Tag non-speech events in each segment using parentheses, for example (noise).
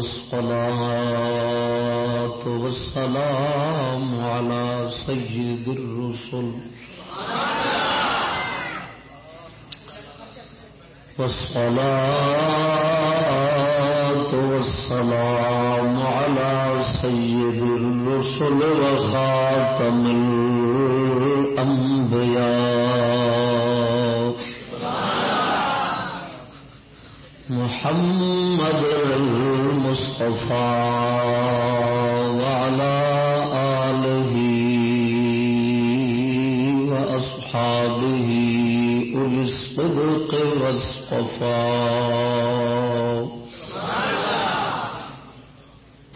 والصلاة والسلام على سيد الرسل. والصلاة والسلام على سيد الرسل وخاتم الأنبياء. محمد المصطفى وعلى آله وأصحابه أولي الصدق والصفاء.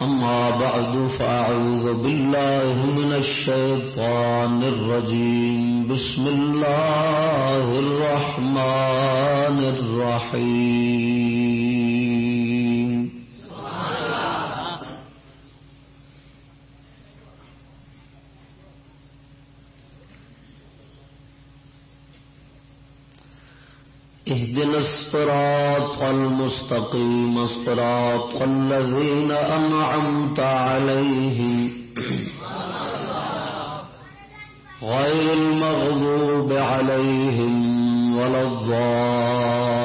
أما بعد، فأعوذ بالله من الشيطان الرجيم. بسم الله الرحمن الرحيم. اهدنا الصراط المستقيم الصراط الذين أنعمت عليهم. غير المغضوب عليهم ولا الضالين.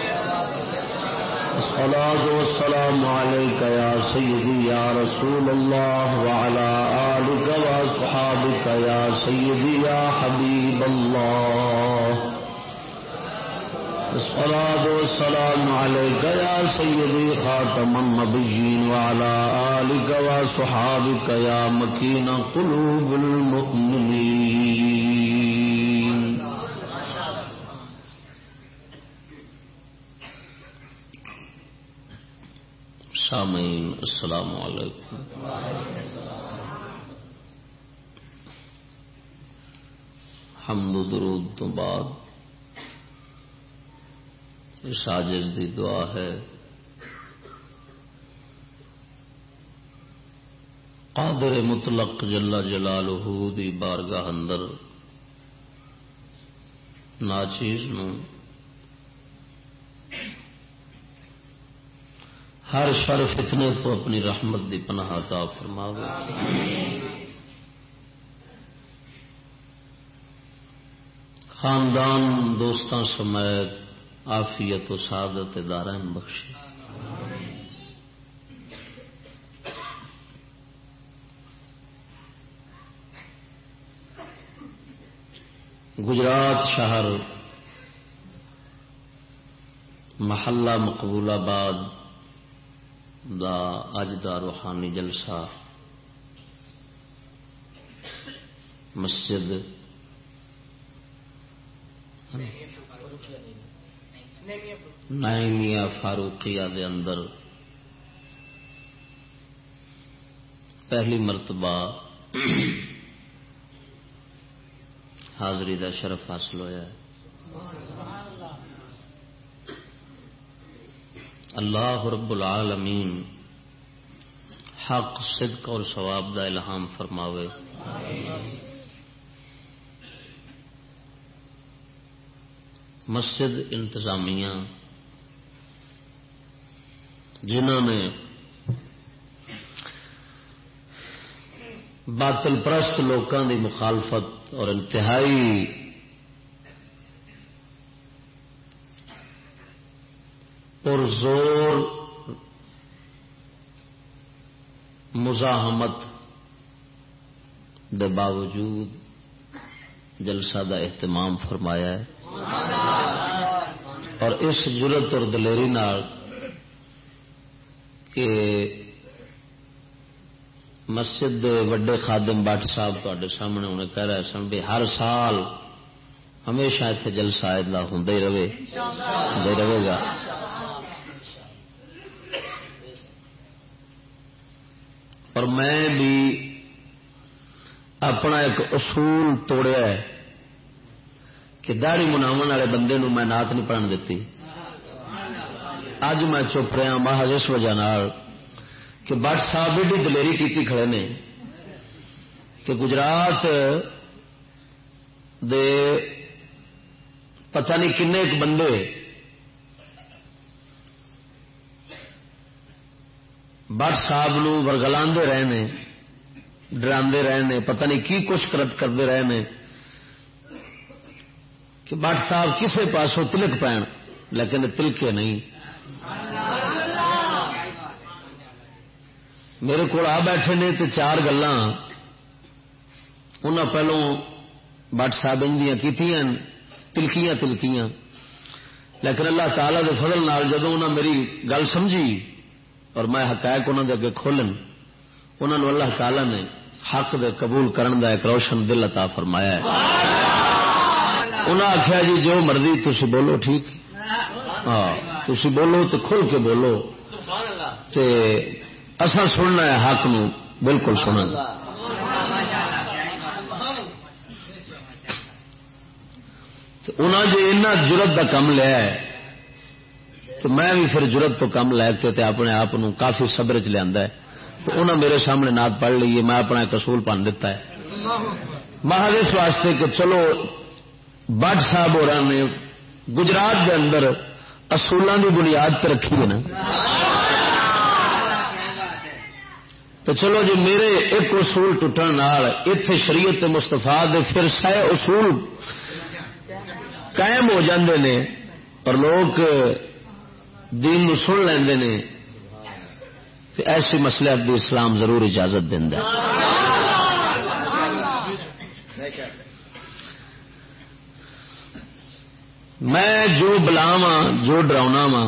الصلاة والسلام عليك يا سيدي يا رسول الله وعلى آلك وأصحابك يا سيدي يا حبيب الله. الصلاة والسلام عليك يا سيدي خاتم النبيين وعلى آلك وصحابك يا مكين قلوب المؤمنين. سامعین، السلام علیکم۔ حمد و درود تو بعد اس دی دعا ہے۔ قادر مطلق جلا جلالہ دی بارگاہ اندر ناچیز نو ہر شر فتنے تو اپنی رحمت دی پناہ عطا فرماوے۔ خاندان دوستاں سمیت آفیت و سعادت دارین بخشی گجرات شہر محلہ مقبول آباد دا اج دا روحانی جلسہ مسجد نائمیا فاروقیہ دے اندر پہلی مرتبہ حاضری دا شرف حاصل ہوا ہے۔ اللہ رب العالمین حق، صدق اور ثواب دا الہام فرماوے۔ مسجد انتظامیہ جنہوں نے باطل پرست لوگوں کی مخالفت اور انتہائی اور زور مزاحمت دے باوجود جلسہ دا اہتمام فرمایا ہے۔ اور اس جرت اور دلیری نال کہ مسجد دے وڈے خادم بٹ صاحب تے سامنے انہیں کہہ رہے سن بھی ہر سال ہمیشہ اتنے جلسہ ہوں رہے۔ ہوں رہے گا۔ اور میں بھی اپنا ایک اصول توڑیا ہے کہ داڑی مناو والے بندے نو میں نات نہیں پڑھن دیتی۔ اج میں چپ رہا ہاں، محض اس وجہ کہ بٹ صاحب ایڈی دلیری کی کھڑے نے کہ گجرات دے پتہ نہیں کنے ایک بندے بٹ صاحب ورگلا رہے نے ڈرا رہے نے پتہ نہیں کی کچھ کرت کرتے رہے نے کہ بٹ صاحب کسے پاسوں تلک پین لیکن تلکے نہیں۔ میرے کو آ بیٹھے نے تو چار گلا پہلو بٹ صاحب کی تلکیاں تلکیاں۔ لیکن اللہ تعالی کے فضل نال جدو انہوں میری گل سمجھی اور میں حقائق انہوں کے اگے کھولن انہوں نے اللہ تعالی نے حق دے قبول کرن دا ایک روشن دل عطا فرمایا ہے۔ انہوں آخیا جی جو مرضی تھی بولو، ٹھیک۔ ہاں تھی بولو تو کھل کے بولو۔ تے اصا سننا ہے، حق نو بالکل سننا انہوں جی جرت کا کم لیا ہے تو میں بھی پھر جرت تو کم لے کے اپنے آپ کافی صبر چ لیا تو انہوں میرے سامنے نات پڑھ لیے میں اپنا کسول پن دیتا ہے۔ مہاج اس واسطے کہ چلو، بٹ صاحب ہو نے گجرات کے اندر اصولوں کی بنیاد رکھی ہے نا۔ تو چلو جی میرے ایک اصول ٹوٹن اتے شریعت مستفا دے پھر سہ اصول قائم ہو جاندے نے، اور لوگ دین نو سن لیندے نے، تو ایسی مسئلے دی اسلام ضرور اجازت دینا میں جو بلاوا جو ڈراؤنا وا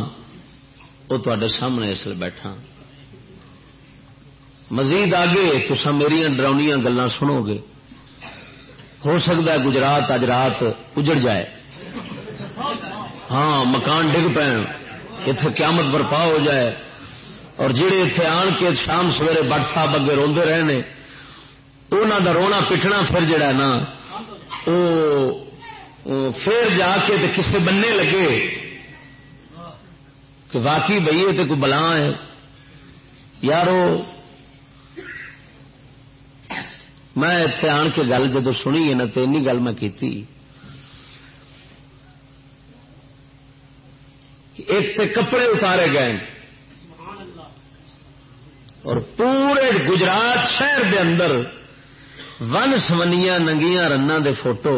وہ تے سامنے اس لیے بیٹھا۔ مزید آگے تو میری ڈراؤنیا گلان سنو گے۔ ہو سکتا ہے گجرات اج رات اجڑ جائے۔ ہاں مکان ڈگ پین اتے قیامت برپا ہو جائے۔ اور جڑے اتے آن کے شام سویرے بٹ صاحب اگے روندے رہے نے انہوں دا رونا پٹنا پھر جڑا نا وہ پھر جا کے کسے بننے لگے۔ کہ واقعی بھائی یہ کوئی بلا ہے۔ یارو، میں اتنے آن کے گل جدو سنی ہے نا، تو این گل میں ایک تے کپڑے اتارے گئے اور پورے گجرات شہر دے اندر ون سمنیا ننگیاں رنا دے فوٹو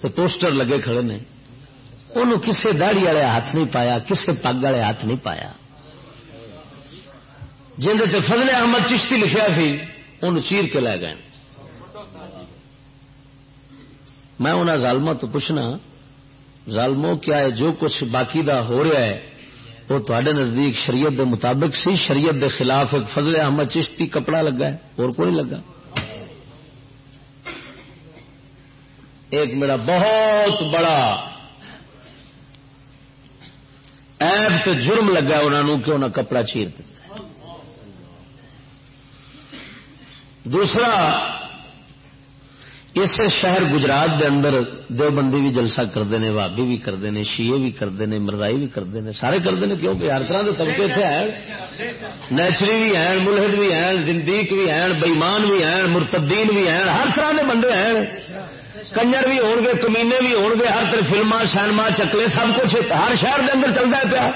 تے پوسٹر لگے کھڑے نے۔ انہوں کسے داڑی والے ہاتھ نہیں پایا، کسے پگ والے ہاتھ نہیں پایا۔ جن فضل احمد چشتی لکھا سی ان چیر کے لے گئے۔ میں انہوں ظالموں تو پوچھنا ظالموں کیا ہے؟ جو کچھ باقی دا ہو رہا ہے، وہ تے نزدیک شریعت دے مطابق سی، شریعت دے خلاف ایک فضل احمد چشتی کپڑا لگا ہے، اور کوئی لگا۔ ایک میرا بہت بڑا ایب تو جرم لگا انہوں کہ انہیں کپڑا چیر دیتا دوسرا اس شہر گجرات دے اندر دو بندی بھی جلسہ کرتے ہیں بابی بھی کرتے ہیں شیے بھی کرتے ہیں مردائی بھی کرتے ہیں، سارے کرتے ہیں کیونکہ ہر طرح کے طبقے اتنے ہیں۔ نیچری بھی ہیں، ملحد بھی ہیں، زندیق بھی ہیں بئیمان بھی ہیں، مرتدین بھی ہیں، ہر طرح کے بندے ہیں۔ کنجر بھی ہون گے، کمینے بھی ہون گے، ہر طرح فلما سینما چکلے، سب کچھ ہر شہر کے اندر چلتا ہے پیا۔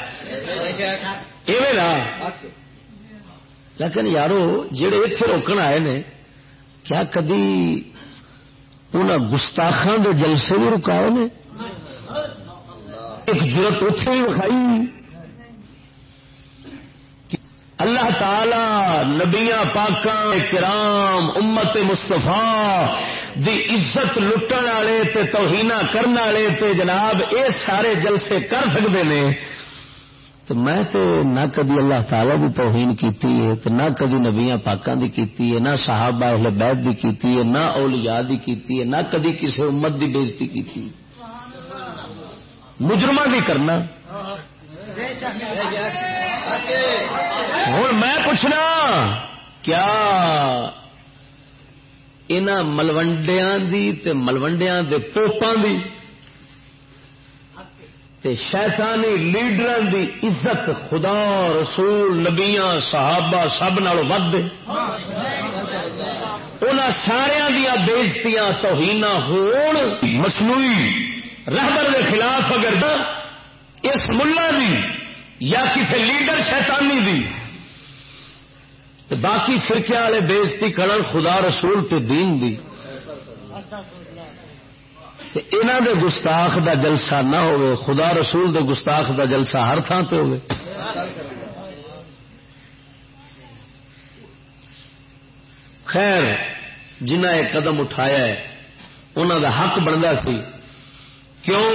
نا۔ لیکن یارو جڑے اتنے روکن آئے نے، کیا کدی انہیں گستاخان دے جلسے بھی رکاؤ نے۔ ایک ضرورت اتے بھی رکھائی اللہ تعالی نبیا پاک کرام امت مستفا دی عزت لٹن والے توہین کرنے والے تے جناب اے سارے جلسے کر سکتے ہیں تو میں تے نہ کدی اللہ تعالی کی توہین کیتی ہے تو نہ کدی نبیاں پاکاں دی کیتی ہے، نہ صحابہ اہل بیت دی کیتی ہے، نہ اولیاء دی کیتی ہے، نہ کدی کسی امت دی بےزتی کیتی مجرمہ بھی کرنا۔ ہوں میں پوچھنا، کیا ان ملوڈیا دی ملوڈیا دے پوپاں دی تے شیطانی لیڈر دی عزت خدا رسول نبیاں صحابہ سب نال ود ان سارا دیا بےزتیاں توہین ہون۔ مصنوعی رہبر کے خلاف اگر اس ملا دی یا کسی لیڈر شیطانی دی۔ باقی فرقے والے بےزتی کرن خدا رسول تے دین دی۔ انہوں دے گستاخ دا جلسہ نہ ہوئے خدا رسول دے گستاخ دا جلسہ ہر تھان تے ہوئے خیر جنہ ایک قدم اٹھایا ہے انہوں دا حق بنتا سی۔ کیوں؟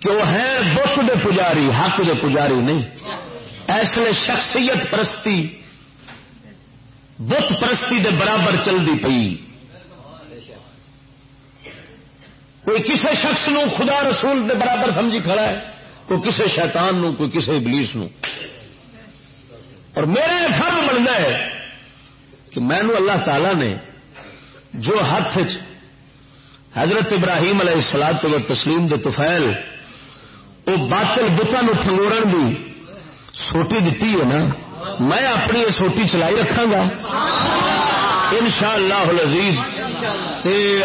کیوں ہے بت دے پجاری، حق دے پجاری نہیں۔ ایسے شخصیت پرستی، بت پرستی دے برابر چلتی پئی۔ کوئی کسی شخص نو خدا رسول دے برابر سمجھی کھڑا ہے، کوئی کسی شیطان نو، کوئی کسی ابلیس نو۔ اور میرا فرم بنتا ہے کہ میں نو اللہ تعالی نے جو ہاتھ حضرت ابراہیم علیہ السلام و تسلیم دے توفیل وہ باطل بتان ٹنگوڑ دی سوٹی دیتی ہے نا، میں اپنی یہ سوٹی چلائی رکھا گا۔ ان شاء اللہ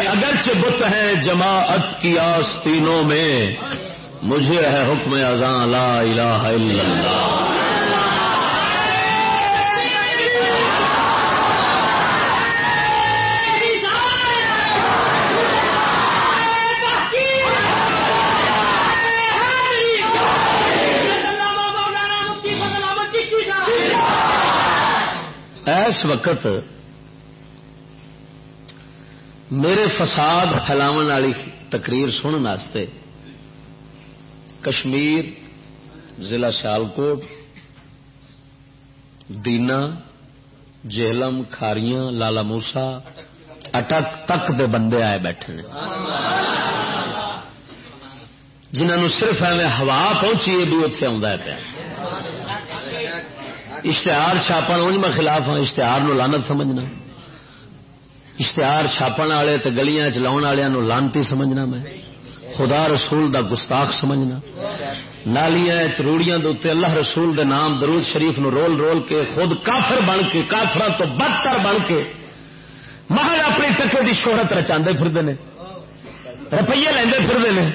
اگرچہ بت ہے جماعت کی آستینوں میں مجھے ہے حکم ازاں لا الہ الا اللہ۔ اس وقت میرے فساد پھیلاو والی تقریر سننے کشمیر، ضلع سیالکوٹ، دینا، جہلم، کھاریاں، لالا موسا، اٹک تک دے بندے آئے بیٹھے جنہوں صرف ایویں ہوا پہنچی بھی اتنے پیا۔ اشتہار چھاپن انج میں خلاف ہوں اشتہار نو لانت سمجھنا۔ اشتہار چھاپن والے تو گلیاں چلاؤ والوں لانتی سمجھنا میں، خدا رسول دا گستاخ سمجھنا۔ نالیاں چروڑیاں دے اللہ رسول دے نام درود شریف نو رول رول کے خود کافر بن کے کافر تو بدتر بن کے محل اپنی ٹکے دی شہرت رچا پھرتے ہیں روپیے لیندے پھرتے ہیں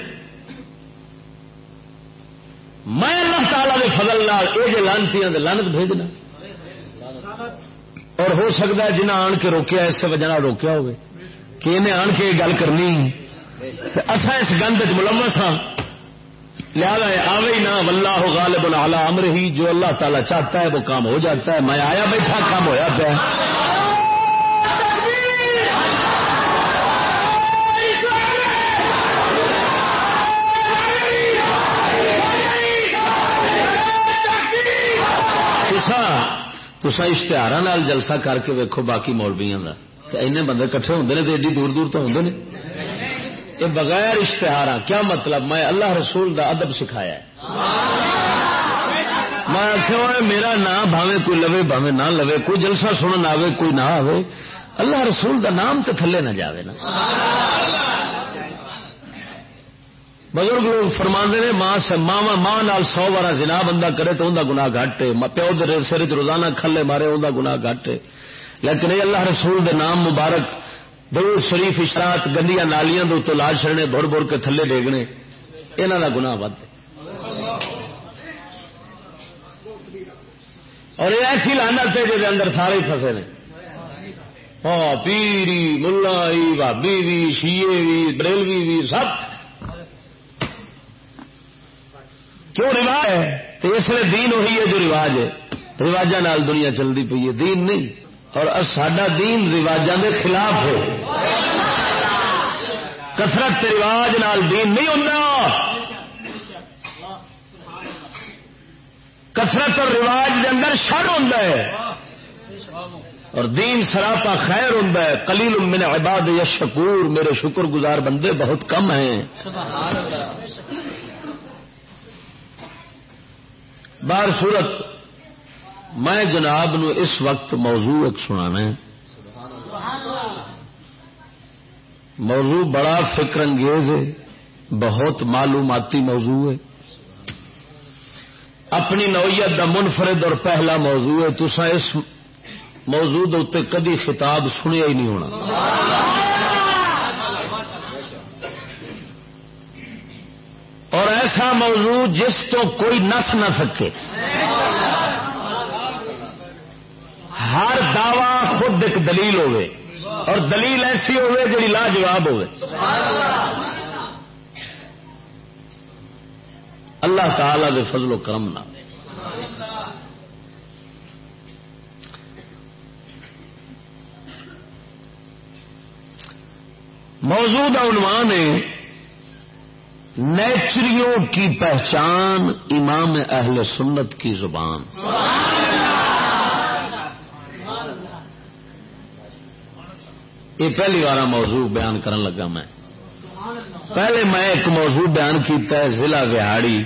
میں اللہ تعالی کے فضل یہ لانتی لانت بھیجنا۔ اور ہو سکتا ہے جنہیں آن کے روکیا، اس وجہ روکیا ہوگی۔ کہ انہیں آن کے گل کرنی اصا اس گند چ ملمس ہاں۔ لیا آوے نہ ولہ ہو غالب العلا امر ہی، جو اللہ تعالیٰ چاہتا ہے وہ کام ہو جاتا ہے۔ میں آیا بیٹھا، کام ہوا پیا۔ تسا تسا اشتہار جلسہ کر کے ویکو باقی مولبیا کا این بندے کٹھے ہوتے ہیں تو ایڈی دور دور تو ہوتے ہیں یہ بغیر اشتہار کیا مطلب؟ میں اللہ رسول دا ادب سکھایا ہے۔ میں آخیا میرا نام بھاوے کوئی لوے بھاوے نہ لوے، کوئی جلسہ سنن آوے، کوئی نہ آوے۔ اللہ رسول دا نام تو تھلے نہ جاوے نا۔ بزرگ لوگ فرما نے، ماں ماوا ماں نال سو بارہ جنا بندہ کرے تو انہیں گنا گٹ ہے پیو دے سر چ روزانہ کھلے مارے انہیں گنا گٹ ہے لیکن یہ اللہ رسول دے نام مبارک، درود شریف اشرات گندیا نالیاں دے تو لاج چڑنے بڑ بڑ کے تھلے ڈیگنے۔ یہاں کا گنا ود اور یہ ایسی لانت ہے جی اندر سارے فسے نے۔ ہاں پیری ملا بھابی بھی شیے بھی، بریلوی بھی، سب کیوں رواج ہے، تو اس لیے دین وہی ہے جو رواج ہے۔ رواجہ نال دنیا چلتی پی ہے، دین نہیں۔ اور سڈا دین رواجوں کے خلاف ہے۔ کسرت رواج نال دین نہیں ہوتا کثرت اور رواج کے اندر شر ہوں اور دین سراپا خیر ہوں کلیل من عباد یا شکور میرے شکر گزار بندے بہت کم ہیں۔ بار صورت میں جناب نو اس وقت موضوع ایک سنانا ہے۔ موضوع بڑا فکر انگیز ہے، بہت معلوماتی موضوع ہے۔ اپنی نوعیت کا منفرد اور پہلا موضوع ہے تسا اس موضوع اتنے کدی خطاب سنیا ہی نہیں ہونا۔ اور ایسا موضوع جس تو کوئی نس نہ سکے۔ ہر دعوی خود ایک دلیل ہوئے اور دلیل ایسی ہوئے جی لاجواب ہوئے اللہ تعالی دے فضل و کرم نہ۔ موجود عنوان ہے نیچریوں کی پہچان امام اہل سنت کی زبان۔ یہ پہلی بار موضوع بیان کرن لگا میں۔ پہلے میں ایک موضوع بیان کیتا ہے، ضلع وہاڑی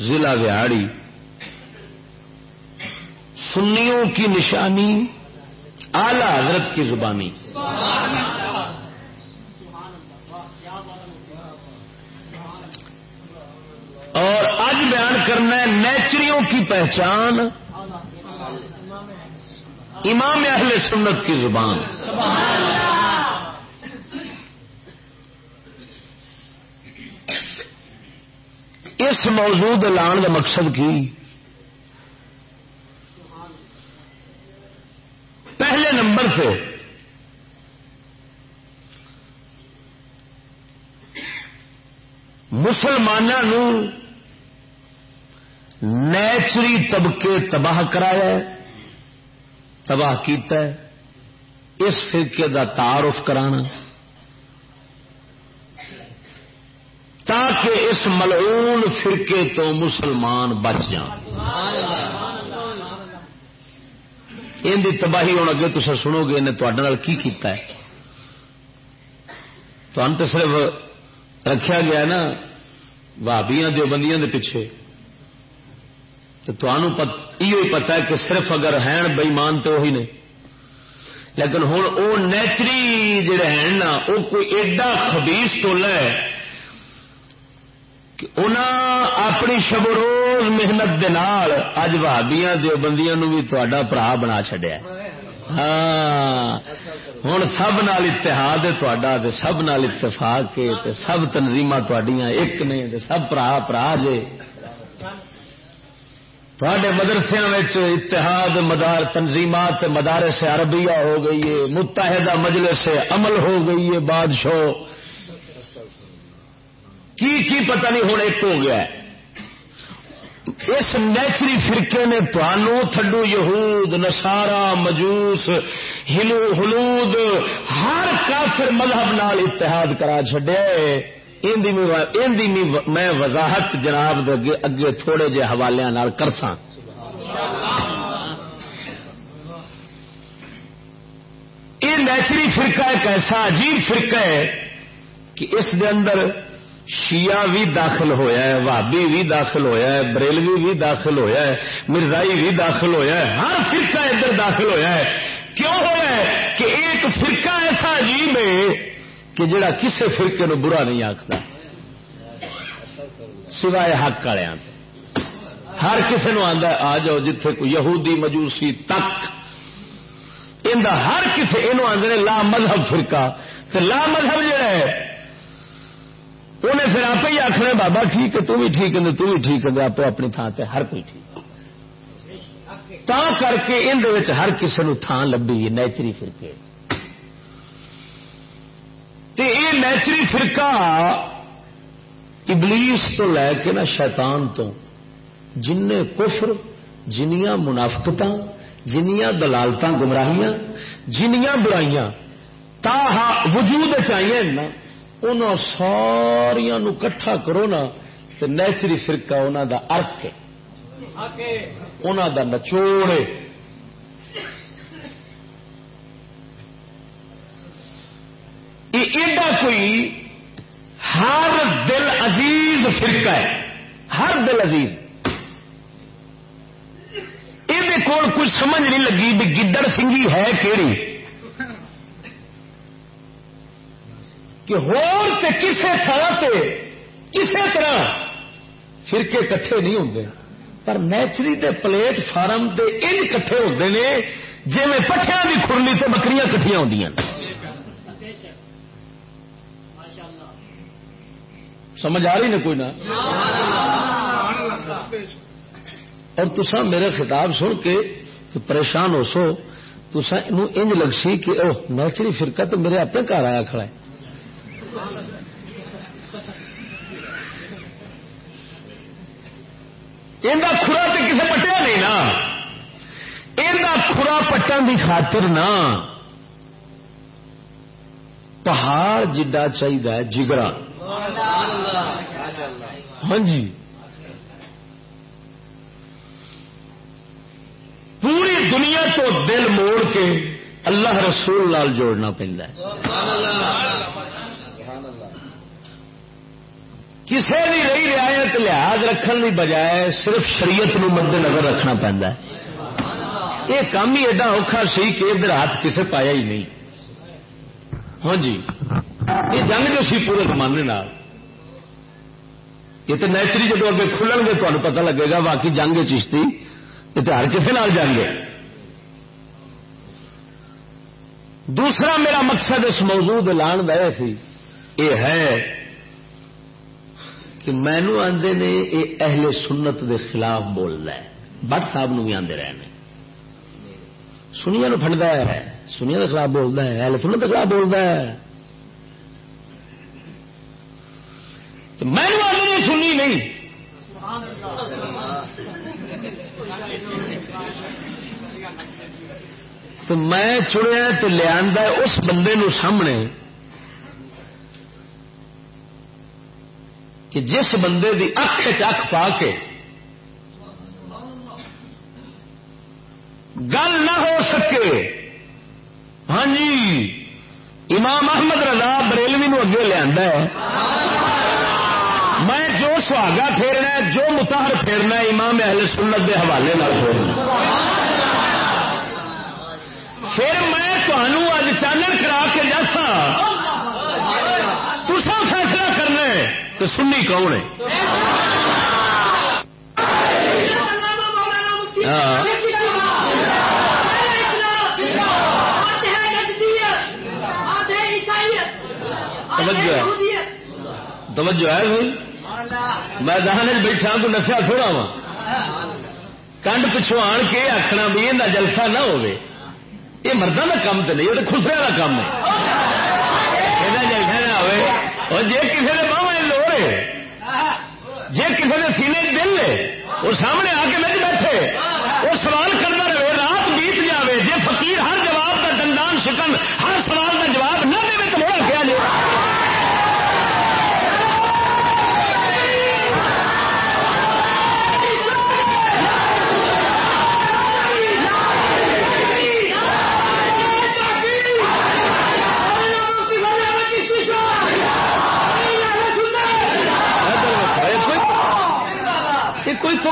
ضلع وہاڑی سنیوں کی نشانی اعلی حضرت کی زبانی۔ اور آج بیان کرنا ہے نیچریوں کی پہچان۔ امام اہل سنت کی زبان۔ اس موضوع لان کا مقصد کی؟ پہلے نمبر سے مسلمانوں نیچری طبقے تباہ کرایا تباہ کیتا ہے، اس فرقے کا تعارف کرانا۔ تاکہ اس ملعون فرقے تو مسلمان بچ جان۔ ان کی تباہی ہوں اگے تو سنو گے انہیں تھوڑے کی کیتا ہے۔ تو صرف رکھا گیا نا بھابیاں دیوبندیاں دے پیچھے۔ تو یہ پتا ہے کہ صرف اگر ہیں بئیمان تو وہی نے۔ لیکن ہوں وہ نیچری جڑے ہیں نا وہ کوئی ایڈا خبیس تولا ہے کہ انہاں اپنی شب روز محنت دے نال اج بھابیاں دیوبندیاں نو بھی تا برا بنا چڈیا ہاں ہوں سب نال اتحاد ہے سب نال اتفاق ہے سب تنظیم ایک نے سب برا برا جے۔ تھوڑے مدرسوں اتحاد، مدار تنظیمات، مدارس عربیہ ہو گئی ہے، متحدہ مجلس عمل ہو گئی ہے، بادشاہ۔ کی کی پتہ نہیں ہوں، ایک ہو گیا ہے۔ اس نیچری فرقے نے تنوع تھڈو یہود نسارا مجوس، ہلو ہلود ہر کافر مذہب نال اتحاد کرا چڈیا میں وضاحت جناب دے اگے تھوڑے جہ حوالے کرساں۔ یہ نیچری فرقہ ایک ایسا عجیب فرقہ ہے کہ اس دے اندر شیعہ بھی داخل ہویا ہے وابی بھی داخل ہویا ہے، بریلوی بھی داخل ہویا ہے، مرزائی بھی داخل ہویا ہے، ہر فرقہ ادھر داخل ہویا ہے۔ کیوں ہوا ہے کہ ایک فرقہ ایسا عجیب ہے کہ جڑا کسے فرقے نو برا نہیں آخر سوائے حق والے ہر کسی نو آدھا آ جاؤ جتھے کوئی یہودی مجوسی تک۔ ان ہر کسی یہ آدھے لا مذہب فرقہ۔ تو لا مذہب جڑا ہے انہیں پھر آپ ہی آخر بابا ٹھیک ہے، تو بھی ٹھیک ہے، تو بھی ٹھیک ہے، آپ اپنی تھان سے ہر کوئی ٹھیک تا کر کے ان ہر کسی نو تھان لبھی نیچری فرقے۔ یہ نیچری فرقہ ابلیس تو لے کے نا شیطان تو جن کفر جنیاں منافقت جنیاں دلالت گمراہیاں جنیاں برائیاں تا وجود چاہیے نا ان ساریا کٹھا کرو نا تو نیچری فرقہ انہوں دا ارک ہے انہوں کا نچوڑ ایڈا کوئی ہر دل عزیز فرقہ ہے، ہر دل عزیز۔ یہ کول کچھ سمجھ نہیں لگی بھی گدڑ سنگھی ہے کہڑی کہ ہور تے کسے تھان تے کسے طرح فرقے کٹھے نہیں ہوتے پر نیچری تے پلیٹ فارم تے ان کٹھے ہوتے ہیں جی میں پٹھیا کی کھرلی تے بکریاں کٹھیاں ہوتی سمجھ آ رہی نا کوئی نہ؟ اور تسا میرے خطاب سن کے تو پریشان ہو سو تسا انج لگ سی کہ او نیچری فرقہ تو میرے اپنے گھر آیا کھڑا ہے۔ خورا تو کسے پٹیا نہیں نا۔ یہ خورا پٹن کی خاطر نا۔ پہاڑ جڈا چاہیے جگرا۔ ہاں جی۔ پوری دنیا تو دل موڑ کے اللہ رسول لال جوڑنا پہنتا کسی بھی رہی رعایت لحاظ رکھنے کی بجائے صرف شریعت نو مد نظر رکھنا پہنتا ہے۔ یہ کام ہی ایڈا اوکھا سی کہ ادھر ہاتھ کسے پایا ہی نہیں۔ ہاں جی۔ یہ جنگ جو سی پورے زمانے یہ تو نیچری جب اگے کھلن گے تمہیں پتہ لگے گا باقی جنگ چشتی، یہ تو ہر کسی جنگ ہے۔ دوسرا میرا مقصد اس موضوع لان دے سی، یہ ہے کہ مینو آدھے نے یہ اہل سنت دے خلاف بول رہا ہے۔ بٹ صاحب نو بھی آدھے رہے ہیں سنیا نو فنڈا ہے سنیا کے خلاف بولتا ہے، اہل سنت کے خلاف بولتا ہے۔ میں آدھے سنی نہیں. تو میں چڑیا تو لیا اس بندے نو سامنے کہ جس بندے دی اکھ چکھ پا کے گل نہ ہو سکے. ہاں جی. امام احمد رضا بریلوی نو اگے لیا سہاگا پھیرنا جو متحر پھیرنا امام اہل سنت کے حوالے پھیرنا پھر میں تمہوں اج چانن کرا کے جسا تسا فیصلہ کرنا تو سنی کون ہے۔ توجہ ہے بھائی۔ میں دہان بیٹھا کو نسیا تھوڑا وا۔ کنڈ پچھو آن کے آخنا بھی یہ جلسہ نہ ہو یہ مردوں کا کام تو نہیں وہ تو خسرے کا کام ہے۔ جلسہ نہ ہو جی کسی نے باہر جی کسی نے سینے دل لے وہ سامنے آ کے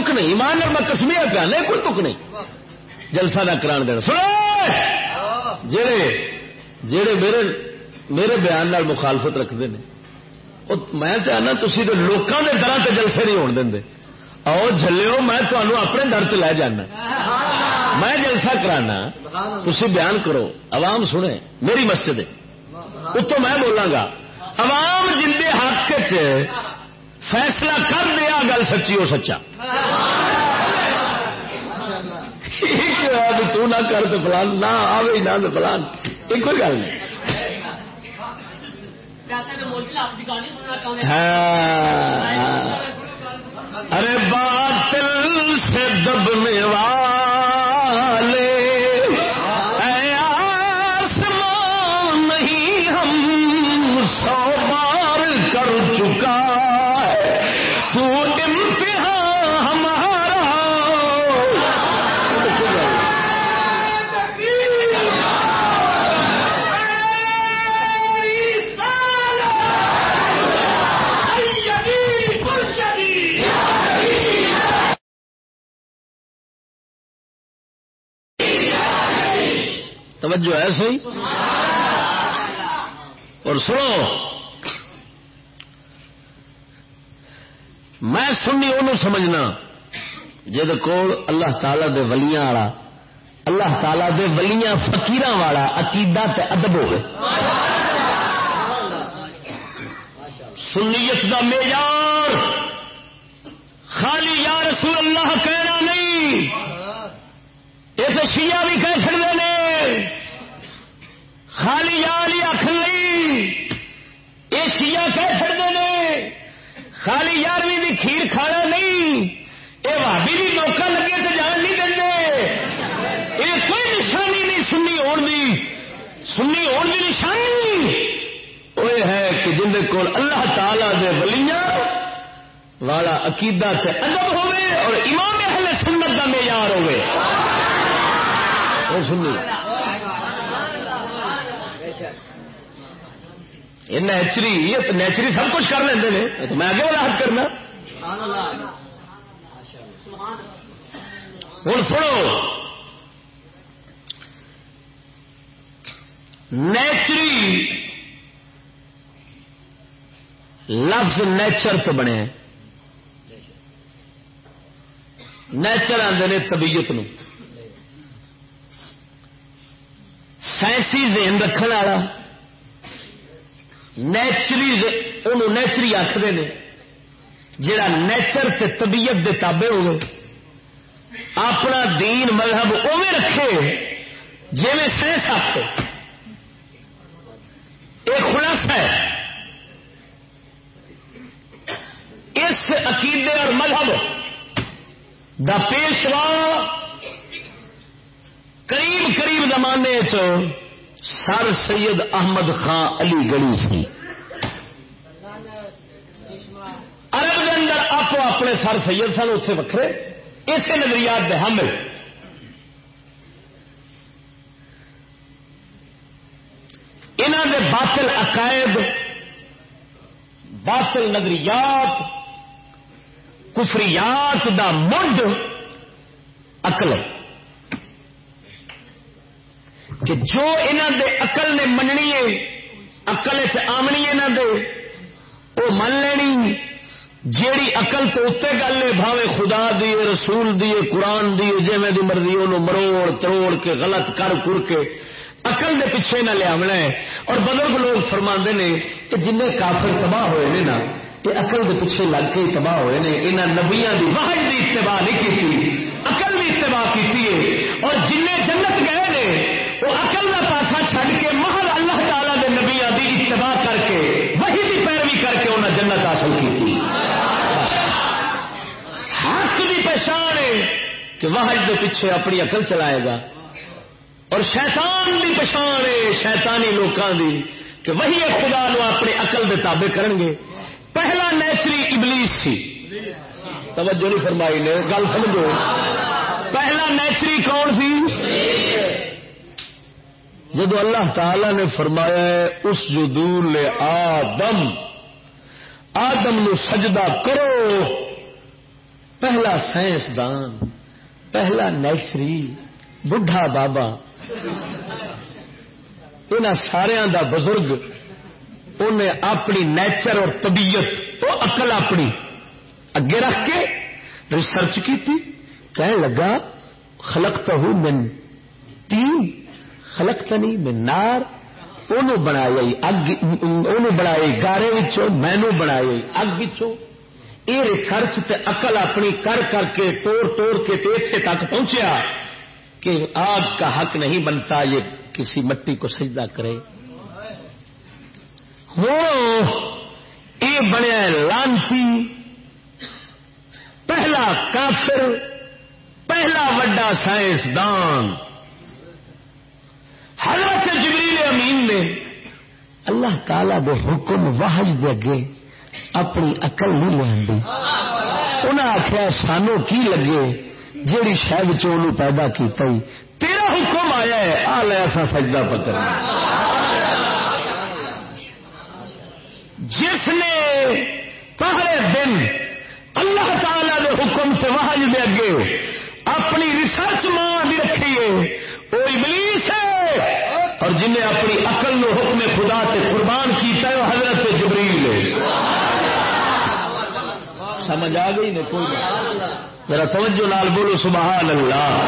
تک نہیں مان میں کسمیا پیا نہیں کوئی تک نہیں۔ جلسہ نہ کران دینا۔ سنو۔ جڑے جڑے میرے میرے بیان نال مخالفت رکھتے ہیں میں تو آنا تھی تو لوگوں کے در سے جلسے نہیں ہونے دیں آؤ جلو میں تمہوں اپنے در سے لے جانا۔ میں جلسہ کرانا تھی بیان کرو۔ عوام سنے، میری مسجد اتوں میں بولاں گا، عوام جن کے حق فیصلہ کر دیا، گل سچی ہو سچا۔ تو نہ کر تو فلان نہ آئے نہ تو فلان ایک کوئی گل نہیں ہاں ارے باطل توجہ ہے صحیح؟ اور سنو، میں سنی انہوں سمجھنا، جہد کول اللہ تعالی دے ولیاں والا، اللہ تعالی دے ولیاں فکیر والا عقیدہ تے ادب ہو سنیت دا معیار، خالی یا رسول اللہ کہنا نہیں، یہ شیعہ بھی کہہ چڑتے ہیں۔ خالی یا علی آخ یہ شیعہ کہہ چڑتے ہیں خالی یارویں بھی کھیر کھانا نہیں۔ یہ بھابی بھی موقع لگے تو جان نہیں دیں یہ کوئی نشانی نہیں سنی ہونے سنی ہونے کی نشانی وہ ہے کہ جن کو اللہ تعالی دے ولیاں والا عقیدہ تے ادب ہوئے اور امام اہل سنت کا معیار ہوئے سنی۔ یہ نیچری نیچری سب کچھ کر لیں تو میں آگے وضاحت کرنا۔ ہوں سنو۔ نیچری لفظ نیچر تو بنے نیچر آتے طبیعت نو۔ سائنسی ذہن رکھنے والا۔ نیچری انہوں نیچری آخر نے جڑا نیچر تے طبیعت دے تابے ہوئے اپنا دین مذہب اوے رکھے جی میں سائنس آپ ایک خلاصہ ہے اس عقیدے اور مذہب دا پیشوا قریب قریب زمانے چ سر سید احمد خان علی گڑی سی۔ ارب کے اندر آپ اپنے سر سید سن اتے وکھرے۔ اسی نظریات دے حامل انہوں دے باطل عقائد، باطل نظریات، کفریات دا منڈ اقل کہ جو انہوں دے اقل نے مننی ہے اقل چمنی یہاں دے وہ من لینی۔ جیڑی اقل تو اتنے گل ہے، بھاوے خدا دی رسول دی قرآن دی جی دی مرضی انہوں مروڑ، تروڑ کے، غلط کر کر کے اقل دے پیچھے نہ لیا ہے۔ اور بزرگ لوگ فرما نے کہ جن کافر تباہ ہوئے نے نا، یہ اقل دے پیچھے لگ کے تباہ ہوئے نے یہاں نبیا دی واحد دی اتباع نہیں کی اقل بھی اتباع کی اور جن جنت گئے نے وہ اقل کا پاسا چھڈ کے محل اللہ تعالی دے نبیا دی اتباع کر کے وہی دی پیروی کر کے انہیں جنت حاصل کی حق پہچان ہے کہ واحد کے پیچھے اپنی اقل چلائے گا۔ اور شیطان بھی پچھان ہے، شیطانی لوگوں دی، کہ وہی خدا نو اپنے اقل دے تابع کرن گے۔ پہلا نیچری ابلیس سی۔ توجہ نہیں فرمائی نے، گل سمجھو۔ پہلا نیچری کون سی؟ جب اللہ تعالی نے فرمایا ہے، اس جدول آدم آدم نو سجدہ کرو۔ پہلا سائنسدان، پہلا نیچری، بڈھا بابا۔ ان سارا دا بزرگ، انہیں اپنی نیچر اور طبیعت وہ اقل اپنی۔ اگے رکھ کے ریسرچ کی تھی کہنے لگا خلقتا ہوں من تین خلق تنی من نار۔ انہوں بنایا اگ انہوں بنایا گارے مینو بنایا اگ یہ ریسرچ تے اقل اپنی کر کر کے توڑ توڑ کے تے تک پہنچیا کہ آگ کا حق نہیں بنتا یہ کسی مٹی کو سجدہ کرے۔ ہوں، یہ بنیا لانتی۔ پہلا کافر، پہلا وڈا سائنسدان۔ حضرت جبریل امین نے اللہ تعالی دے حکم واہج دے اگے اپنی اقل نہیں لے انہیں آخیا سانو کی لگے جیڑی شہد چون پیدا کیتا ہی؟ تیرا حکم آیا ہے. آ لیا سا سجدہ پکڑ جس نے پہلے دن اللہ تعالی دے حکم سے وحج دے اگے اپنی ریسرچ ماں بھی رکھی ہے، وہ ابلیس ہے۔ اور جنہیں اپنی اقل نو حکم خدا سے قربان کیتا ہے، وہ حضرت جبریل ہے سمجھ آ گئی نے کوئی میرا توجہ لال بولو، سبحان اللہ۔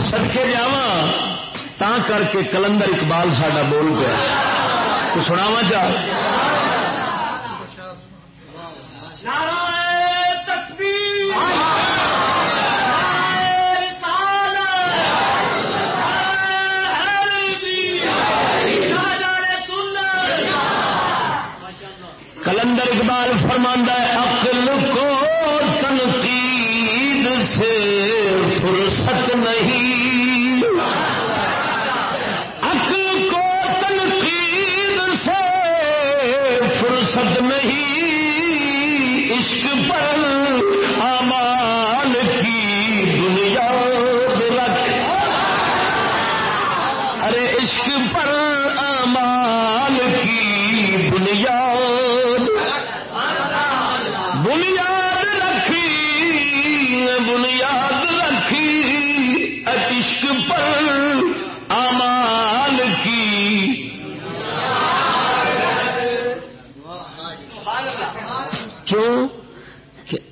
سدکے جا تا کر کے کلندر اقبال ساڈا بول گیا۔ تو سناوا چاہ اقبال فرماندہ ہے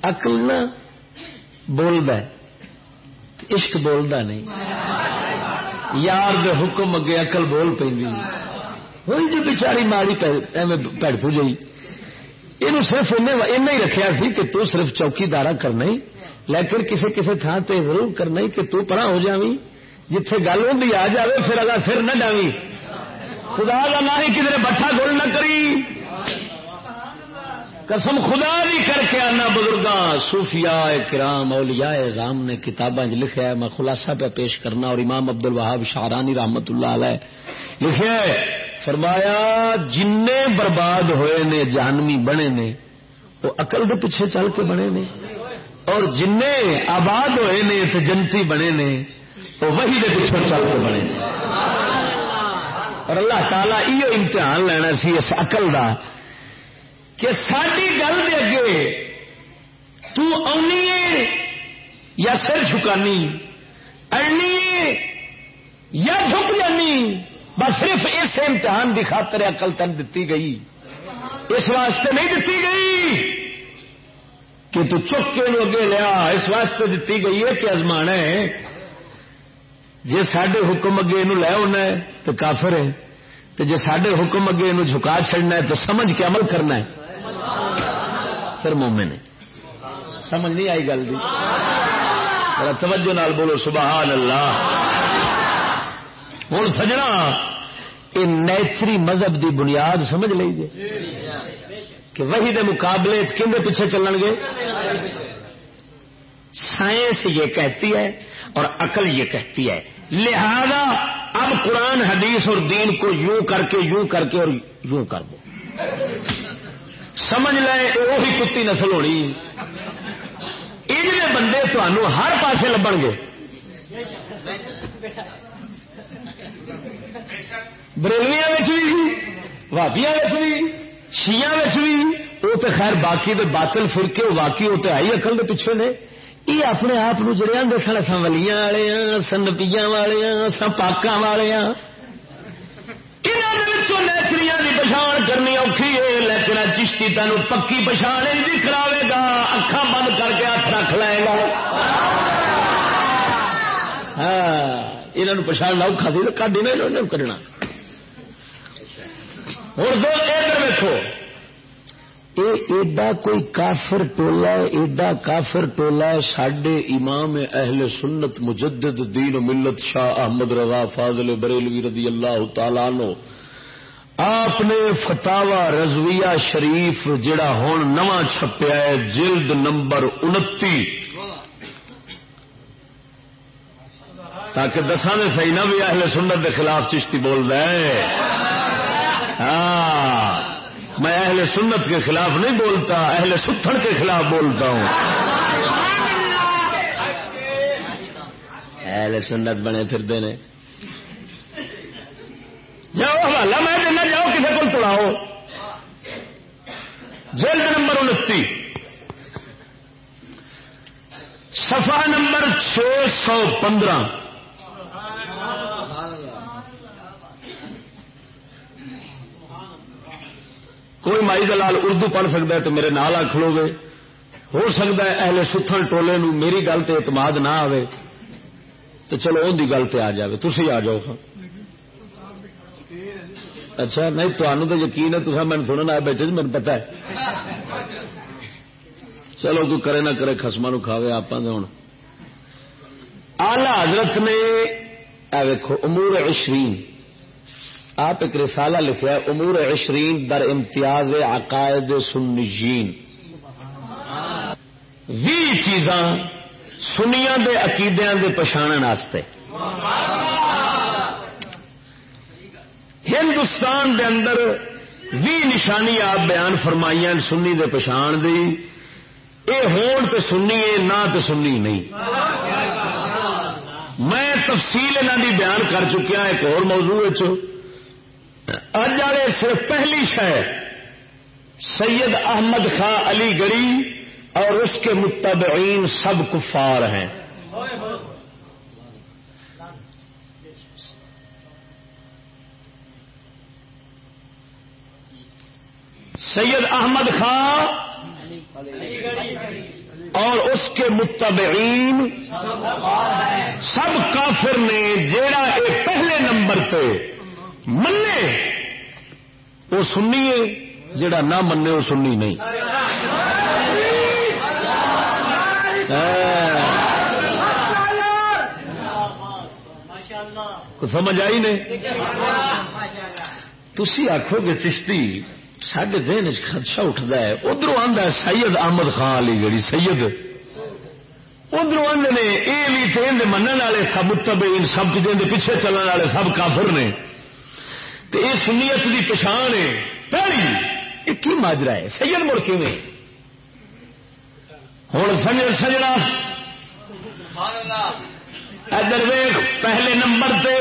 عقل نہ بولد عشق بولدا نہیں۔ یار دے حکم اگے عقل بول پی ہوئی جی بچاری ماڑی پیڑ پوجی یہ صرف انہیں ہی رکھیا سی کہ تو صرف چوکیدارا کرنا ہی لیکن کسی کسی تھان تے ضرور کرنا ہی کہ تو پرا ہو جاوی جتھے گل ہوں آ جائے پھر اگر سر نہ ڈاوی خدا کا نہ ہی کدھر بٹھا گول نہ کری۔ قسم خدا بھی کر کے آنا بزرگاں، صوفیاء کرام، اولیاء اعظام نے کتاباں لکھا ہے میں خلاصہ پہ پیش کرنا اور امام عبد الوہاب شاہرانی رحمت اللہ علیہ لکھے فرمایا جن برباد ہوئے نے، جہنمی بنے نے، وہ اقل کے پیچھے چل کے بنے نے، اور جن آباد ہوئے نے تو جنتی بنے نے، وہ وہی دے پیچھے چل کے بنے نے۔ اور اللہ تعالیٰ یہ امتحان لینا سی اس اقل کا کہ ساری گل دے اگے تو آنی ہے یا سر جھکانی؟ اڑنی یا جھک جانی؟ بس صرف اس امتحان کی خاطر اقل تن دیتی گئی۔ اس واسطے نہیں دیتی گئی کہ تو چک کے اگے لیا۔ اس واسطے دیتی گئی ہے کہ ازمان ہے۔ جی سڈے حکم اگے یہ لے ہونا ہے تو کافر ہے۔ تو جی سڈے حکم اگے یہ جھکا چڑنا ہے تو سمجھ کے عمل کرنا ہے۔ پھر مومن ہے۔ سمجھ نہیں آئی گل ذرا توجہ نال بولو، سبحان اللہ۔ ہوں سجنا، یہ نیچری مذہب دی بنیاد سمجھ لیجیے کہ وہی دے مقابلے کھے پیچھے چلن گے؟ سائنس یہ کہتی ہے اور عقل یہ کہتی ہے۔ لہذا اب قرآن، حدیث اور دین کو یوں کر کے، یوں کر کے اور یوں کر دو سمجھ لے وہی کتی نسل ہونی ان بندے تمہوں ہر پاسے لبن گے۔ بریلیا بھی وادیا بھی شیا بھی وہ تو خیر باقی دے باطل فرقے واقعی وہ تو آئی اکل کے پیچھے نے۔ یہ اپنے آپ جڑیا دیکھ سن ولیاں والے ہاں سن نبیا والے ہاں سن پاکاں والے ہاں۔ نیچری کی پچھان کرنی اوکھی ہے۔ چشتی تین پکی پچھان بھی کراوے گا اکھا بند کر کے ہاتھ رکھ لے گا۔ ہاں یہ پچھاڑنا اوکھا سی کڈی نہیں کرنا ہوں دو ادھر ویکو ایڈا کوئی کافر ٹولا ہے، ایڈا کافر ٹولا ہے سڈے امام اہل سنت مجدد دین و ملت شاہ احمد رضا فاضل بریلوی رضی اللہ تعالی نو آپ نے فتوا رضویہ شریف جڑا ہوں نواں چھپیا ہے جلد نمبر انتی۔ تاکہ دساں صحیح نہ بھی اہل سنت کے خلاف چشتی بول رہا ہے۔ ہاں میں اہل سنت کے خلاف نہیں بولتا اہل ستھڑ کے خلاف بولتا ہوں۔ اہل سنت بنے پھرتے ہیں جاؤ، حوالہ میں دینا، جاؤ کسی کو تڑاؤ جلد نمبر انتی۔ سفا نمبر چھ سو پندرہ۔ کوئی مائی دلال اردو پڑھ سکتا ہے تو میرے نال آ کھلو گے۔ ہو سکتا ہے اہل ستھن ٹولے نو میری گل تے اعتماد نہ آئے تو چلو ان کی گل تے آ جائے تھی آ جاؤ۔ اچھا نہیں تمہوں تو یقین ہے تصا میں سننا آئے بیٹھے جی، مجھے پتا ہے۔ چلو، کوئی کرے نہ کرے خسما نو کھاوے آپ ہوں آلہ حضرت نے ویکو امور عشرین۔ آپ ایک رسالہ لکھا ہے، امور عشرین در امتیاز عقائد سنجین بھی چیزاں سنیا دے عقیدیاں دے پچھان واسطے۔ ہندوستان دے اندر بھی نشانی آپ بیان فرمائی سنی دے پچھان دی۔ اے ہون تے سنی ہے نہ تے سنی نہیں۔ میں تفصیل انہوں دی بیان کر چکیا ایک اور موضوع اج والے صرف پہلی شہ سید احمد خان علی گڑی اور اس کے متبعین سب کفار ہیں۔ سید احمد خان اور اس کے متبعین سب کافر نے جیڑا ایک پہلے نمبر پہ منے وہ سنی جڑا نہ منے وہ سنی نہیں۔ سمجھ آئی نہیں؟ تھی آخو گے چشتی سڈے دن خدشہ اٹھتا ہے ادھر آدھا سید احمد خان علی گڑی سید۔ ادھر آدھے نے یہ بھی ٹرین من والے سب متبین سب پیچھے چلنے والے سب کافر نے۔ تو یہ سنیت کی پچھان ہے۔ پہلی یہ کی ماجرا ہے؟ سید مڑ کی ہوں سجر سجنا۔ ادھر ویخ پہلے نمبر پہ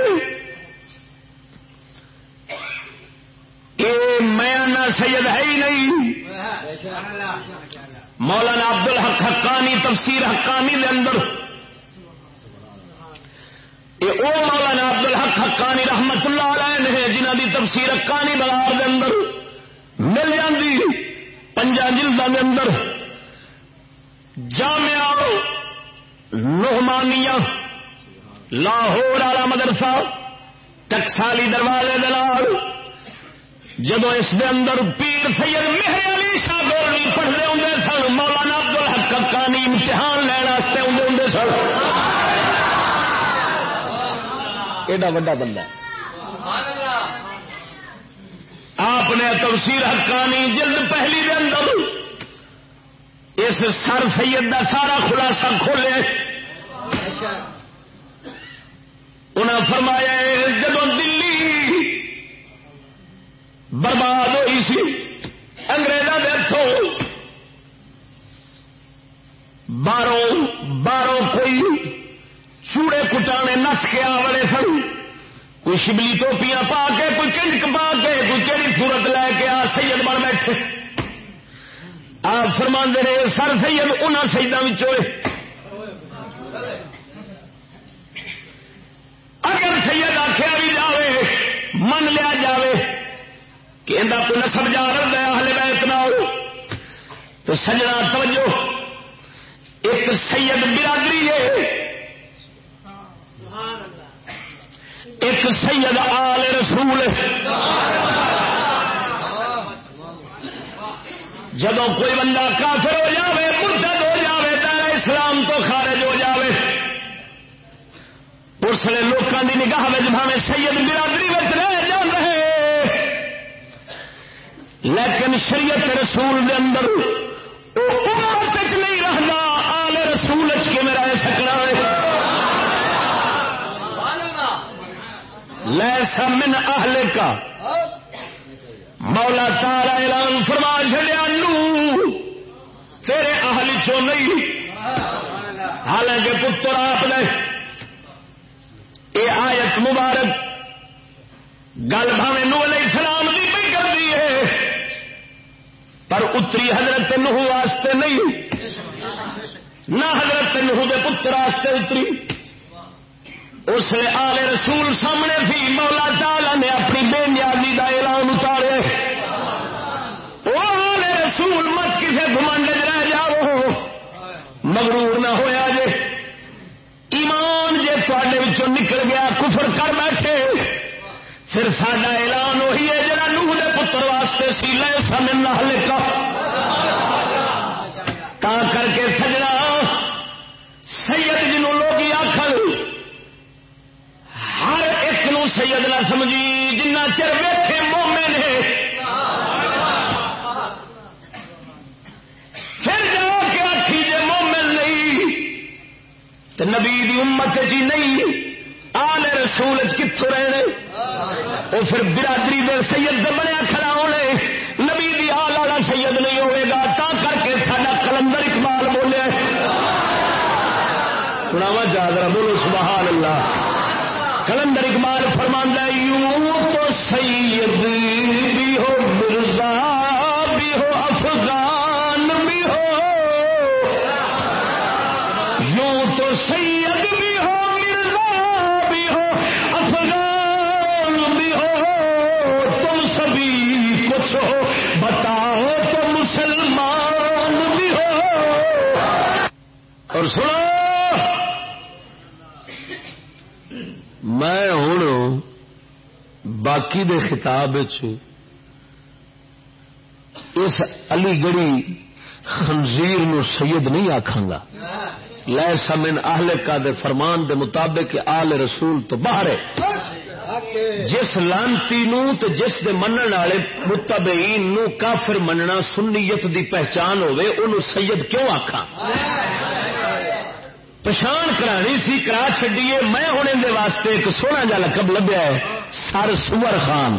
یہ میں سید ہے ہی نہیں۔ مولانا عبد الحق حقانی تفسیر حقانی دے اندر۔ یہ او مولانا عبد الحق حقانی رحمت اللہ علیہ نے جنہ دی تفسیر حقانی بازار دے اندر مل جاندی۔ پنجا جلدوں کے اندر۔ جامعہ نہمانیہ لاہور والا مدرسہ، ٹکسالی دروازے دلال جب اس دے اندر پیر سید مہر علی شاہ گولڈی پڑھتے ہوں سن، مولانا عبد الحق حقانی امتحان لینا آتے ہوں سن۔ ایڈا وا بندہ۔ آپ نے تفسیر حقانی جلد پہلی دے اندر اس سر سید کا سارا خلاصہ کھولے۔ انہیں فرمایا جب برباد ہوئی سی۔ انگریزوں کے ہاتھوں باہروں باہروں کوئی چوڑے کٹانے نس کے آ سن۔ کوئی شبلی ٹوپیاں پا کے، کوئی کنک پا کے، کوئی کہڑی سورت لے کے آ سید بن بیٹھے۔ آپ فرما رہے سر سید ان شہیدوں اگر سید آخیا بھی جائے من لیا جائے کہ اندر کوئی نسب جا رہا ہے ہلے میں اتنا ہو تو سجنا، توجہ، ایک سید برادری ہے۔ ایک سید آل رسول جب کوئی بندہ کافر ہو جاوے، مرتد ہو جاوے دائرہ اسلام تو خارج ہو جاوے۔ اس لیے لوگوں کی نگاہ میں بھاوے سید برادری میں رہ جان رہے لیکن شریعت رسول دے اندر وہ امت نہیں رہنا، آل رسول کے میں رہ سکنا ہے؟ لیسا من اہل کا مولا تارا اعلان فرما چڑیا نو، تیرے اہل چو نہیں۔ حالانکہ پتر آپ نے یہ آیت مبارک، گل بھاوے نو علیہ السلام پر اتری حضرت نوح واسطے نہیں، نہ حضرت نوح دے پتر واسطے اتری۔ اس نے آلے رسول سامنے تھی، مولا تالا نے اپنی بے نیازی کا اعلان اتارے وہ آلے رسول، مت کسی گمانڈ رہ جاؤ۔ مغرور نہ ہویا جے۔ ایمان جے تے نکل گیا، کفر کر بیٹھے۔ پھر ساڈا اعلان وہی ہے پتر واسطے سی لے سمن لکھا تا کر کے سجنا۔ سید جنوں لوگ آخر ہر ایک نو سید نہ سمجھی، جنہ چر ویٹے مومے نے پھر جا آخی جے مومن نہیں تو نبی دی امت جی نہیں۔ آل رسول کتوں رہنے وہ پھر برادری دے سید بنیا کھڑا ہونے نبی دی آل والا سید نہیں ہوئے گا، تا کر کے ساڈا کلندر اقبال بولے سناوا جاگرا بولو سبحان اللہ۔ کلندر اقبال فرماندہ یوں تو سید سنو۔ میں ہوں باقی دے خطاب اس علی گڑھی خنزیر نو سید نہیں آخا گا۔ لے سمن اہل کا دے فرمان دے مطابق آل رسول تو باہر ہے۔ جس لانتی نو تے جس دے منن والے متبعین نو کافر مننا سنیت دی پہچان ہوے انہوں سید کیوں آکھاں؟ پچھان کرانی سی، کرا چڈیے میں ہوں اندر واسطے ایک سونا جا لقب لبیا ہے، سر سور خان۔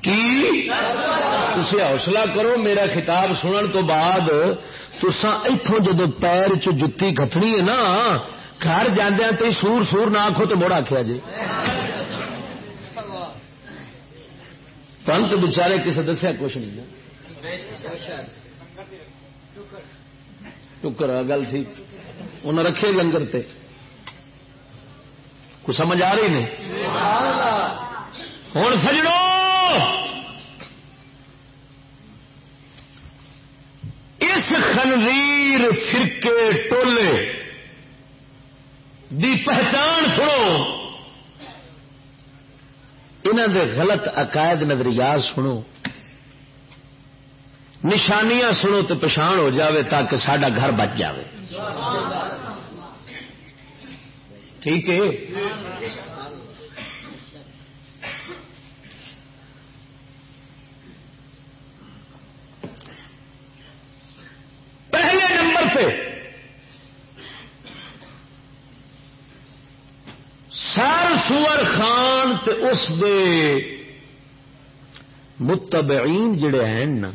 کی؟ تھی حوصلہ کرو، میرا خطاب سنن تو بعد تسا اتوں جدو پیر چ جتی کٹنی ہے نا، گھر جاندیا تو سور سور نہ آخو تو مڑ آخیا جی۔ پنت بچارے کسی دسیا کچھ نہیں ٹکر گل تھی انہیں رکھے لنگر تے۔ کچھ سمجھ آ رہی نہیں؟ ہوں سجڑو۔ اس خنزیر فرقے ٹولے دی پہچان سنو۔ انہوں دے غلط عقائد نظریات سنو۔ نشانیاں سنو تو پچھان ہو جاوے تاکہ سڈا گھر بچ جاوے۔ ٹھیک ہے؟ پہلے نمبر پہ سر سور خان تے اس دے متبعین جڑے ہیں نا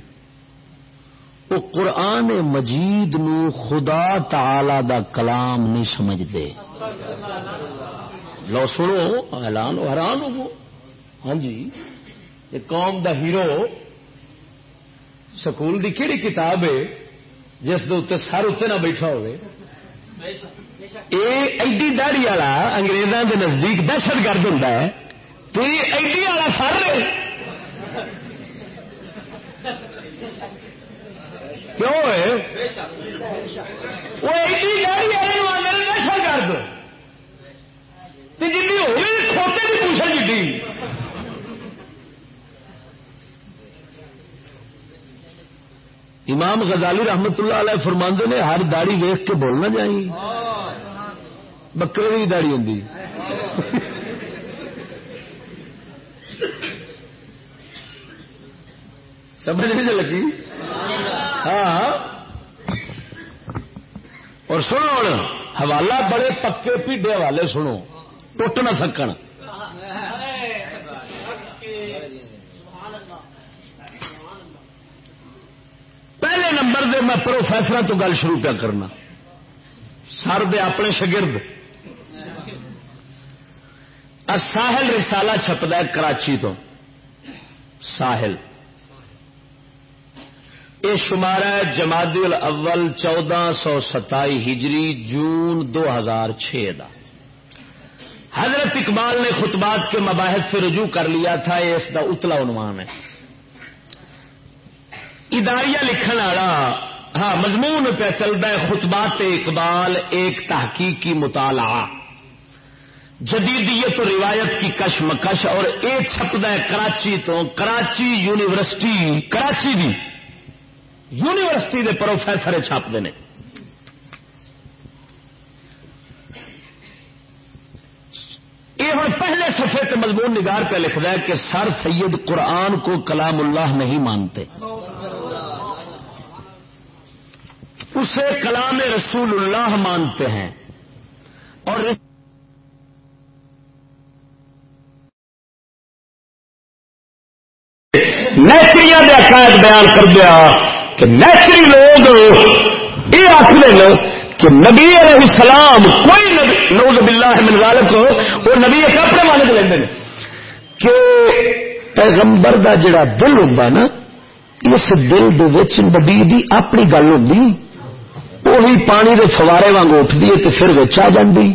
وہ قرآن مجید نو خدا تعالی دا کلام نہیں سمجھتے۔ لو سنو، اعلان حیران ہو۔ ہاں جی یہ قوم دا ہیرو۔ سکول دی کہڑی کتاب ہے، جس دے سر اتنے نہ بیٹھا ہوئے۔ یہ ایڈی داڑی والا انگریزوں کے نزدیک دہشت گرد ہوں تو یہ ایڈی والا سر کیوں ہے وہ ایڈی گاڑی والے نشا کر دو۔ جی ہوگی کھوتے بھی پوچھا جی امام غزالی رحمت اللہ علیہ فرماندے نے، ہر داڑی ویخ کے بولنا چاہیے بکرے کی داڑی ہوں سمجھ نہیں لگی؟ ہاں۔ اور سنو حوالہ بڑے پکے پیڈے حوالے سنو، ٹوٹ نہ سکن۔ پہلے نمبر دے میں پروفیسر تو گل شروع پہ کرنا۔ سر دے اپنے شگرد۔ ساحل رسالہ چھپتا ہے کراچی تو۔ ساحل۔ یہ شمار ہے جماعت الاول چودہ سو ستائی ہجری جون دو ہزار چھ دا۔ حضرت اقبال نے خطبات کے مباحث سے رجوع کر لیا تھا، یہ اس کا اتلا عنوان ہے۔ اداریہ لکھن والا ہاں مضمون پہ چلتا ہے خطبات اقبال ایک تحقیقی مطالعہ۔ جدیدیت روایت کی کش مکش اور ایک چھپتا ہے کراچی تو، کراچی یونیورسٹی، کراچی دی یونیورسٹی دے پروفیسر چھاپتے ہیں یہ ہوں پہلے سفے کے مضمون نگار پہ لکھ رہا ہے کہ سر سید قرآن کو کلام اللہ نہیں مانتے۔ اسے کلام رسول اللہ مانتے ہیں۔ اور نیچری عقائد بیان کر دیا کہ نیچری لوگ یہ آخر کہ نبی علیہ السلام کوئی نوز باللہ من ذالک ہو، وہ نبی ایک اپنے مانک لیندے کہ پیغمبر دا جڑا دل ہوتا نا، اس دل دے وچ نبی دی اپنی گل ہوندی۔ وہی پانی دے فوارے وانگ اٹھدی ہے تے پھر وچ آ جاندی۔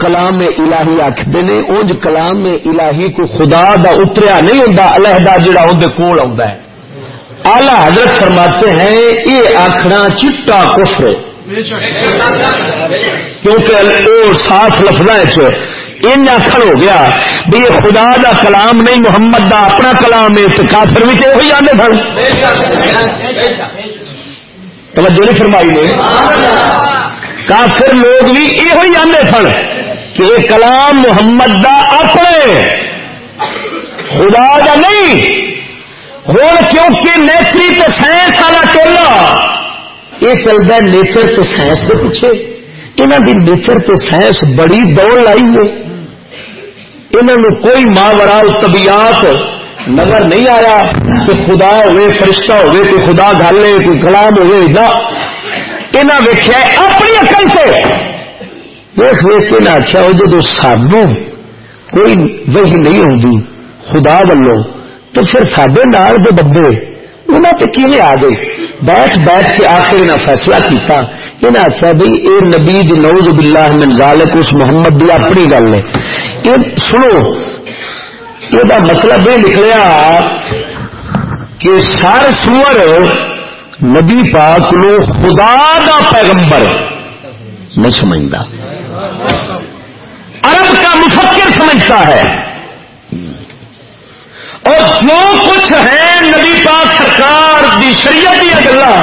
کلام الہی آخر نے، اونج کلام الہی کو خدا دا اتریا نہیں ہوں علیحدہ جڑا اندر کول آ آلہ حضرت فرماتے ہیں یہ آخنا چٹا کفر کیونکہ وہ صاف لفظ ان آخر ہو گیا بھی یہ خدا دا کلام نہیں، محمد دا اپنا کلام ہے تو کافر بھی تو وہی آنے سن۔ توجہ نہیں فرمائی نے۔ کافر لوگ بھی یہ آدھے سن کہ یہ کلام محمد دا اپنے خدا دا نہیں۔ ہوں کیونکہ نیچری تو سائنس والا ٹولا یہ چلتا ہے نیچر تو سائنس کے پیچھے۔ یہاں کی نیچر تو سائنس بڑی دوڑ لائی ہے۔ انہوں کوئی ماورا طبیعت نظر نہیں آیا کہ خدا ہوئے، فرشتہ ہوئے، کوئی خدا گل ہے کوئی کلام ہوئے انہیں ویخیا اپنی اقل سے۔ ویخ ویخ کے آخیا اچھا وہ جب سانو کوئی وہی نہیں ہوتی خدا ولو تو پھر سڈے نال دے بندے انہوں نے کیویں آ گئے؟ بیٹھ بیٹھ کے آخر انہیں فیصلہ کیتا۔ انہیں آخیا بھائی اے نبی دی نوز باللہ من ذالک، اس محمد دی اپنی گل ہے۔ یہ سنو یہ مطلب یہ نکلیا کہ سر سور نبی پاک نو خدا دا پیغمبر نہیں سمجھتا۔ عرب کا مفکر سمجھتا ہے۔ اور جو کچھ ہے نبی پاک سرکار دی شریعت دیا گلا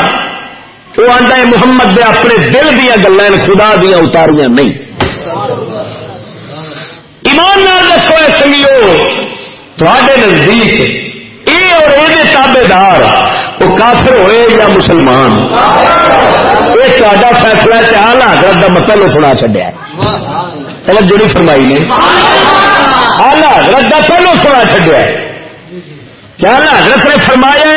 وہ آتا ہے محمد دے اپنے دل دیا گلا خدا دیا اتاریاں نہیں۔ ایمان نال دسو سنگیو تھوڑے نزدیک یہ اور یہ تابے دار وہ کافر ہوئے یا مسلمان؟ یہ تا فیصلہ چاہ حضرت کا مطلب سنا چڈیا چلو جڑی فرمائی نے۔ آلہ حضرت کا پہلو سنا چڈیا کیا حضرت نے فرمایا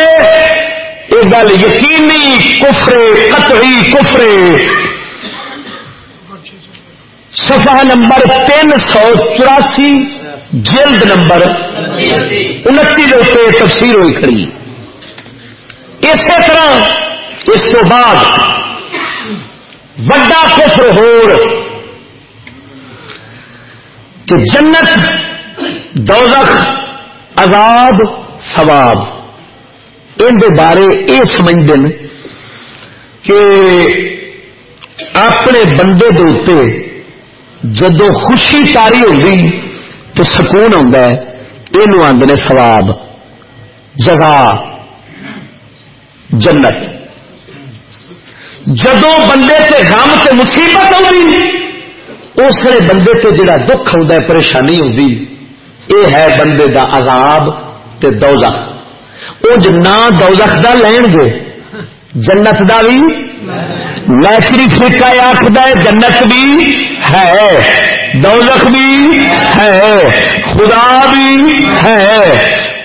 یہ گل یقینی، کفرے، قطعی کفرے۔ صفحہ نمبر تین سو چوراسی، جلد نمبر انتی تفسیر ہوئی کھڑی۔ اسی طرح اس کو بعد وڈا کفر ہور کہ جنت، دوزخ، عذاب ثواب۔ ان دے بارے یہ سمجھتے ہیں کہ اپنے بندے دے جدو خوشی تاری ہوگی تو سکون آتا ہے یہ آدھے سواب جگا جنت۔ جدو بندے سے غم سے مصیبت آئی اس بندے سے جڑا دکھ آتا ہے، پریشانی ہوتی یہ ہے بندے دا عذاب۔ تے دوزخ۔ وہ نہ دوزخ دا لین گے جنت دا بھی نیچری فریقہ آخر جنت بھی ہے دوزخ بھی ہے خدا بھی ہے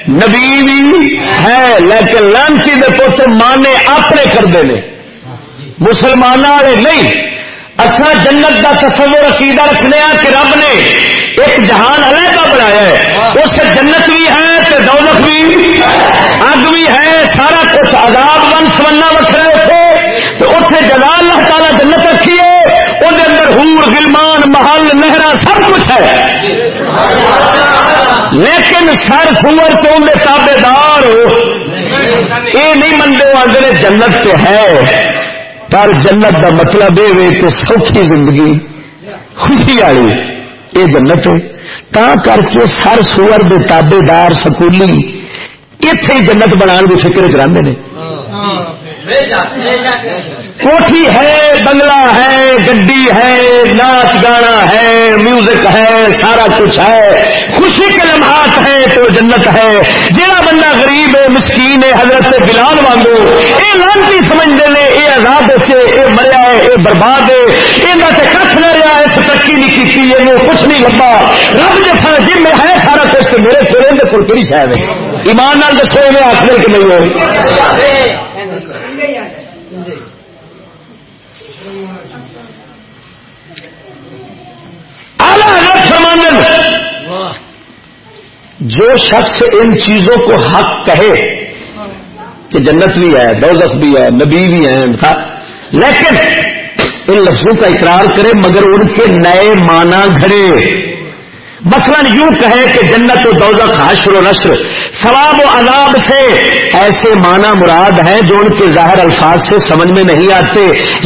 نبی بھی ہے لیکن لانسی دے پتر مانے اپنے کرتے ہیں مسلمان والے نہیں۔ اصا جنت دا تصور عقیدہ رکھنے کہ رب نے ایک جہان علیحدہ بنایا ہے۔ اس جنت بھی ہے دولت بھی اگ بھی ہے، سارا کچھ آزاد بن سمنا وکرا اتنے تو اتنے جگہ اللہ تعالیٰ جنت رکھی ہے اندر اندر ہور گلمان، محل نہرا سب کچھ ہے۔ لیکن سر سور تو اندر تابے دار، یہ نہیں منگے آدھے جنت تو ہے، پر جنت دا مطلب یہ کہ سوکھی زندگی، خوشی والی، یہ جنت تا کر کے سر سور دے تابے دار سکولی اتے جنت بنا کی فکر چ رہتے ہیں کوٹھی ہے بنگلہ ہے گڈی ہے ناچ گانا ہے میوزک ہے سارا کچھ ہے خوشی کے لمحات ہے تو جنت ہے جہاں بندہ غریب ہے مسکین ہے حضرت بلال وانگو یہ لانتی سمجھتے ہیں یہ آزاد بچے یہ مریا ہے یہ برباد ہے یہ کھ نہ رہا ہے نہیں کی کچھ نہیں لبا رب جیسا جن جی میں ہے، سارا کچھ تو میرے پھر کو کہڑی شاید ایمان نال دسو میں آخر کہ نہیں ہو جو شخص ان چیزوں کو حق کہے کہ جنت بھی ہے، دوزخ بھی ہے، نبی بھی ہے لیکن ان لفظوں کا اقرار کرے مگر ان کے نئے معنی گھڑے۔ مثلا یوں کہے کہ جنت و دوزخ حشر و نشر، ثواب و عذاب سے ایسے معنی مراد ہیں جو ان کے ظاہر الفاظ سے سمجھ میں نہیں آتے۔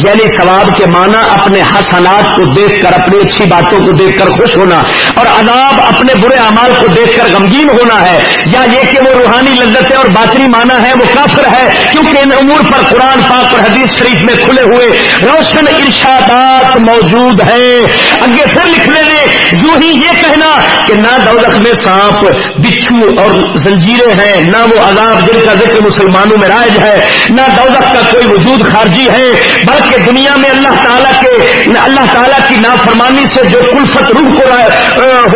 یعنی ثواب کے معنی اپنے حسنات کو دیکھ کر، اپنی اچھی باتوں کو دیکھ کر خوش ہونا، اور عذاب اپنے برے اعمال کو دیکھ کر غمگین ہونا ہے۔ یا یہ کہ وہ روحانی لذت اور باطنی معنی ہے وہ کافر ہے کیونکہ ان امور پر قرآن، پاک اور حدیث شریف میں کھلے ہوئے روشن ارشادات موجود ہیں۔ اگے پھر لکھنے میں، یوں ہی یہ کہنا کہ نہ دولت میں سانپ، بچھو اور زنجیریں ہیں، نہ وہ عذاب جن کا ذکر مسلمانوں میں رائج ہے، نہ دولت کا کوئی وجود خارجی ہے، بلکہ دنیا میں اللہ تعالیٰ کے اللہ تعالیٰ کی نافرمانی سے جو کلفت روح کو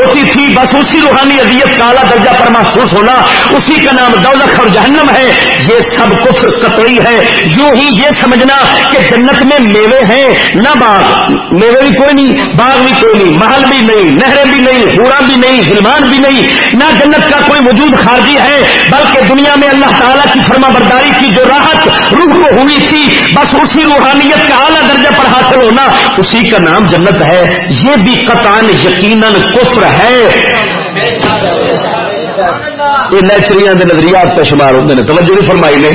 ہوتی تھی، بس اسی روحانی اذیت کا اعلیٰ درجہ پر محسوس ہونا، اسی کا نام دولت اور جہنم ہے۔ یہ سب کفر قطعی ہے۔ یوں ہی یہ سمجھنا کہ جنت میں میوے ہیں، نہ باغ، میوے بھی کوئی نہیں، باغ بھی کوئی نہیں، محل بھی نہیں، نہریں بھی نہیں بھی نہیں ظلمان بھی نہیں، نہ جنت کا کوئی وجود خارجی ہے، بلکہ دنیا میں اللہ تعالیٰ کی فرما برداری کی جو راحت روح کو ہوئی تھی، بس اسی روحانیت کا اعلیٰ درجے پر حاصل ہونا، اسی کا نام جنت ہے۔ یہ بھی قطان یقیناً کفر ہے۔ یہ نیچری کے نظریات کا شمار ہوتے ہیں توجہ نہیں فرمائی نے۔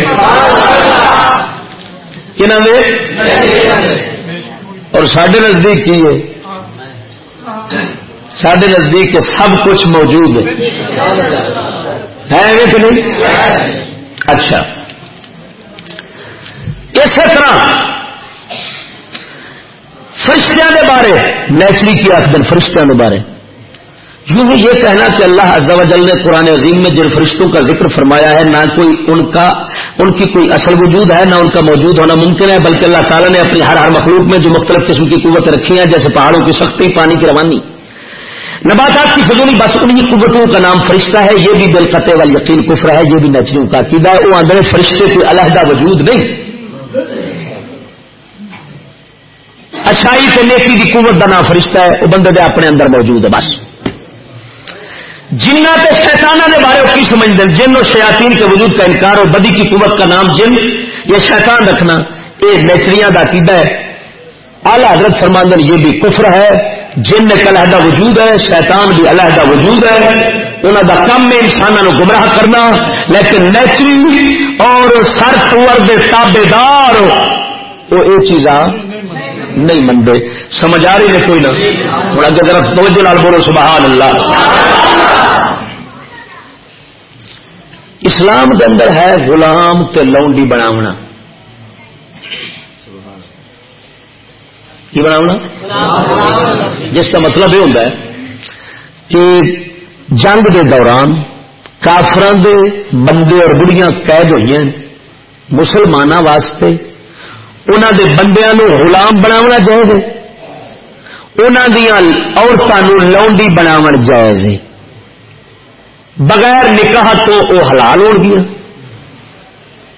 اور سڈے نزدیک کی ہے۔ سڈے نزدیک سب کچھ موجود ہے۔ کہ نہیں؟ اچھا۔ اسی طرح فرشتیاں کے بارے نیچری کی آخر فرشتیاں کے بارے۔ یوں یہ کہنا کہ اللہ عز و جل نے قرآن عظیم میں جن فرشتوں کا ذکر فرمایا ہے، نہ کوئی ان کا، ان کی کوئی اصل وجود ہے، نہ ان کا موجود ہونا ممکن ہے، بلکہ اللہ تعالیٰ نے اپنی ہر ہر مخلوق میں جو مختلف قسم کی قوتیں رکھی ہیں، جیسے پہاڑوں کی سختی، پانی کی روانی۔ نباتات کی فضولی بس انہیں قوتوں کا نام فرشتہ ہے، یہ بھی بالقطع والی یقین کفر ہے، یہ بھی نیچریوں کا عقیدہ ہے۔ وہ اندر فرشتے کوئی علیحدہ وجود نہیں۔ اچھائی سے نیکی کی قوت کا نام فرشتہ ہے، وہ بندے دے اپنے اندر موجود ہے بس۔ جنہ کے شیطانہ کے بارے کی سمجھ دیں جن اور شیاطین کے وجود کا انکار اور بدی کی قوت کا نام جن یا شیطان رکھنا، یہ نیچریاں کا عقیدہ ہے۔ اعلی حضرت فرماندن یہ بھی کفر ہے۔ جن ایک علیحدہ وجود ہے، شیطان بھی علیحدہ وجود ہے۔ انہوں کا کم ہے انسانوں گمراہ کرنا، لیکن نیچری اور سر سور دے تابے دار وہ یہ چیزاں نہیں منگے سمجھ آ رہی ہے کوئی نہ؟ ہوں اگر ذرا توجہ لال بولو، سبحان اللہ۔ اسلام کے اندر ہے غلام تے لونڈی بناونا۔ کی بنا جس کا مطلب یہ ہوتا ہے کہ جنگ دے دوران کافران دے بندے اور بڑیاں قید ہوئی ہیں مسلمانوں واسطے انہوں دے بندیاں نو غلام بناونا جائز ہے۔ انہوں دیا عورتوں لونڈی بناو جائز ہے۔ بغیر نکاح تو وہ حلال ہو گیا۔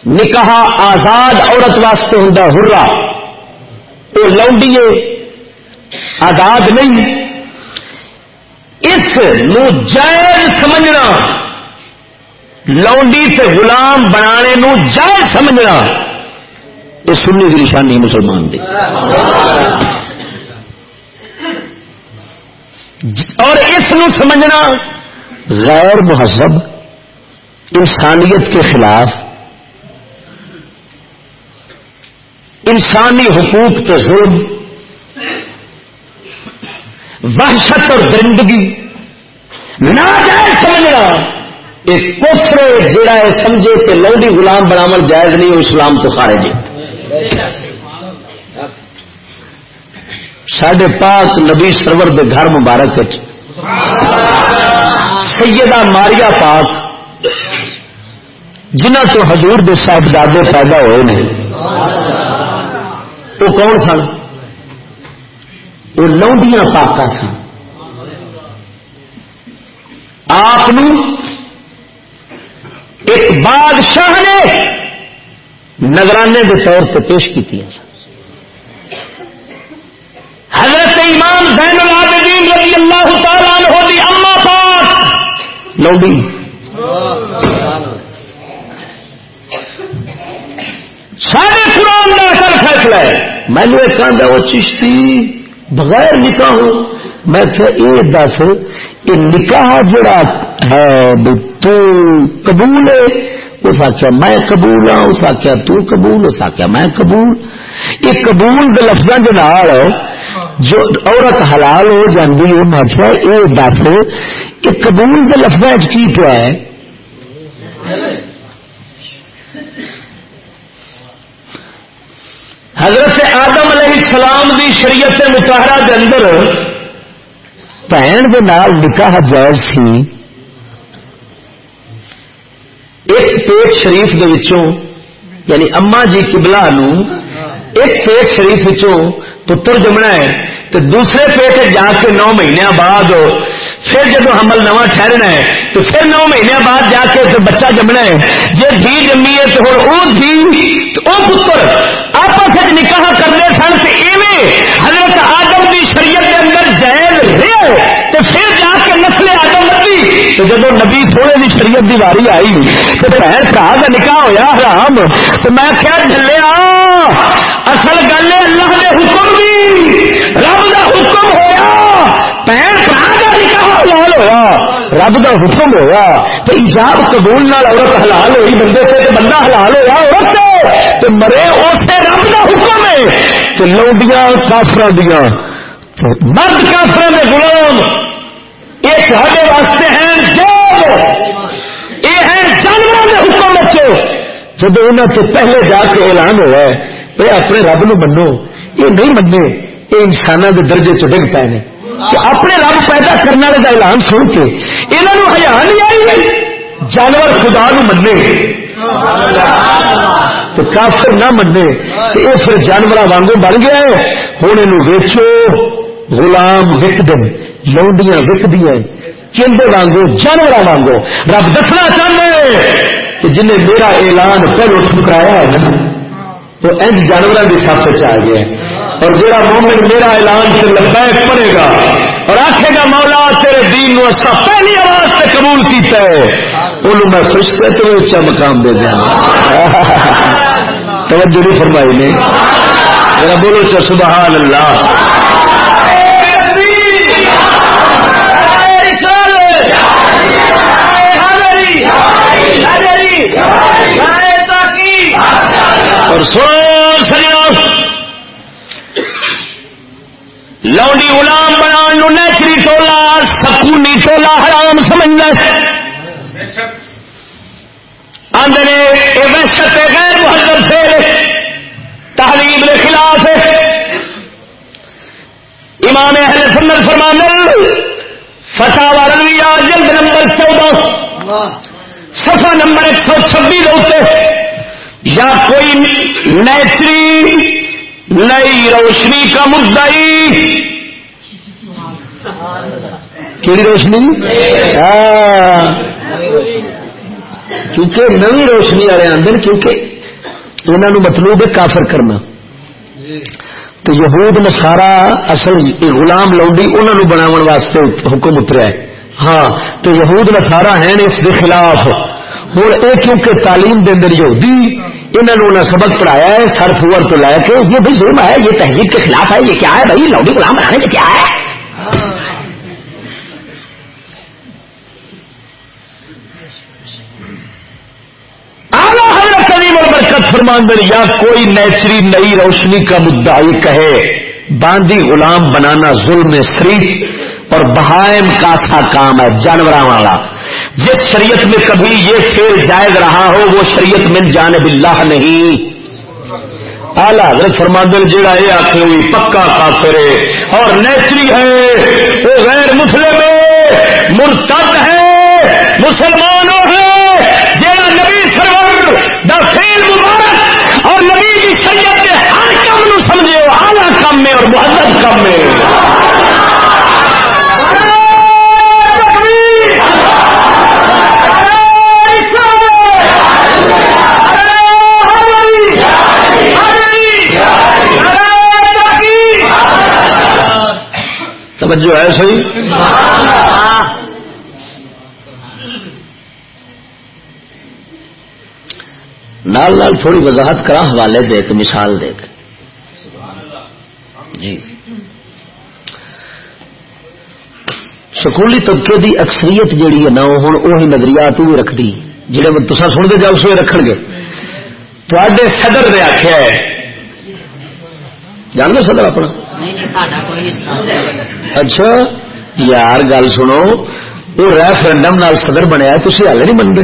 نکاح آزاد عورت واسطے ہوں ہرا وہ لونڈیے، آزاد نہیں۔ اس نو جائز سمجھنا، لونڈی سے غلام بنانے نو جائز سمجھنا، یہ سننے کی نشانی مسلمان دی۔ اور اس نو سمجھنا غیر مہذب، انسانیت کے خلاف۔ انسانی حقوق ظلم، وحشت اور درندگی۔ نہ جائز سمجھنا ایک کوفر جڑا ہے سمجھے کہ لوڈی غلام بناو جائز نہیں، وہ اسلام تو خارج ہے۔ سڈے پاک نبی سرور دے گھر مبارک سیدہ ماریا پاک جنہ تو حضور دے صاحبزادے پیدا ہوئے ہیں وہ کون سن؟ وہ لوڈیاں پاک سن۔ آپ ایک بادشاہ نے نگرانے کے طور پہ پیش کی حضرت امام زین العابدین رضی اللہ تعالیٰ عنہ دی اما پاک۔ لوڈی سارے کا اثر فیصلہ ہے۔ میں نے ایک وہ چشتی بغیر نکاح ہوں میں کیا یہ دس، یہ نکاح جڑا ہے تو قبول ہے۔ اس آخیا میں قبول ہاں۔ اس آخیا تو قبول۔ اس آخیا میں قبول۔ یہ قبول کے لفظوں کے جو عورت حلال ہو جاتی ہے، میں آخیا یہ دس، یہ قبول کے لفظ کی پیا ہے؟ حضرت آدم علیہ السلام دی شریعت متحرہ دے اندر بھن نکاح جائز سی ایک پیٹ شریف دے وچوں یعنی اما جی قبلہ نو، ایک پیٹ شریف وچوں پتر جمنا ہے۔ تو دوسرے پیٹ جا کے نو مہینے بعد پھر جب حمل نواں ٹھہرنا ہے، تو پھر نو مہینے بعد جا کے بچہ جمنا ہے۔ جی دھی جمی ہے تو ہوں وہ دھی، تو وہ پتر۔ آپس نکاح کرتے سن تو ایویں حضرت آدم کی شریعت کے اندر جائز رہے تو پھر جا کے نسل آدم بدی تو جب نبی تھوڑے کی شریعت کی واری آئی، تو بہن کا نکاح ہوا حرام۔ تو میں کیا چلیا اصل گل ہے اللہ کے حکم بھی رب کا حکم ہوا بہن کا نکاح حلال ہوا رب کا حکم ہوا تو ایجاب قبول نال عورت حلال ہوئی، بندے سے تو بندہ حلال ہوا عورت تو مرے اسے رب کا حکم ہے۔ تو لوڈیاں کافر دیا مرد کافر میں غلام، یہ سارے واسطے ہیں جو یہ ہے جانوروں کے حکم بچو جب انہوں سے پہلے جا کے اعلان ہوا ہے یہ اپنے رب نو منو، یہ نہیں منے یہ انسانوں کے درجے چ ڈگ پے کہ اپنے رب پیدا کرنے والے کا اعلان سن کے یہاں ہزار نہیں آئی گئی جانور خدا نو منے تو کافر نہ منے یہ پھر جانور وانگو بن گیا ہے۔ ہوں یہ ویچو غلام وک دن لونڈیاں وک دیا چندے وانگو جانور وانگو رب دسنا چاہتے کہ جنہیں میرا اعلان پہلو ٹھکرایا ہے نا تو انج جانوروں کی سف آ گیا اور جڑا مومن میرا اعلان سے لبیک پڑے گا اور آخے گا مولا تیرے دین نو اچھا پہلی آواز سے قبول کیتا ہے۔ انہوں میں فرشتے تو اچھا مقام دے دیا۔ توجہ نہیں فرمائی نے۔ میرا بولو چا سبحان اللہ۔ اور سنو سجنا۔ لوڈی غلام بنا نیچری ٹولا، سکونی ٹولا حرام سمجھنا آدھے یہ وحشت غیر مہذب سے تعلیم کے خلاف امام اہل سنت فرمان فتح رویہ جلد نمبر چودہ سفا نمبر ایک سو چھبی یا کوئی نیچری نئی روشنی کا مدعی. کیڑی روشنی؟ ہاں۔ کیونکہ نئی روشنی والے آدھے کیونکہ انہوں مطلوب ہے کافر کرنا۔ تو یہود نسارا اصل غلام لوڈی انہوں بناو واسطے حکم اتریا ہے۔ ہاں تو یہود نسارا ہیں اس کے خلاف۔ ہوں یہ کیونکہ تعلیم دے اندر یہودی انہوں نے سبق پڑھایا ہے، سر فور تو لے کے یہ بھائی ظلم ہے، یہ تہذیب کے خلاف ہے، یہ کیا ہے بھائی؟ لوڈی غلام بنانے کا کیا ہے؟ برکت فرمان یا کوئی نیچری نئی روشنی کا مدعا کہے، باندی غلام بنانا ظلم صریف اور بہائم کا سا کام ہے جانور والا۔ جس شریعت میں کبھی یہ فیل جائز رہا ہو، وہ شریعت میں جانب اللہ نہیں۔ آلہ حضرت فرماندل جڑا یہ آخر ہوئی پکا کافر ہے اور نیچری ہے۔ وہ غیر مسلم ہے، مرتد ہے، مسلمانوں ہے۔ جڑا نبی سرور دا فیل مبارک اور نبی کی شریعت کے ہر کام نو سمجھے آلہ کام میں اور مہذب کام میں۔ توجہ ہے صحیح؟ نال نال تھوڑی وضاحت کرا حوالے دے کے، مثال دے کے۔ جی۔ سکولی طبقے دی اکثریت جیڑی ہے نا ہوں وہی نظریات بھی رکھتی جہے تصا سنتے جاؤ سو رکھ گے۔ تے صدر نے آخیا ہے۔ جان لو صدر اپنا؟ اچھا یار گل سنو وہ ریفرنڈم نال صدر بنیا تھی ہل نہیں منگے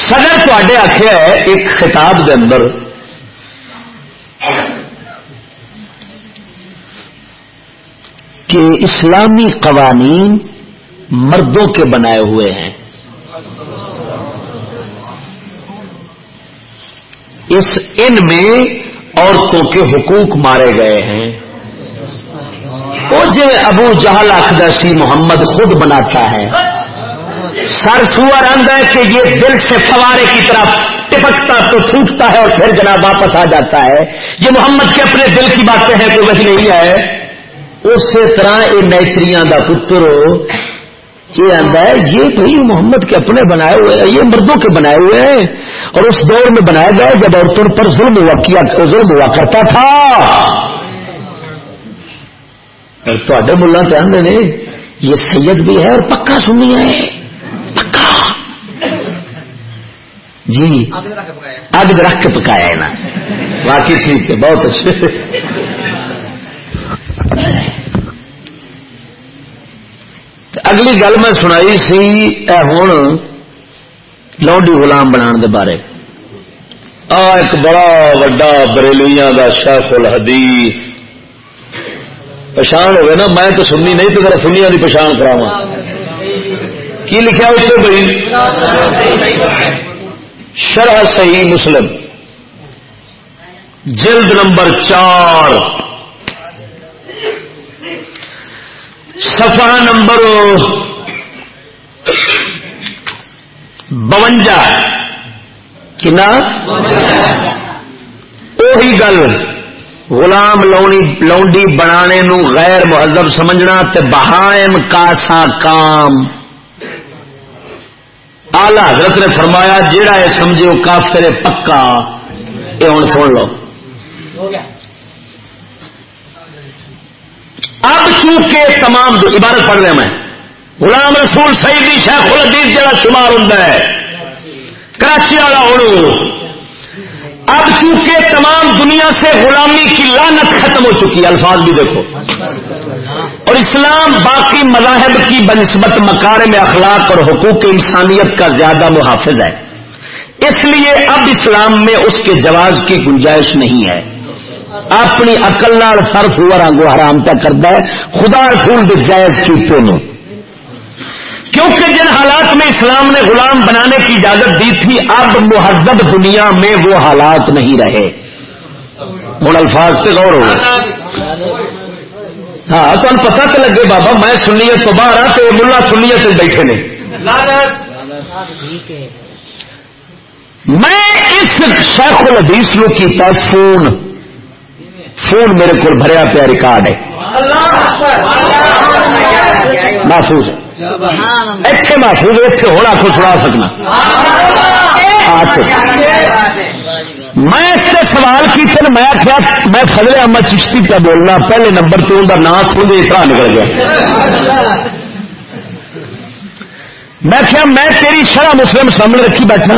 صدر تے آخیا ہے ایک خطاب دے اندر کہ اسلامی قوانین مردوں کے بنائے ہوئے ہیں। ان میں عورتوں کے حقوق مارے گئے ہیں۔ وہ جو ابو جہل اخدسی محمد خود بناتا ہے۔ سر سور آدھا ہے کہ یہ دل سے فوارے کی طرف ٹپکتا تو ٹوٹتا ہے اور پھر جناب واپس آ جاتا ہے۔ یہ محمد کے اپنے دل کی باتیں ہیں کہ وہی نہیں ہے۔ اسی طرح یہ نیچریاں کا پتر یہ آتا ہے، یہ بھائی محمد کے اپنے بنائے ہوئے ہیں، یہ مردوں کے بنائے ہوئے ہیں۔ اور اس دور میں بنایا گیا جب عورتوں پر ظلم ہوا کیا ظلم ہوا کرتا تھا۔ اور ملا تو آدھے نے، یہ سید بھی ہے اور پکا سنی ہے۔ پکا۔ جی۔ اگ رکھ کے پکایا ہے نا۔ باقی ٹھیک ہے، بہت اچھے۔ اگلی گل میں سنائی سی، اے ہوں لوڈی غلام بنا دے بارے۔ آ، ایک بڑا وڈا بریلیاں دا شیخ الحدیث۔ پچھان ہوگی نا، میں تو سننی نہیں، تو ذرا سنیا کی پچھان کراوا کی لکھا اس کو بھائی؟ شرح صحیح مسلم۔ جلد نمبر چار۔ سفا نمبر بونجا کنا؟ وہی گل غلام لونڈی بنانے نو غیر مہذب سمجھنا تے بہائم کاسا کام۔ آلہ حضرت نے فرمایا، جیڑا ہے سمجھے وہ کافر پکا۔ یہ ہوں سن لو۔ اب چونکہ تمام عبارت پڑھ رہا میں، غلام رسول سعیدی شیخ الدیز جڑا شمار ہوں کراچی والا ہوں اب چونکہ تمام دنیا سے غلامی کی لانت ختم ہو چکی ہے، الفاظ بھی دیکھو۔ اور اسلام باقی مذاہب کی بنسبت مکار میں اخلاق اور حقوق انسانیت کا زیادہ محافظ ہے۔ اس لیے اب اسلام میں اس کے جواز کی گنجائش نہیں ہے۔ اپنی اقل فرف ہوا رنگو حرام تک کرتا ہے۔ خدا رسول جائز کیتے ہیں کیونکہ جن حالات میں اسلام نے غلام بنانے کی اجازت دی تھی، اب مہذب دنیا میں وہ حالات نہیں رہے۔ ہوں، الفاظ سے غور ہو۔ ہاں تم پتہ تو لگے بابا، میں سنیت تو باہر ہاں تو ملا سنیت بیٹھے نے۔ میں اس شیخ الحدیث نو کیتا فون۔ فون میرے کو بھریا پیا ریکارڈ ہے۔ محفوظ اتنے محفوظ اتنے ہونا کو سنا سکنا۔ میں اس سے سوال کیتے میں کیا میں فضل احمد چشتی پہ بولنا، پہلے نمبر تو ان کا نام سن اتنا نکل گیا۔ میں کیا میں تیری شرح مسلم سامنے رکھی بیٹھا۔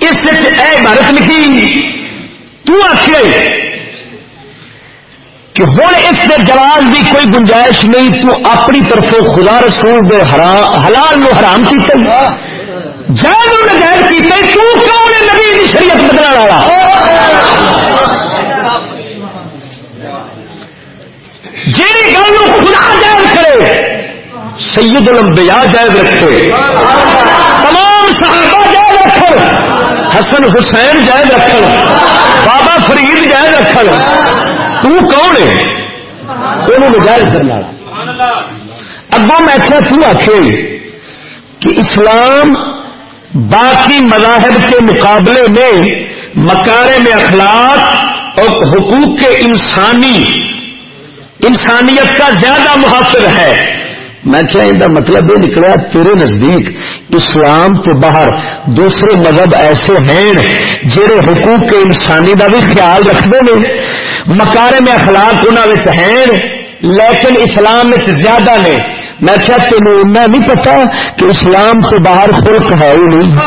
اس عبارت لکھی۔ تو آخر کہ ہوں اس کے جواب کی کوئی گنجائش نہیں، تو اپنی طرف خدا رسول دے حلال نو حرام کیتے جائز نجائز کیتے تو کیوں نے نبی شریعت بدلنے والا؟ جیڑی گل خدا جائز کرے سید الانبیاء جائز رکھے۔ تمام صحابہ جائز رکھ حسن حسین جائز رکھ بابا فرید جائز رکھ کون ہے؟ انہوں جائز کرنا۔ اگوں میں کیا تو آخے کہ اسلام باقی مذاہب کے مقابلے میں مکارے میں اخلاق اور حقوق کے انسانی، انسانیت کا زیادہ محافظ ہے۔ میں کیا ان کا مطلب یہ نکلا تیرے نزدیک اسلام کے باہر دوسرے مذہب ایسے ہیں جہے حقوق کے انسانی کا بھی خیال رکھتے ہیں۔ مکارے میں اخلاق انہوں ہیں لیکن اسلام زیادہ نے۔ میں کیا تینوں نہیں پتا کہ اسلام کے باہر خلق ہے ہی نہیں۔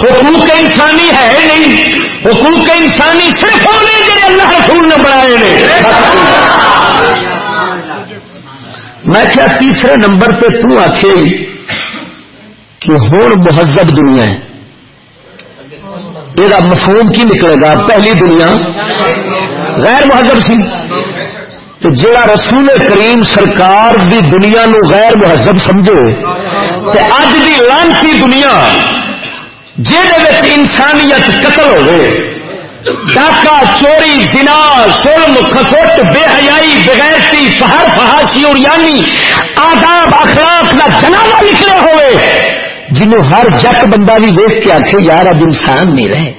حقوق انسانی ہے نہیں؟ حقوق انسانی صرف ہونے جڑے اللہ رسول نے بنائے نے. میں کیا تیسرے نمبر پہ تو آخے کہ ہوں مہذب دنیا ہے. یہ مفہوم کی نکلے گا؟ پہلی دنیا غیر مہذب سی. تو جڑا رسول کریم سرکار دی دنیا نو غیر مہذب سمجھو تے اج دی لانتی دنیا جہد انسانیت قتل ہوئے ڈاکہ چوری دنا ظلم کھسٹ بے حیائی بغیرتی فہر فہاشی اور یعنی آداب اخلاق کا جنازہ نکلے ہوئے جنہوں ہر جٹ بندہ بھی دیکھ کے آخے یار اب انسان نہیں رہے۔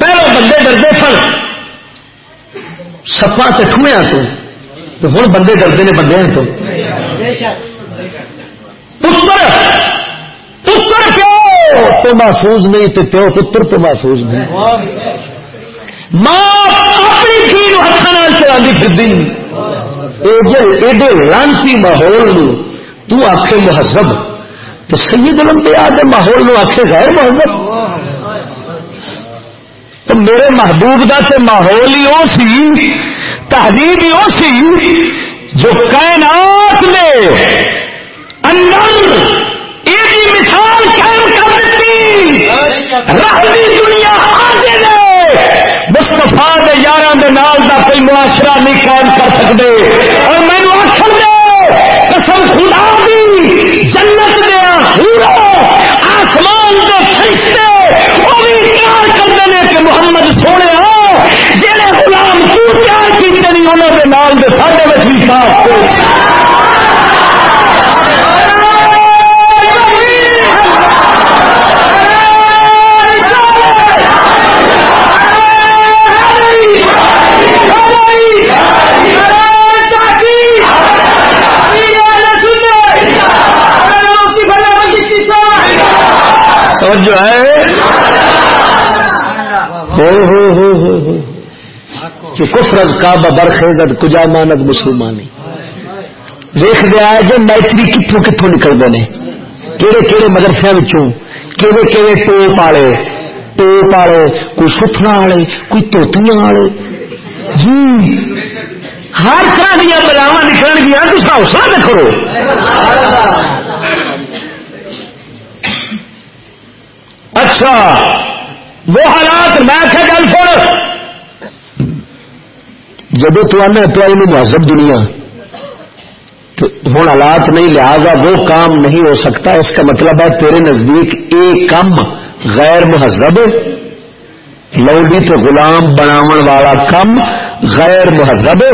پہلے بندے ڈردے سن سپا تو ٹویا تو ہوں بندے ڈرتے نے بندے تو۔ پتر پتر پیو! تو محفوظ نہیں تو پیو پتر تو محفوظ نہیں۔ ماں اپنی تھی ہاتھ چلا پھر ایڈے لانتی ماحول تو آخے مہذب۔ تو سید لمبے آدھے ماحول نو آخے غیر مہذب۔ تو میرے محبوب کا تو ماحول ہی وہ سی تحریر ہی وہ سی، جو کائنات میں اندر مثال قائم کر دیتی رہی دنیا آگے نے مستفا کے یار کے نال کا کوئی معاشرہ نہیں قائم کر سکتے اور مینو آخر دے، قسم خدا دی، جنت دیا ہیرو آسمان کے فرشتے وہ بھی اقرار کرتے ہیں کہ محمد سونے جہے غلام تیار کیتے نہیں انہوں کے نام کے ساڈے میں بھی صاف جو ہے کہ کفرز کا برخیزت کجا مانت مسلمانی. دیکھ دیا ہے جو میتری کتوں کتوں نکلتے ہیں کہڑے کہڑے مدرسے کہڑے کہڑے ٹوپ والے ٹوپ والے کوئی ستنا والے کوئی توتیاں والے جی ہر طرح دیا بلاوا نکل گیا تو حوصلہ دیکھو اچھا۔ وہ حالات میں گل سن۔ جب تمہیں پائی مہذب دنیا۔ تو ہوں حالات نہیں، لہذا وہ کام نہیں ہو سکتا۔ اس کا مطلب ہے تیرے نزدیک ایک کم غیر مہذب لوڈی تو غلام بناون والا کم غیر مہذب۔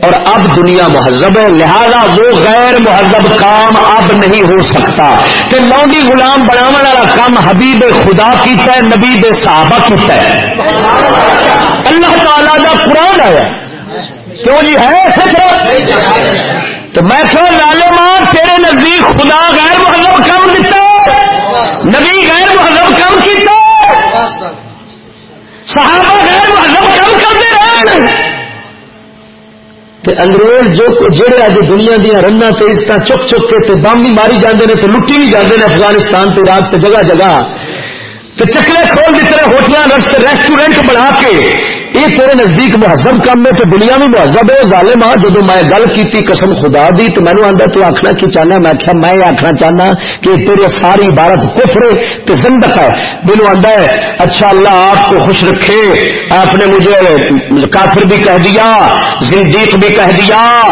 اور اب دنیا مہذب ہے، لہذا وہ غیر مہذب کام اب نہیں ہو سکتا۔ کہ لوڈی غلام بناون والا کام حبیب خدا کیتا ہے نبی دے صحابہ کیتا ہے اللہ تعالی کا قرآن ہے۔ کیوں جی ہے سچ تو میں تو لالے ماں تیرے نزدیک خدا غیر مہذب کام دیتا نبی غیر مہذب کام کیتا صحابہ غیر مہذب انگریز جو جہے اج دنیا دیا رنگ سے اس طرح چک چک کے بم بھی ماری جاندے نے تو لٹی بھی جاندے نے افغانستان تو عراق تے جگہ جگہ تے چکلے کھول دیتے ہیں ہوٹل ریسٹورینٹ بنا کے یہ تیرے نزدیک مہذب کام ہے تو دنیا بھی مہذب ہے، ظالم ہاں جب میں گل کیتی قسم خدا دی، تو مینو آدھا تو آخنا کی چاہنا؟ میں آخیا میں آخنا چاہنا کہ تیرے ساری عبارت کفر تو زندق ہے۔ مینو آتا ہے اچھا اللہ آپ کو خوش رکھے۔ آپ نے مجھے کافر بھی کہہ دیا، زندیق بھی کہہ دیا۔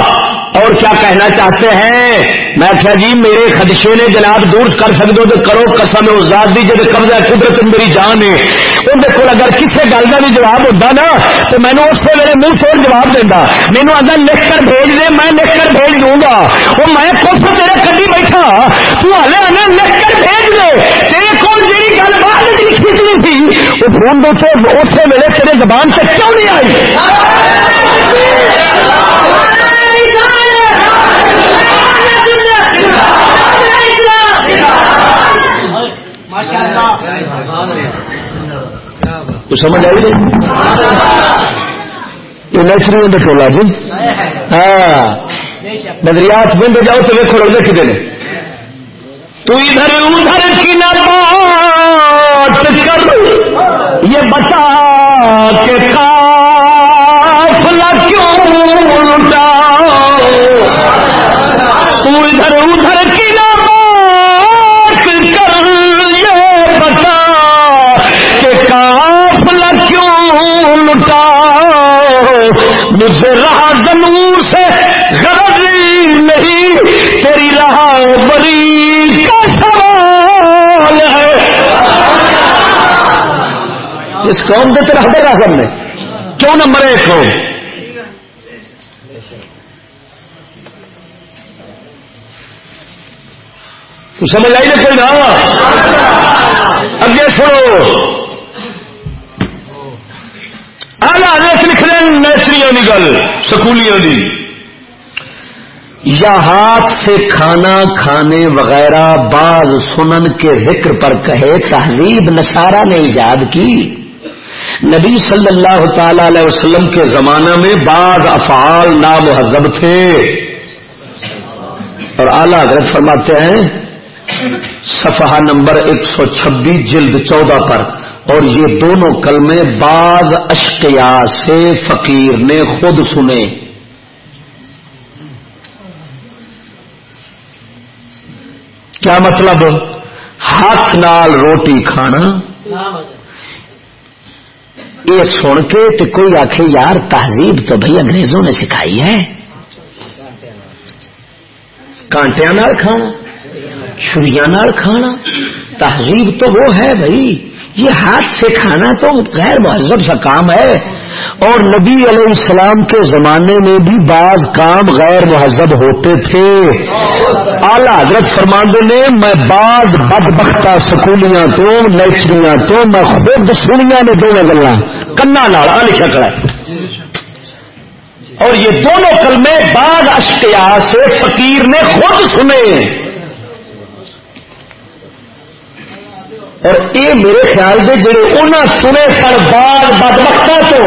اور کیا کہنا چاہتے ہیں؟ میں کیا جی میرے خدشے نے جناب دور کر سکتے ہو تو کرو قسم ذات دی جب قبضہ قدرت میری جان ہے۔ اندر کو اگر کسی گل کا بھی جواب ہوتا نا، تو مینو اسی ویلے منہ توڑ جواب دینا مینو آتا لکھ کر بھیج دے، میں لکھ کر بھیج دوں گا۔ وہ میں خود سے تیرے کدی بیٹھا۔ تو ہلے آنا لکھ کر بھیج دے۔ تیرے کو جی گل بعد لکھی تھی وہ فون دیتے اسی ویلے تیرے زبان سے کیوں نہیں آئی؟ تو سمجھ آئی نہیں؟ یہ نیچری اندر ٹولا جی ہاں۔ نظریات بند جاؤ تو دیکھو لوگ دیکھتے ہیں۔ تو ادھر ادھر کی نہ بات کر۔ یہ بتا کہ کافلا کیوں لٹا تو ادھر ادھر مجھے رہا زمور سے غرض نہیں، تیری رہا بری کا سوال ہے۔ اس قوم کے طرح بڑا کرنے کیوں نمبر ایک ہو تو سمجھ آئی نا؟ کوئی نہ اگے سنو لکھ نیچریوں کی گل سکولیوں کی یا ہاتھ سے کھانا، کھانے وغیرہ بعض سنن کے ذکر پر کہے، تہذیب نسارا نے ایجاد کی۔ نبی صلی اللہ تعالی علیہ وسلم کے زمانے میں بعض افعال نامہذب تھے۔ اور اعلی حضرت فرماتے ہیں، صفحہ نمبر ایک سو چھبیس، جلد چودہ پر۔ اور یہ دونوں کلمے بعض اشکیا سے فقیر نے خود سنے۔ کیا مطلب؟ ہاتھ نال روٹی کھانا۔ یہ سن کے تو کوئی آخ یار تہذیب تو بھائی انگریزوں نے سکھائی ہے۔ کانٹیا کھانا چھری کھانا۔ تہذیب تو وہ ہے بھائی، یہ ہاتھ سے کھانا تو غیر مہذب سا کام ہے۔ اور نبی علیہ السلام کے زمانے میں بھی بعض کام غیر مہذب ہوتے تھے۔ اعلی حضرت فرماندے نے، میں بعض بدبختہ سکولیاں تو، نیچریاں تو، میں خود سنیا نے دونوں گلا کنا نالا لکھا کرا اور یہ دونوں کلمے بعض اشکیا سے فقیر نے خود سنے۔ اور یہ میرے خیال سے جڑے انہیں سنے سن بال بد وقت تو،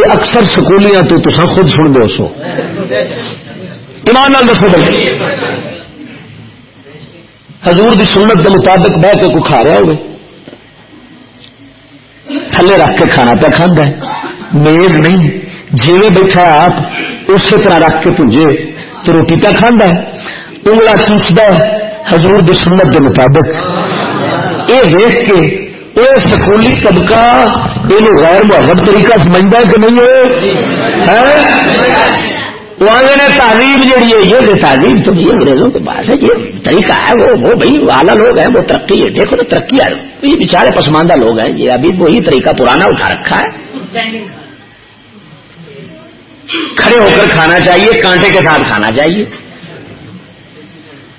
یہ اکثر سکولیاں تو تصا خود سن دو سو ایمان نال دسو بھائی۔ حضور دی سنت کے مطابق بہ کے کوئی کھا رہا ہوگا تھلے رکھ کے کھانا پہ کھانا ہے۔ میز نہیں۔ جی بیٹھا آپ، اسی طرح رکھ کے پوجے تو روٹی پہ کھانا ہے۔ انگلا چوسد حضور دی سنت کے مطابق۔ یہ دیکھ کے یہ سکولی طبقہ یہ غیر محبت طریقہ سمجھتا ہے کہ نہیں ہو نے تعلیم جہی ہے یہ تعلیم تو نہیں انگریزوں کے پاس ہے یہ طریقہ ہے وہ وہ بھائی والا لوگ ہیں وہ ترقی ہے۔ دیکھو تو ترقی ہے۔ یہ بیچارے پسماندہ لوگ ہیں۔ یہ ابھی وہی طریقہ پرانا اٹھا رکھا ہے۔ کھڑے ہو کر کھانا چاہیے کانٹے کے ساتھ کھانا چاہیے۔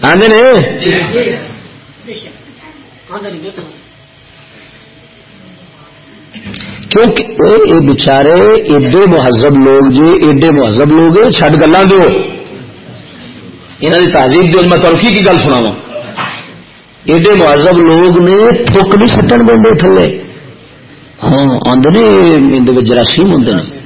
آدھے نے کیونکہ یہ بچارے ایڈے مہذب لوگ جی ایڈے مہذب لوگ چڈ گلا دو یہاں کی تہذیب جو میں ترقی کی گل سنا ایڈے مہذب لوگ نے تھوک بھی سٹن دے تھلے۔ ہاں آدھے جراثیم ہوں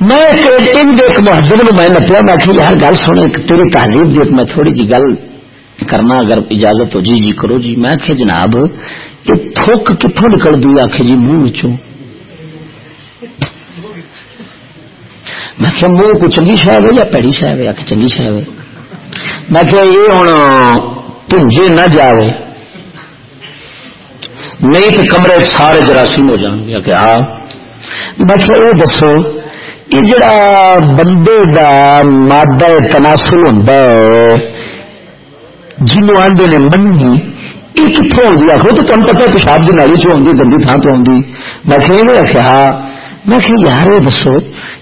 میں ایک مہذب نو میں نپیا میں کہ یار گل سنے تیری تہذیب دی میں تھوڑی جی گل کرنا، اگر اجازت ہو جی جی کرو جی۔ میں کہ جناب، یہ تھوک کتوں نکل دی آخ جی منہ چوں میں کہ منہ کو چنگی شاید ہے یا پیڑی شاید ہے؟ آ چنگی شاید ہے۔ میں کہ یہ ہوں، پنجے نہ جاوے۔ نہیں تو کمرے سارے جراثیم ہو جان گے۔ کہ میں کہ یہ دسو یہ جڑا بندے دا مادہ تناسل ہوں جنوب آدھے نے منگی یہ کتوں آئی آخو تو تمہیں پتا پیشاب کی نالی چ آئی گندی تھان تو آئی میں کہ یہ آخیا میں کہ یار یہ دسو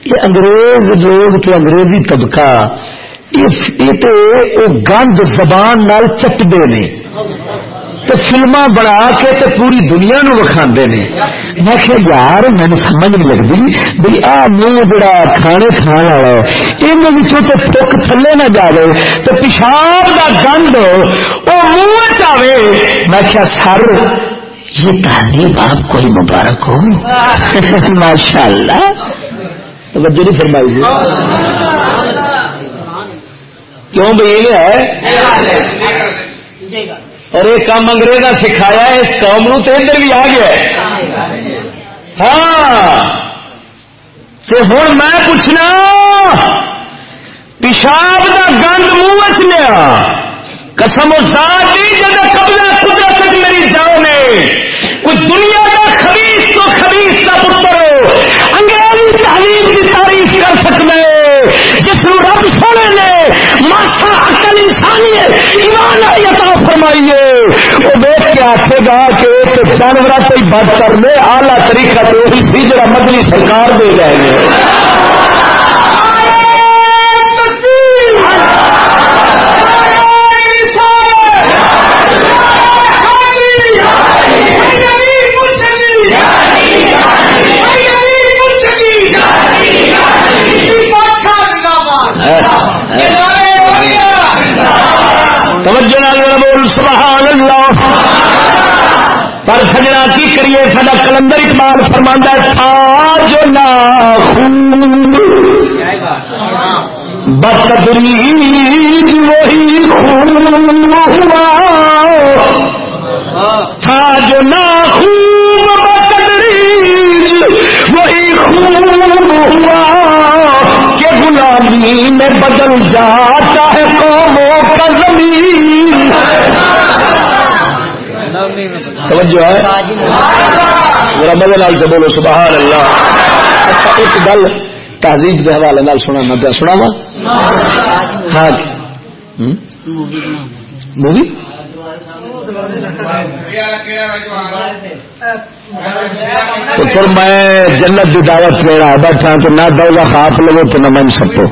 یہ انگریز لوگ تو انگریزی طبقہ یہ تو گند زبان نال چٹتے نے تو فلما بنا کے تے پوری دنیا نو وکھا نے۔ میں کہ یار مجھے سمجھ نہیں لگتی بھائی آ منہ جڑا کھانے کھان والا یہ تو تک تھلے نہ جائے تو پیشاب کا گند وہ منہ چاہے میں کیا سر یہ تعلیم آپ کو ہی مبارک ہو۔ (laughs) ماشاء اللہ توجہ نہیں فرمائی جی۔ کیوں بھائی یہ ہے؟ اور یہ کام انگریزا سکھایا اس قوم نو تو ادھر بھی آ گیا ہاں۔ تو ہوں میں پوچھنا، پیشاب کا گند منہ لیا۔ قسم و ساتھ جب قبضہ قدرت میری جاؤ نے کوئی دنیا کا خبیص تو خبیص کا پتر۔ انگریزی تعلیم کی تعریف کر سکتے جس رب سونے نے ماسا ایمان انسانی ایمان آئی عطا فرمائیے۔ وہ دیکھ کے آخے گا کہ ایک جانور سے بد کر لے آلہ طریقہ تو وہی سی جڑا مدنی سرکار دے جائیں پر سجنا کی کریے سا کلندر اقبال فرماندہ تھا جو نا بتدری وہی خون ہوا۔ تھا جو نا خوب بتدری وہی خون ہوا۔ کہ غلامی میں بدل جاتا توجہ ہے؟ میرا مدد لال سے بولو سبحان اللہ اچھا ایک گل تہذیب کے حوالے نال سنا، میں پہ سنا وا۔ ہاں جی۔ مووی؟ تو پھر میں جنت کی دعوت لینا بیٹھا تو نہ دولا خاف لو تو نہ من سکو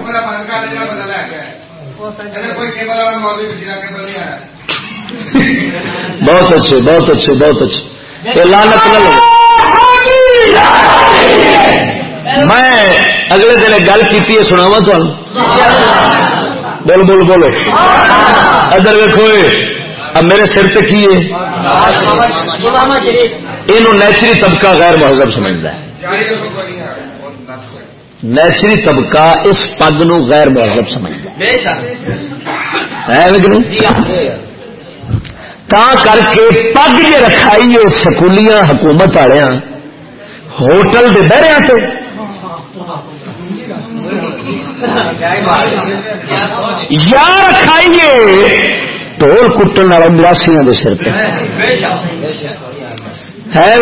بہت اچھے بہت اچھے بہت اچھے۔ لانت نہ لو۔ میں اگلے دن گل کی سناوا تمہیں بول بول بولو ادھر ویکو اب میرے سر پہ کی ہے یہ نیچری طبقہ غیر مہذب سمجھتا ہے۔ نیچری طبقہ اس پگ نو غیر مہذب سمجھتا ہے۔ تا کر کے پگ جی رکھائی ہے سکولیاں حکومت والے ہوٹل کے بہریا سے یا رکھائیے ٹول کٹن والا مراسیا کے سر پہ ہے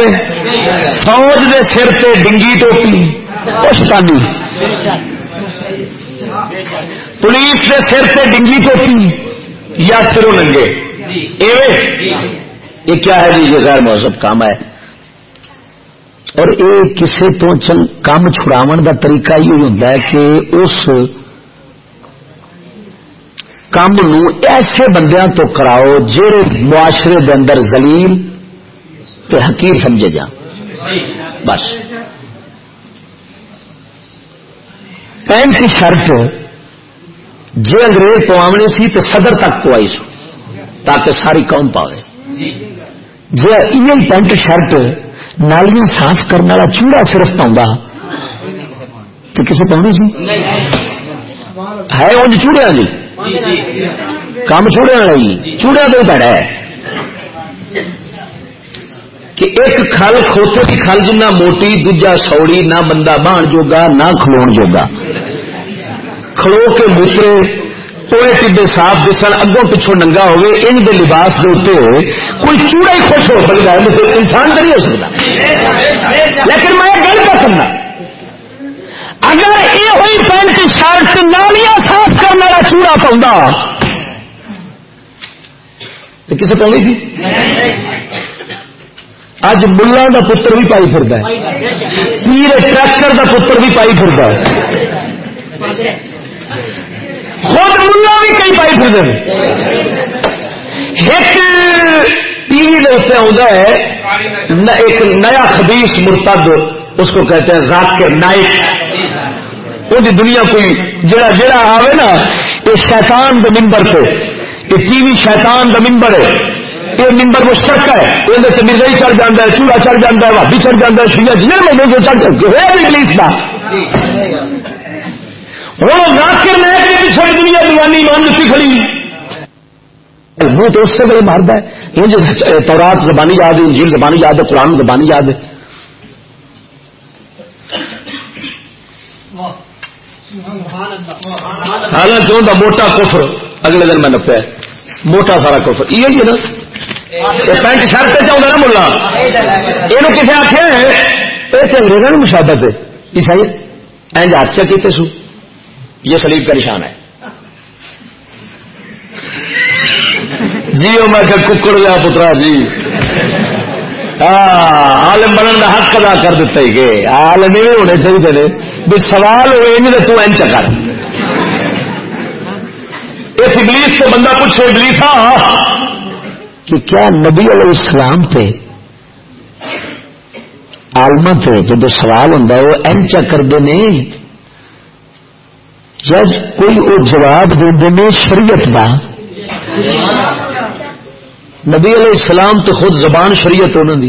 فوج دے سر پہ ڈنگی ٹوپی پشتانی پولیس کے سر پہ ڈنگی ٹوپی یا سرو ننگے یہ کیا ہے جی؟ یہ غیر مہذب کام ہے۔ اور یہ کسی تو کام چھڑاو کا طریقہ یہ ہوتا ہے کہ اس کام نو ایسے بندیاں تو کراؤ جہے معاشرے دے اندر زلیل تے حقیر سمجھے جا بس۔ پینٹ کی شرٹ جی انگریز پوامنی سی تو صدر تک پوائی سو۔ تاکہ ساری قوم پاوے۔ جی یہ پینٹ شرٹ نالیاں صاف کرنے والا چوڑا صرف پاؤں تو کسی پاؤنی سی؟ ہے انج چوڑیا جی کام چوڑیا والا جی چوڑیا تو پیڑا ہے۔ کہ ایک کھل کھوتے کی کھل جنہ موٹی دوجا سوڑی، نہ بندہ بان جوگا، نہ کھلو جوگا۔ کھلو کے موترے ٹوئے ٹبے صاف دسن، اگوں پچھوں ننگا ہوئے ان دے لباس دے اتنے کوئی چوڑا ہی خوش ہو سکتا ہے انسان تو نہیں ہو سکتا۔ لیکن میں گل کر سکتا۔ اگر یہ ہوئی پینٹ شرٹ نالیاں صاف کرنے والا چوڑا پاؤں کسے پاؤنی سی؟ اج ملا کا پتر بھی پائی پھر پیر ٹریکٹر کا پتر بھی پائی پھر خود ملا بھی کئی پائی پھر ایک ٹی وی اتنے آتا ہے ایک نیا خدیش مرتد، اس کو کہتے ہیں ذاکر نائک۔ وہ دنیا کوئی جڑا جڑا آوے نا، یہ شیطان دے ممبر پہ۔ یہ ٹی وی شیطان دا ممبر ہے۔ یہ ممبر مشترک ہے۔ یہ مرزائی چڑھ جاتا ہے، چوڑا چڑھ جاتا ہے بھابی چڑھ جاتا ہے، شیعہ جنہیں میں جو چڑھ جاتا ہے کا ہوں ذاکر نائک نے پیچھے دنیا دیوانی مان دیتی کھڑی وہ تو اس سے بڑے مارتا ہے۔ یہ تورات زبانی یاد ہے، انجیل زبانی یاد ہے، قرآن زبانی یاد ہے۔ حالانکہ ان کا موٹا کفر اگلے دن میں نپیا موٹا سارا کفر۔ یہ ہے نا۔ پینٹ شرٹ چاہتا نا ملا۔ یہ کسی آخر یہ انگریزوں کی مشابت ہے۔ عیسائی اینج حادثہ کیتے سو۔ یہ سلیب کا نشان ہے۔ جی وہ میں ککڑ گیا پترا جی۔ ہاں، عالم بننے کا حق ادا کر دیتا ہی کہ عالم یہ ہونے چاہیے بھی سوال ہوئے نہیں تو این چکر اس ابلیس کو بندہ پوچھے، ابلیس ہاں،, ہاں کہ کیا نبی علیہ السلام پہ آلما پہ جب سوال ہوں وہ این چکر دے نہیں جب کوئی وہ جواب دے شریعت کا نبی علیہ السلام تو خود زبان شریعت انہوں دی۔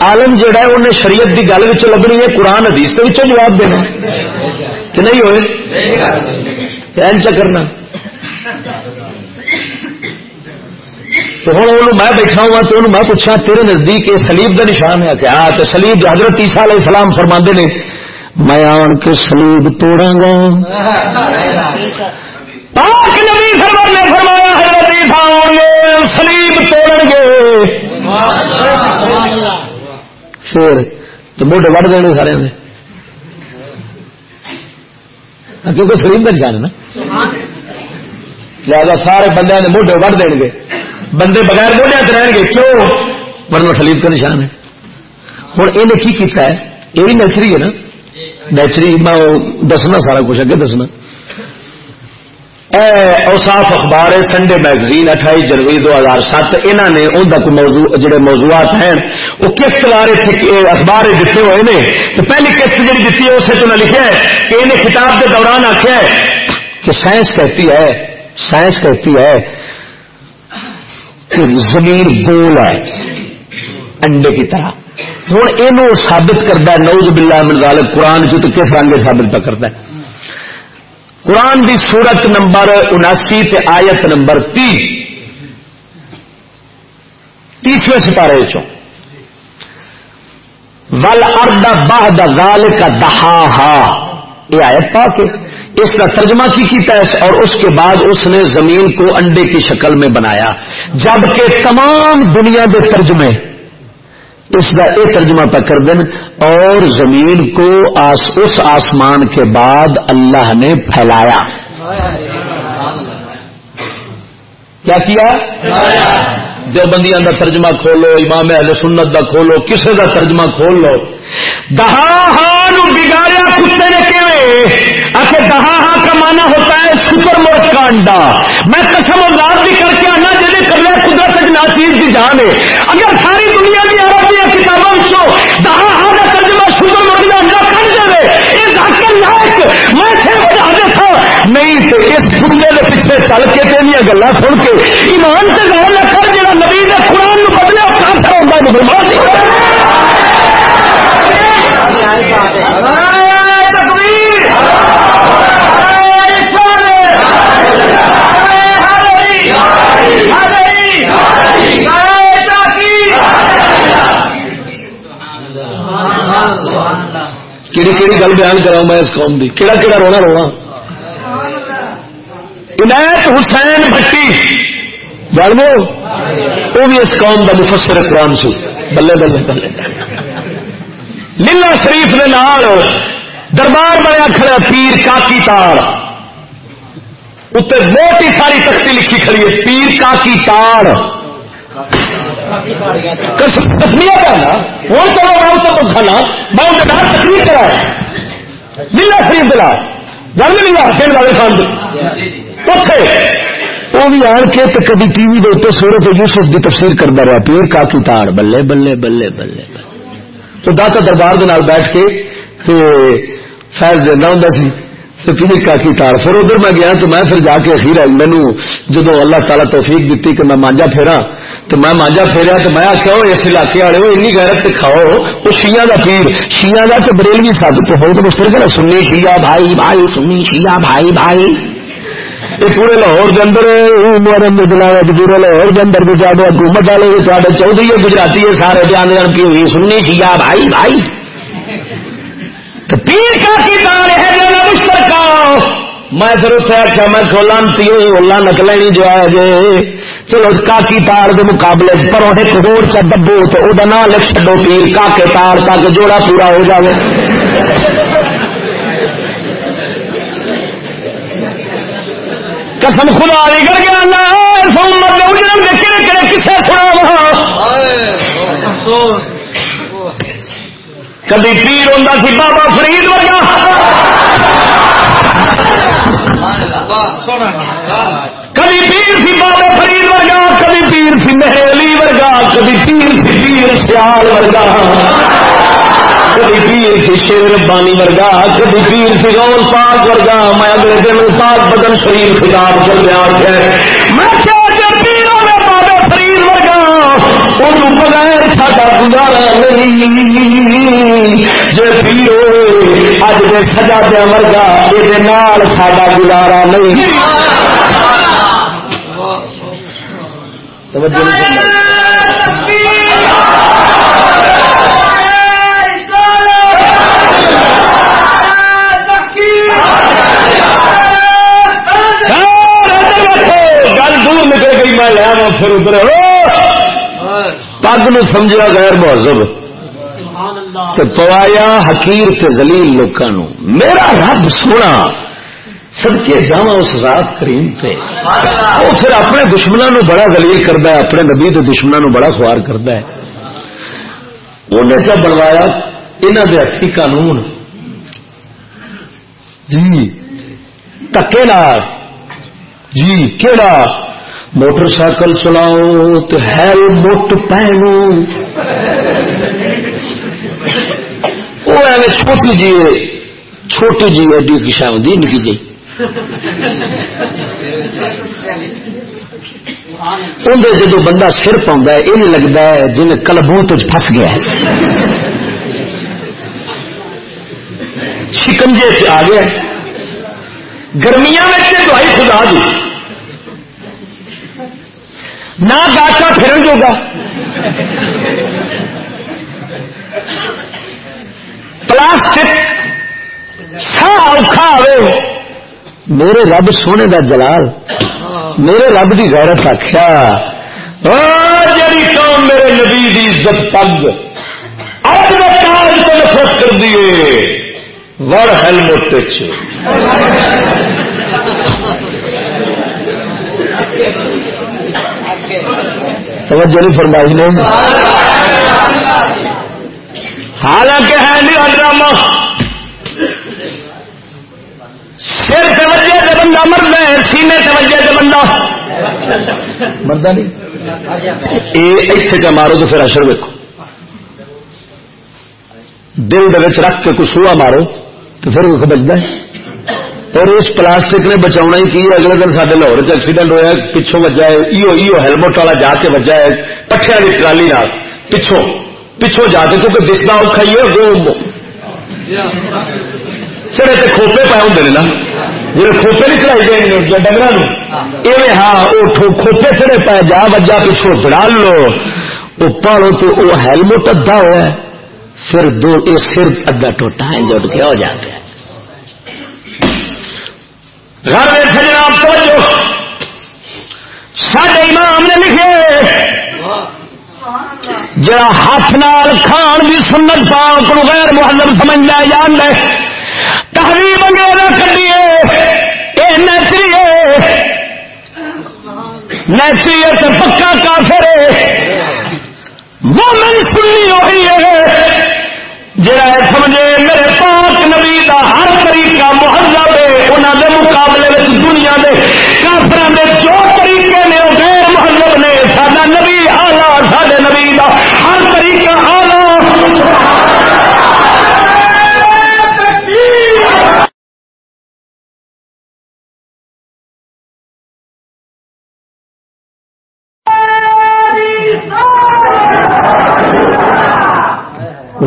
عالم جہا ہے انہیں شریعت کی گل لبنی ہے، قرآن، حدیث کے جواب دینا۔ کہ نہیں ہوئے؟ کرنا تو ہوں وہ میں بیٹھا ہوا تو میں پوچھا، تیرے نزدیک یہ سلیب کا نشان ہے؟ کہ ہاں تو سلیب حضرت عیسیٰ علیہ السلام فرما نے میں آن کے سلیب توڑا گا۔ پاک نبی سرور نے فرمایا حضرت عیسیٰ سلیب توڑ گے۔ پھر تو موڈے وڑ دینے سارے نے ہاں، کیونکہ سلیم کا نشان ہے نا۔ لہذا سارے بندے نے موڈے وڑ دیں گے۔ بندے بغیر موڈیا رہن گے، کیوں؟ ورنہ سلیم کا نشان ہے۔ ہوں یہ کی کیتا ہے؟ یہ بھی نیچری ہے نا۔ نیچری میں دسنا سارا کچھ اگے دسنا۔ اوساف اخبار سنڈے میگزین اٹھائی جنوری دو ہزار سات انہوں نے ان تک موضوع، جڑے موضوعات ہیں، وہ کس طرح اخبار دیتے ہوئے نے؟ تو پہلی قسط جی دیتی ہے، اسے تو لکھا ہے کہ انہیں کتاب کے دوران آخیا ہے کہ سائنس کہتی ہے، سائنس کہتی ہے کہ زمین گول ہے انڈے کی طرح۔ ہوں یہ ثابت کرتا ہے نوز بلا منظال قرآن جو تو کس رنگ ثابت پہ کرتا ہے۔ قرآن دی سورت نمبر اناسی تے آیت نمبر تی۔ تیسویں سپارے چو ول ارد بہد غال کا دہا ہا یہ آیت پا کے اس کا ترجمہ کی کیتا ہے اور اس کے بعد اس نے زمین کو انڈے کی شکل میں بنایا۔ جبکہ تمام دنیا کے ترجمے اس کا یہ ترجمہ پہ کر اور زمین کو آس، اس آسمان کے بعد اللہ نے پھیلایا۔ کیا کیا؟ دیوبندیاں کا ترجمہ کھولو، امام اہل سنت کا کھولو کسی کا ترجمہ کھول لو۔ دہا ہاں بگاڑیا کتے نے کہ دہا ہاں کا مانا ہوتا ہے سپر مرغ کا انڈا میں قسم اللہ بھی کر کے آنا جی کر لیا قدرت ناچیز کی جان ہے۔ اگر ساری دنیا کی عربی کتابوں سے دہا ہاں ترجمہ شکر مریا کا کر دے اس ڈاکٹر لائق میں تھا۔ نہیں تو اس دنیا کے پیچھے چل کے تیریا گلا سن کے ایمان سے گھر نہ کر جا نبی نے قرآن بدلے اور کافر ہوتا مسلمان۔ کہڑی کہڑی گل بیان کرا میں اس قوم کی کہڑا کہڑا رونا رونا؟ عنایت حسین بھٹی، جان لو وہ بھی اس قوم کا مفسر اکرام سی۔ بلے بلے بلے۔ لیلا شریف نے نال دربار بنیا کھڑا پیر کاکی تار۔ اتنے موٹی ساری تختی لکھی کھڑی ہے، پیر کاکی تار۔ کسمیا کرنا ہوں تو میں تو کھانا، میں ان کے تقریر کرا لیلا شریف دلا۔ جان لیلا دن والے خان اتے وہ بھی آن کے تو کبھی ٹی وی دے سورت یوسف کی تفسیر کرتا رہا، پیر کاکی تاڑ، بلے بلے بلے بلے تو داتا دربار دے بیٹھ کے فیض دینا ہوں سی۔ پیر کاکی تار پھر ادھر میں گیا تو میں پھر جا کے اخیر مینو جب اللہ تعالیٰ توفیق دیتی کہ میں مانجا پھیرا تو میں مانجا پھیرا تو میں آخیا اس علاقے والے این غیرت کھاؤ وہ شیعہ دا پیر۔ شیعہ دا تو بریلوی ثابت ہو، تو پھر کہ سنی شیعہ بھائی بھائی، سنی شیعہ بھائی بھائی۔ یہ پورے لاہور کے اندر پورے لاہور کے اندر بھی حکومت والے بھی چودھری گجراتی ہے، سارے بیان کی ہوئی سننی شیعہ بھائی بھائی۔ تو پیر کا کی دار ہے مشترکہ میں پھر اتنے آخیا میں کھولا اولا نک لینی جو ہے جی چلو کاکی تار کے مقابلے پر ایک ہور چا ڈبو تو وہ نام لکھ چڈو پیر، کاکے تار تک جوڑا پورا ہو جائے قسم خدا نہیں کر کے آنا اجرم کے کہڑے کہڑے کسے سنا کبھی پیر ہوں سی، بابا فرید ورگا۔ کبھی پیر سی بابا فرید ورگا کبھی پیر سی مہیلی ورگا کبھی پیر سی پیر سیال ورگا۔ کبھی پیر سی شیر بانی ورگا کبھی پیر سی غول پاک ورگا۔ میں اگلے دن پاک بدن شریف خطاب کر دیا میں پیروں میں بابے فرید ورگا ان بغیر ساڈا گزارا نہیں۔ جی پیرو اج کے سجا دیا ورگا یہ ساڈا گزارا نہیں۔ توجہ میں لیا پھر ادھر۔ پگ نو سمجھا غیر مہذب۔ پوایا حکیر تے زلیل لوگوں میرا رب سونا سدکے جا اس رات کریم پہ وہ پھر اپنے دشمنوں نو بڑا دلیل کرتا ہے، اپنے نبی کے دشمنوں نو بڑا خوار کرتا ہے۔ انہیں کیا بنوایا انہوں دے ہاتھی قانون۔ جی تکے جی کہڑا موٹر سائیکل چلاؤ تو ہیلمٹ پہنو۔ وہ ایویں چھوٹی جی چھوٹی جی ایڈی کی شاید نکی جی۔ اندر جدو بندہ سر پاؤں یہ لگتا ہے جن کلبوت پس گیا ہے۔ شکنجے سے آ گیا گرمیاں میں دوائی خدا دی نہ گاٹا پھرن جو پلاسٹک سا اوکھا آئے میرے رب سونے دا جلال، میرے رب کی غیرت آخیا جی قوم میرے نبی دی عزت پگ۔ اج کاج کو نفرت کر دیے وڑ ہیلمٹ توجہ نہیں فرمائی نے۔ حالانکہ ہے نہیں ڈرامہ۔ سر توجہ سے بندہ مرد ہے سینے توجہ سے بندہ۔ مرد نہیں؟ یہ اتنے کا مارو تو پھر اشر ویکو دل رکھ کے کچھ سوا مارو تو پھر بچتا ہے۔ اور اس پلاسٹک نے بچاؤنا ہی کی اگلے دن سارے لاہور ایکسیڈنٹ ہوا پچھوں بجا ہے ہیلمٹ والا جا کے بجا ہے پٹھیا کی ٹرالی پچھوں پچھوں جا کے کیونکہ دستا اوکھا ہی ہے چڑے تو کھوپے پائے ہوں نا جی کھوپے نہیں چڑھائی گئے ڈنگر یہ ہاں وہ کھوپے چڑے پائے جا بجا پچھوں چڑھا لو وہ پالو تو وہ ہیلمٹ ادا ہوا پھر دو یہ سر ادا ٹوٹا ہے جٹ کے ہو جاتے ہیں گھر میں جناب توجہ سڈے امام نے لکھے جڑا ہاتھ نال کھان بھی سنت پاک غیر محلم سمجھ لیا جان دے تحریم انگریزا کھڑیے اے نیچری تو پکا کافر مومن سننی ہوئی ہے، جڑا سمجھے، میرے پاک نبی دا ہر طریقہ محلب ہے انہوں دے مقابلے دنیا دے کافران دے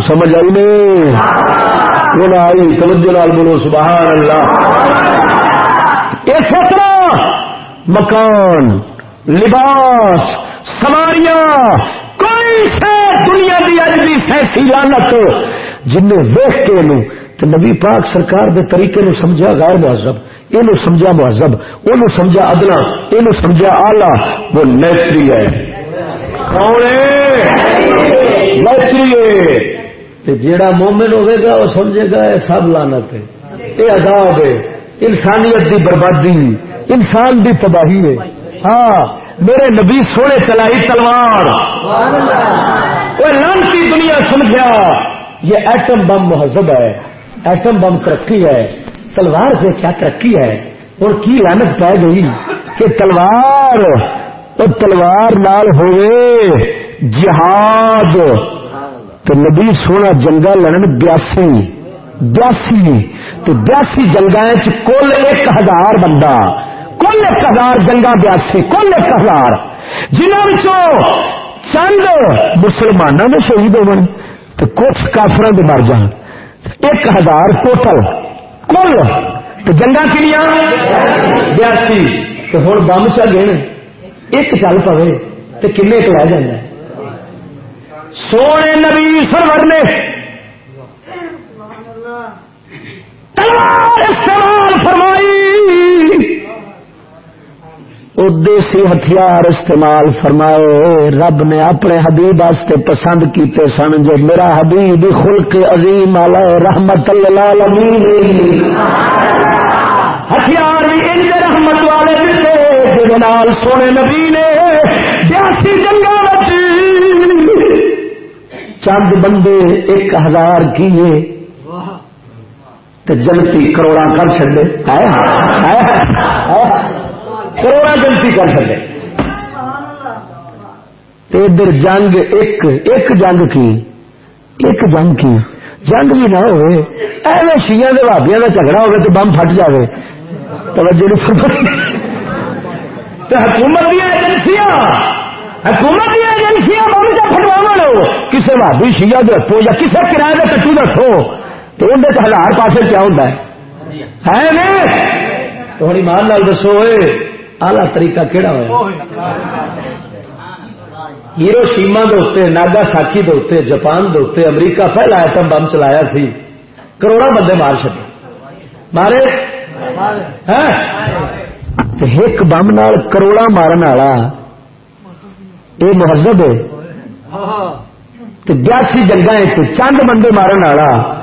سمجھ آئی نہیں۔ وہ آئی۔ توجہ لال بولو، سبحان اللہ۔ اس طرح مکان، لباس، سواریاں، کوئی سے دنیا کی اج بھی فیسی لانت جن ویخ کے نو تو نبی پاک سرکار دے طریقے نو سمجھا غیر مہذب یہ سمجھا مہذب وہ سمجھا ادنا یہ سمجھا آلہ وہ نیتری ہے؟ نیتری ہے۔ جیڑا مومن ہوئے گا وہ سمجھے گا یہ سب لانت ہے۔ یہ عذاب ہے۔ انسانیت دی بربادی، انسان دی تباہی ہے۔ ہاں میرے نبی سونے چلائی تلوار۔ وہ لانتی دنیا سمجھا یہ ایٹم بم مہذب ہے۔ ایٹم بم ترقی ہے۔ تلوار سے کیا ترقی ہے؟ اور کی لانت پہ گئی کہ تلوار تو تلوار نال ہوئے جہاد۔ تو نبی سونا جنگا لڑن بیاسی بیاسی تو بیاسی جنگا کل ایک ہزار بندہ، کل ایک ہزار جنگا بیاسی، کل ایک ہزار۔ جنہوں چند مسلمانوں نے شہید ہو تو کچھ کافر مر جان۔ ایک ہزار ٹوٹل، کل۔ تو جنگا کنیا بیاسی۔ تو ہوں بم چل گئے۔ ایک چل پوے، تو کن ایک لے جانا۔ سونے نبی سرور نے تلوار استعمال فرمائی۔ دیسی ہتھیار استعمال فرمائے۔ رب نے اپنے حبیب واسطے پسند کیتے سن جو میرا حبیب خلق عظیم والا رحمت اللہ ہتھیار بھی ان رحمت والے ملتے نال سونے نبی نے۔ بیاسی جنگا چند بندے ایک ہزار کیے جنتی کروڑا کر چڑے کروڑا گنتی کر سکے ادھر جنگ، ایک ایک جنگ کی، ایک جنگ کی۔ جنگ بھی نہ ہوئے، ایویں شیا کے بھابیا کا جھگڑا ہوگا تو بم پھٹ جائے توجہ تو حکومت دیا ایجنسیاں حکومت دیا ایجنسیاں بم چ پھٹوا لو کسی بھابی شیا رکھو یا کسی کرایہ کا کٹو رکھو تو اندر ہزار پاسے کیا ہوتا ہے؟ تو ہوں ایمان لال دسو آلہ طریقہ کہڑا ہوا ہیرو شیما دے ناگا ساکی دے جاپان دے امریکہ پہلا ایٹم بم چلایا سی۔ کروڑا بندے مار چکے مارے؟ ہاں۔ ایک بم نال کروڑا مارن والا یہ مہذب ہے۔ بیاسی جنگا چند بندے مارن والا۔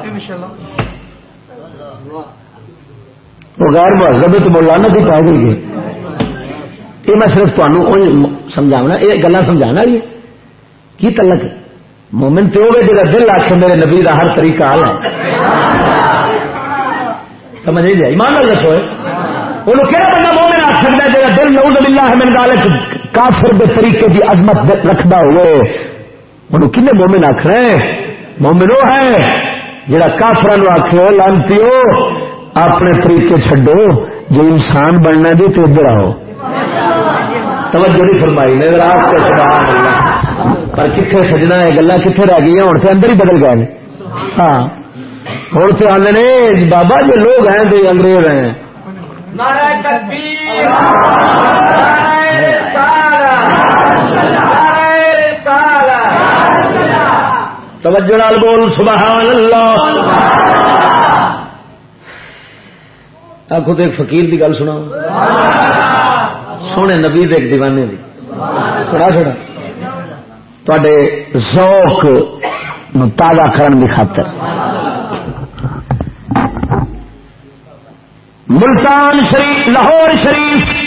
وہ غیر مہذب تو مولانا بھی پا گئی یہ میں صرف تمہیں سمجھاؤنا یہ گلا سمجھانا بھی کی تلک؟ مومن تو ہوگا جا دل آخ میرے نبی کا ہر طریقہ حال ہے۔ سمجھ نہیں جائے ایمان دسو وہ کہڑا بندہ سکتا ہے جا دل نعوذ باللہ ہے میرے گال کافر دے طریقے کی عظمت رکھتا ہوئے۔ انہوں کنے مومن آخر مومن وہ ہے جڑا کافر آخ لانتی اپنے طریقے چڈو جو انسان بننا دے تو ادھر آؤ۔ توجہ نہیں فرمائی نے رات کے سبحان اللہ۔ پر کتنے سجنا ہے گلا کتنے رہ گئی ہوں تو اندر ہی بدل گئے ہاں۔ ہوں تو آدھے بابا جو لوگ ہیں تو انگریز ہیں۔ توجہ نال بول سبحان اللہ آخو تو ایک فقیر کی گل سنا سونے نبی ایک دیوانے دی۔ سنا سنا تے ذوق تازہ کرن کی خاطر۔ ملتان شریف، لاہور شریف۔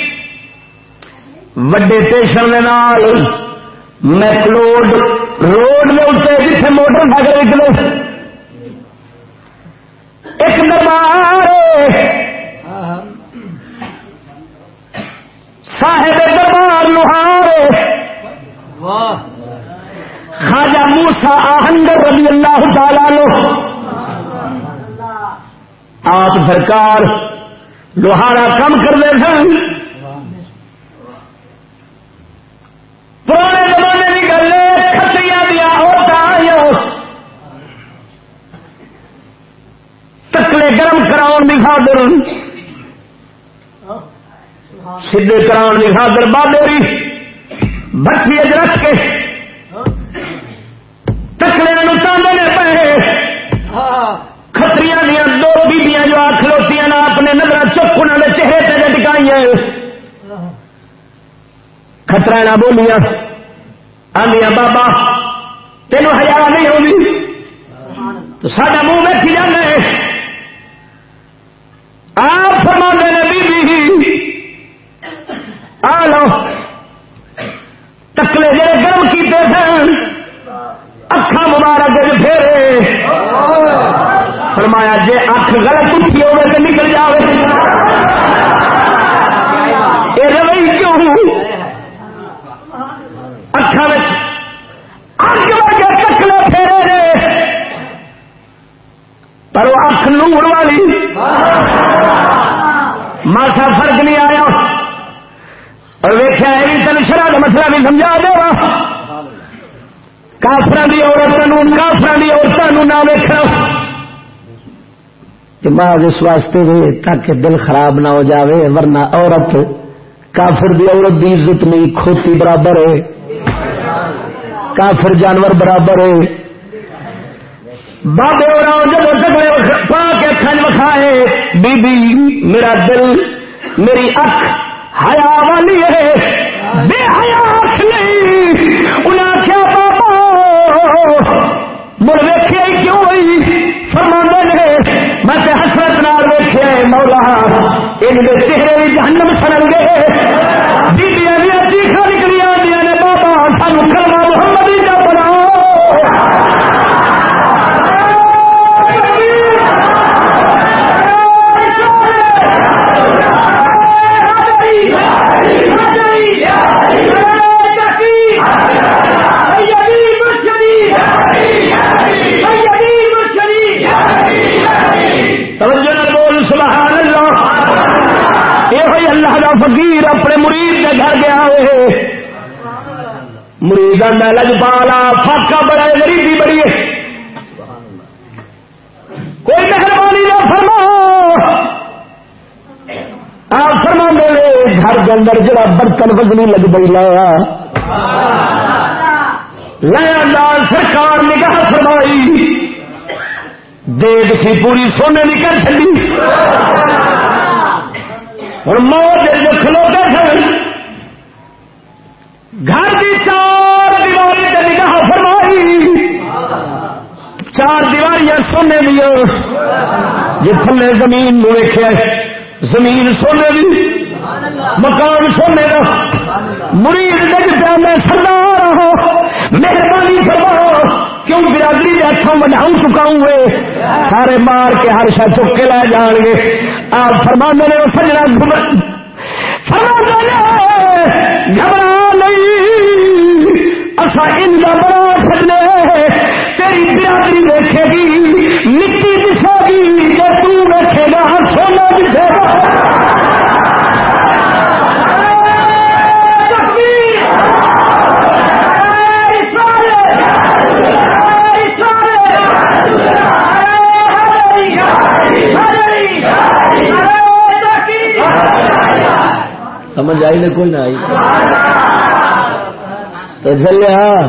وڈے اسٹیشن میکلوڈ روڈ میں اتنے جتنے موٹر سائیکل نکلے ایک دربار صاحب دربار لوہار خاجا موسا آہنگر رضی اللہ تعالی لو آپ سرکار لوہارا کم کرتے سن پرانے زمانے کی گل کتری دیا تکلے گرم کراؤ کی خاطر۔ سیدے کراؤ کی خاطر بادری بٹھی اج رکھ کے چک انہوں نے چہرے سے ٹکائی خطرہ نہ بولیا آدیا بابا تین ہزار نہیں ہوگی۔ تو سارا منہ بیٹھی جانا آپ فرما نے بی جی، آ لو۔ تکلے جڑے گرم کیتے سن اکھا مبارک پھیرے۔ فرمایا جی اکھ غلط اٹھی ہوگی تو نکل جائے یہ روئی کیوں پر وہ اکھ نور والی ماسا فرق نہیں آیا اور ویخیا تین شرح کا مسئلہ بھی سمجھا دے گا کافر کی عورتوں کافر کی عورتوں نہ ویکو بعد اس واسطے دے تاکہ دل خراب نہ ہو جاوے، ورنہ عورت، کافر دی عورت دی عزت نہیں، کھوتی برابر ہے۔ کافر جانور برابر ہے۔ بابے اور جب جگڑے پا کے کھن وکھائے بی بی، میرا دل، میری اکھ، حیا والی ہے۔ بے حیا ان کے چہرے بھی جہنم سڑن گے۔ بیبیاں جڑا برتن لگ پی لایا لیا لال سرکار نگاہ فرمائی۔ دیکھ سی پوری سونے کی کر چلی اور موت جو کھلوتے سن۔ گھر کی چار دیواری سے نگاہ فرمائی۔ چار دیواریاں سونے دیا جی تھلے زمین ویخیا زمین سونے دی۔ مکان مرید لگ پیا میں سردار مہربانی فرماؤ کیوں برادری کے ہاتھوں بڑھاؤں چکاؤں گے؟ سارے مار کے ہر شا چک کے لے جان گے۔ آپ فرما نے سجنا نے کوئی نہ آئی۔ تو چلے ہاں،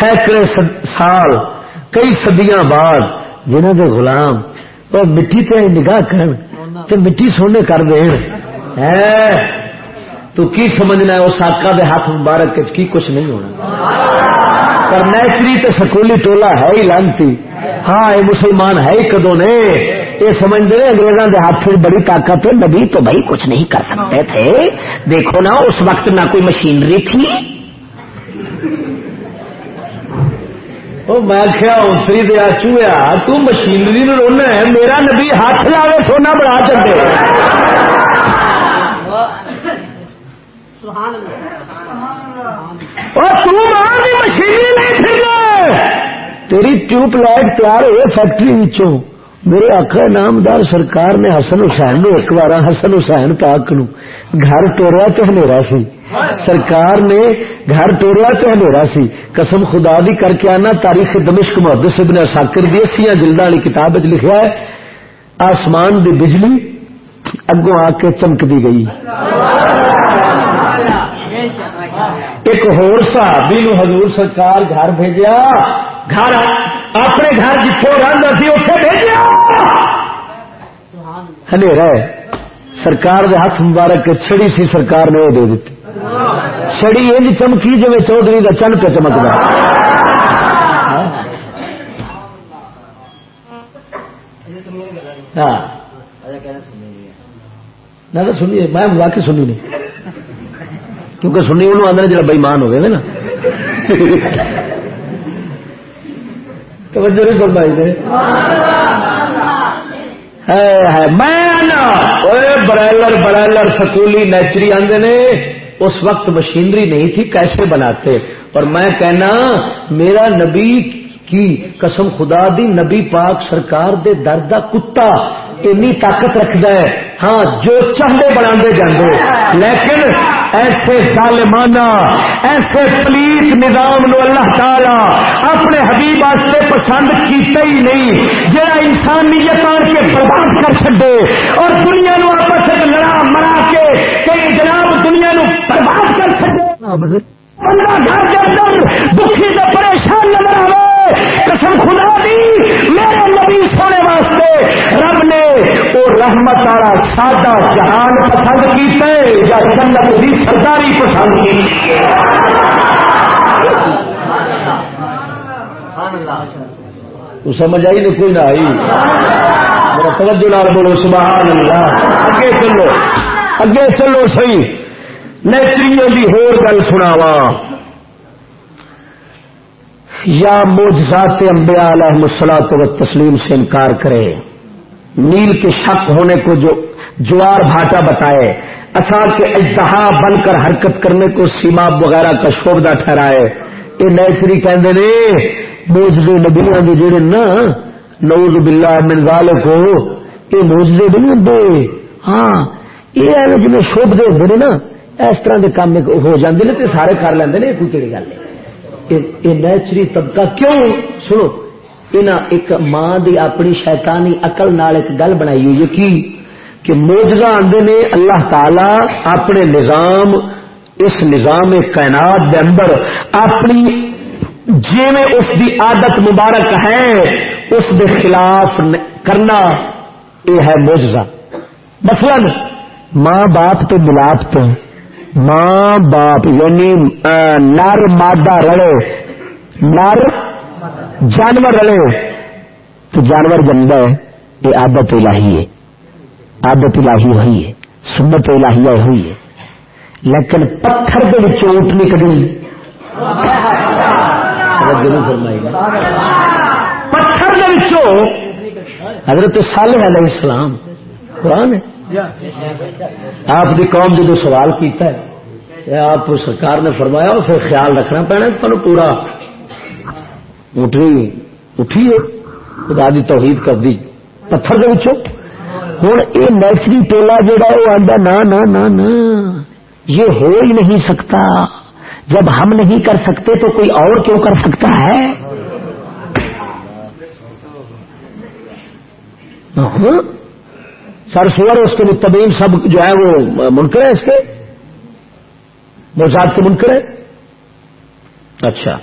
سینکڑے سال، کئی سدیاں بعد جنہوں کے غلام اور مٹی تے نگاہ کرن، تے مٹی سونے کر دین۔ تو کی سمجھنا ہے، اس آقا دے ہاتھ مبارک کی کچھ نہیں ہونا۔ پر نیچری تے سکولی ٹولا ہے ہی لانتی۔ ہاں یہ مسلمان ہے ہی کدو نے؟ یہ سمجھتے ہیں انگریزوں کے ہاتھ سے بڑی طاقت ہے نبی تو بھائی کچھ نہیں کر سکتے تھے۔ دیکھو نا اس وقت نہ کوئی مشینری تھی۔ میں کیا اتری دیا چویا تو مشینری رونا ہے میرا نبی ہاتھ لا سونا بڑا چکے۔ مشینری نہیں تیری ٹیوب لائٹ تیار ہوئے فیکٹری میرے آخر نامدار سرکار نے حسن حسین نو ایک بار حسن حسین پاک نو گھر ٹوریا تو ہنیرا سی۔ سرکار نے گھر ٹوریا تو ہنیرا سی۔ قسم خدا دی کر کے آنا، تاریخ دمشق محدث ابن ساکر دی سیا جلد والی کتاب لکھا ہے، آسمان دی بجلی اگوں آ کے چمک دی گئی۔ ایک ہور صحابی نو حضور سرکار گھر بھیجا گھر اپنے گھر جتوں رہتا سی اتنے بھیجا ہے۔ سرکار دے ہاتھ مبارک کے چھڑی سی سرکار نے وہ دے دیتی۔ چھڑی یہ چمکی جی چودھری کا چن پہ چمکتا ہاں۔ نہ تو سنیے، میں واقعی سنی نہیں۔ کیونکہ سنی انہوں آدھے جا بئیمان ہو گئے نا؟ توجہ نہیں فرمائی میں برائلر برائلر سکولی نیچری آدھے نے، اس وقت مشینری نہیں تھی، کیسے بناتے؟ اور میں کہنا، میرا نبی کی قسم خدا دی، نبی پاک سرکار دے درد کتا اینی طاقت رکھد ہے۔ ہاں جو چاہتے بنا جاندے۔ لیکن ایسے ظالمانہ ایسے پلیس نظام نو اللہ تعالی اپنے حبیب واسطے پسند کیتا ہی نہیں جہاں انسانیت آن کے برباد کر چڈے اور دنیا نو آپس لڑا مرا کے کئی جناب دنیا نو برباد کر چڈے بندہ گھر کے اندر دکھی سے پریشان نظر آئے قسم خدا دی، میرے نبی سونے واسطے رب نے وہ رحمت والا سادہ جہان پسند کیتے یا جنت کی سرداری پسند کی تو سمجھ آئی نہیں کوئی نہ آئی۔ میرا توجہ نال بولو، سبحان اللہ۔ اگے چلو اگے چلو سی نیچریوں کی ہور گل سناوا یا موجزات انبیاء علیہ مسلاط و تسلیم سے انکار کرے۔ نیل کے شک ہونے کو جو جوار بھاٹا بتائے۔ اچھا کے اجتہا بن کر حرکت کرنے کو سیما وغیرہ کا شوبدہ ٹھہرائے۔ یہ نیچری کہندے نے، موجزے نبیاں دے جڑے نا نوز باللہ من ذالک کو یہ موجزے ہاں، نہیں ہوندے ہاں یہ ایویں جویں شوب دے نا، اس طرح دے کام ہو جاندے نے تے سارے کر لیندے نے، کوئی کیڑی گل نہیں۔ یہ نیچری طبقہ کیوں سنو ایک ماں دی اپنی شیطانی اقل نال ایک گل بنائی ہوئی کی؟ کہ موجزہ آدھے نے اللہ تعالی اپنے نظام، اس نظام کائنات دے اندر اپنی جی میں اس دی عادت مبارک ہے، اس دے خلاف کرنا، یہ ہے موجزہ۔ مثلا، ماں باپ تو ملاپ تو ماں باپ یعنی نر، مادہ، رلے۔ نر، جانور، رلے۔ تو جانور جمد ہے، یہ آدت الہی ہے۔ آدت الہی ہوئی ہے، سنت الہی ہوئی ہے۔ لیکن پتھر کے اونٹ نہیں کدی پتھر حضرت صالح علیہ السلام، قرآن ہے۔ آپ کی قوم جدو سوال کیتا ہے آپ سرکار نے فرمایا پھر خیال رکھنا پینا تمہیں پورا۔ اٹھنی اٹھیے خدا دی توحید کر دی۔ پتھر کے ہوں یہ نیچری ٹولا جہا وہ آتا نا نا نا نا، یہ ہو ہی نہیں سکتا۔ جب ہم نہیں کر سکتے تو کوئی اور کیوں کر سکتا ہے؟ ہاں؟ سرسور اس کے متبین سب جو ہے وہ منکر ہے اس کے۔ موزاد کے منکر ہے اچھا۔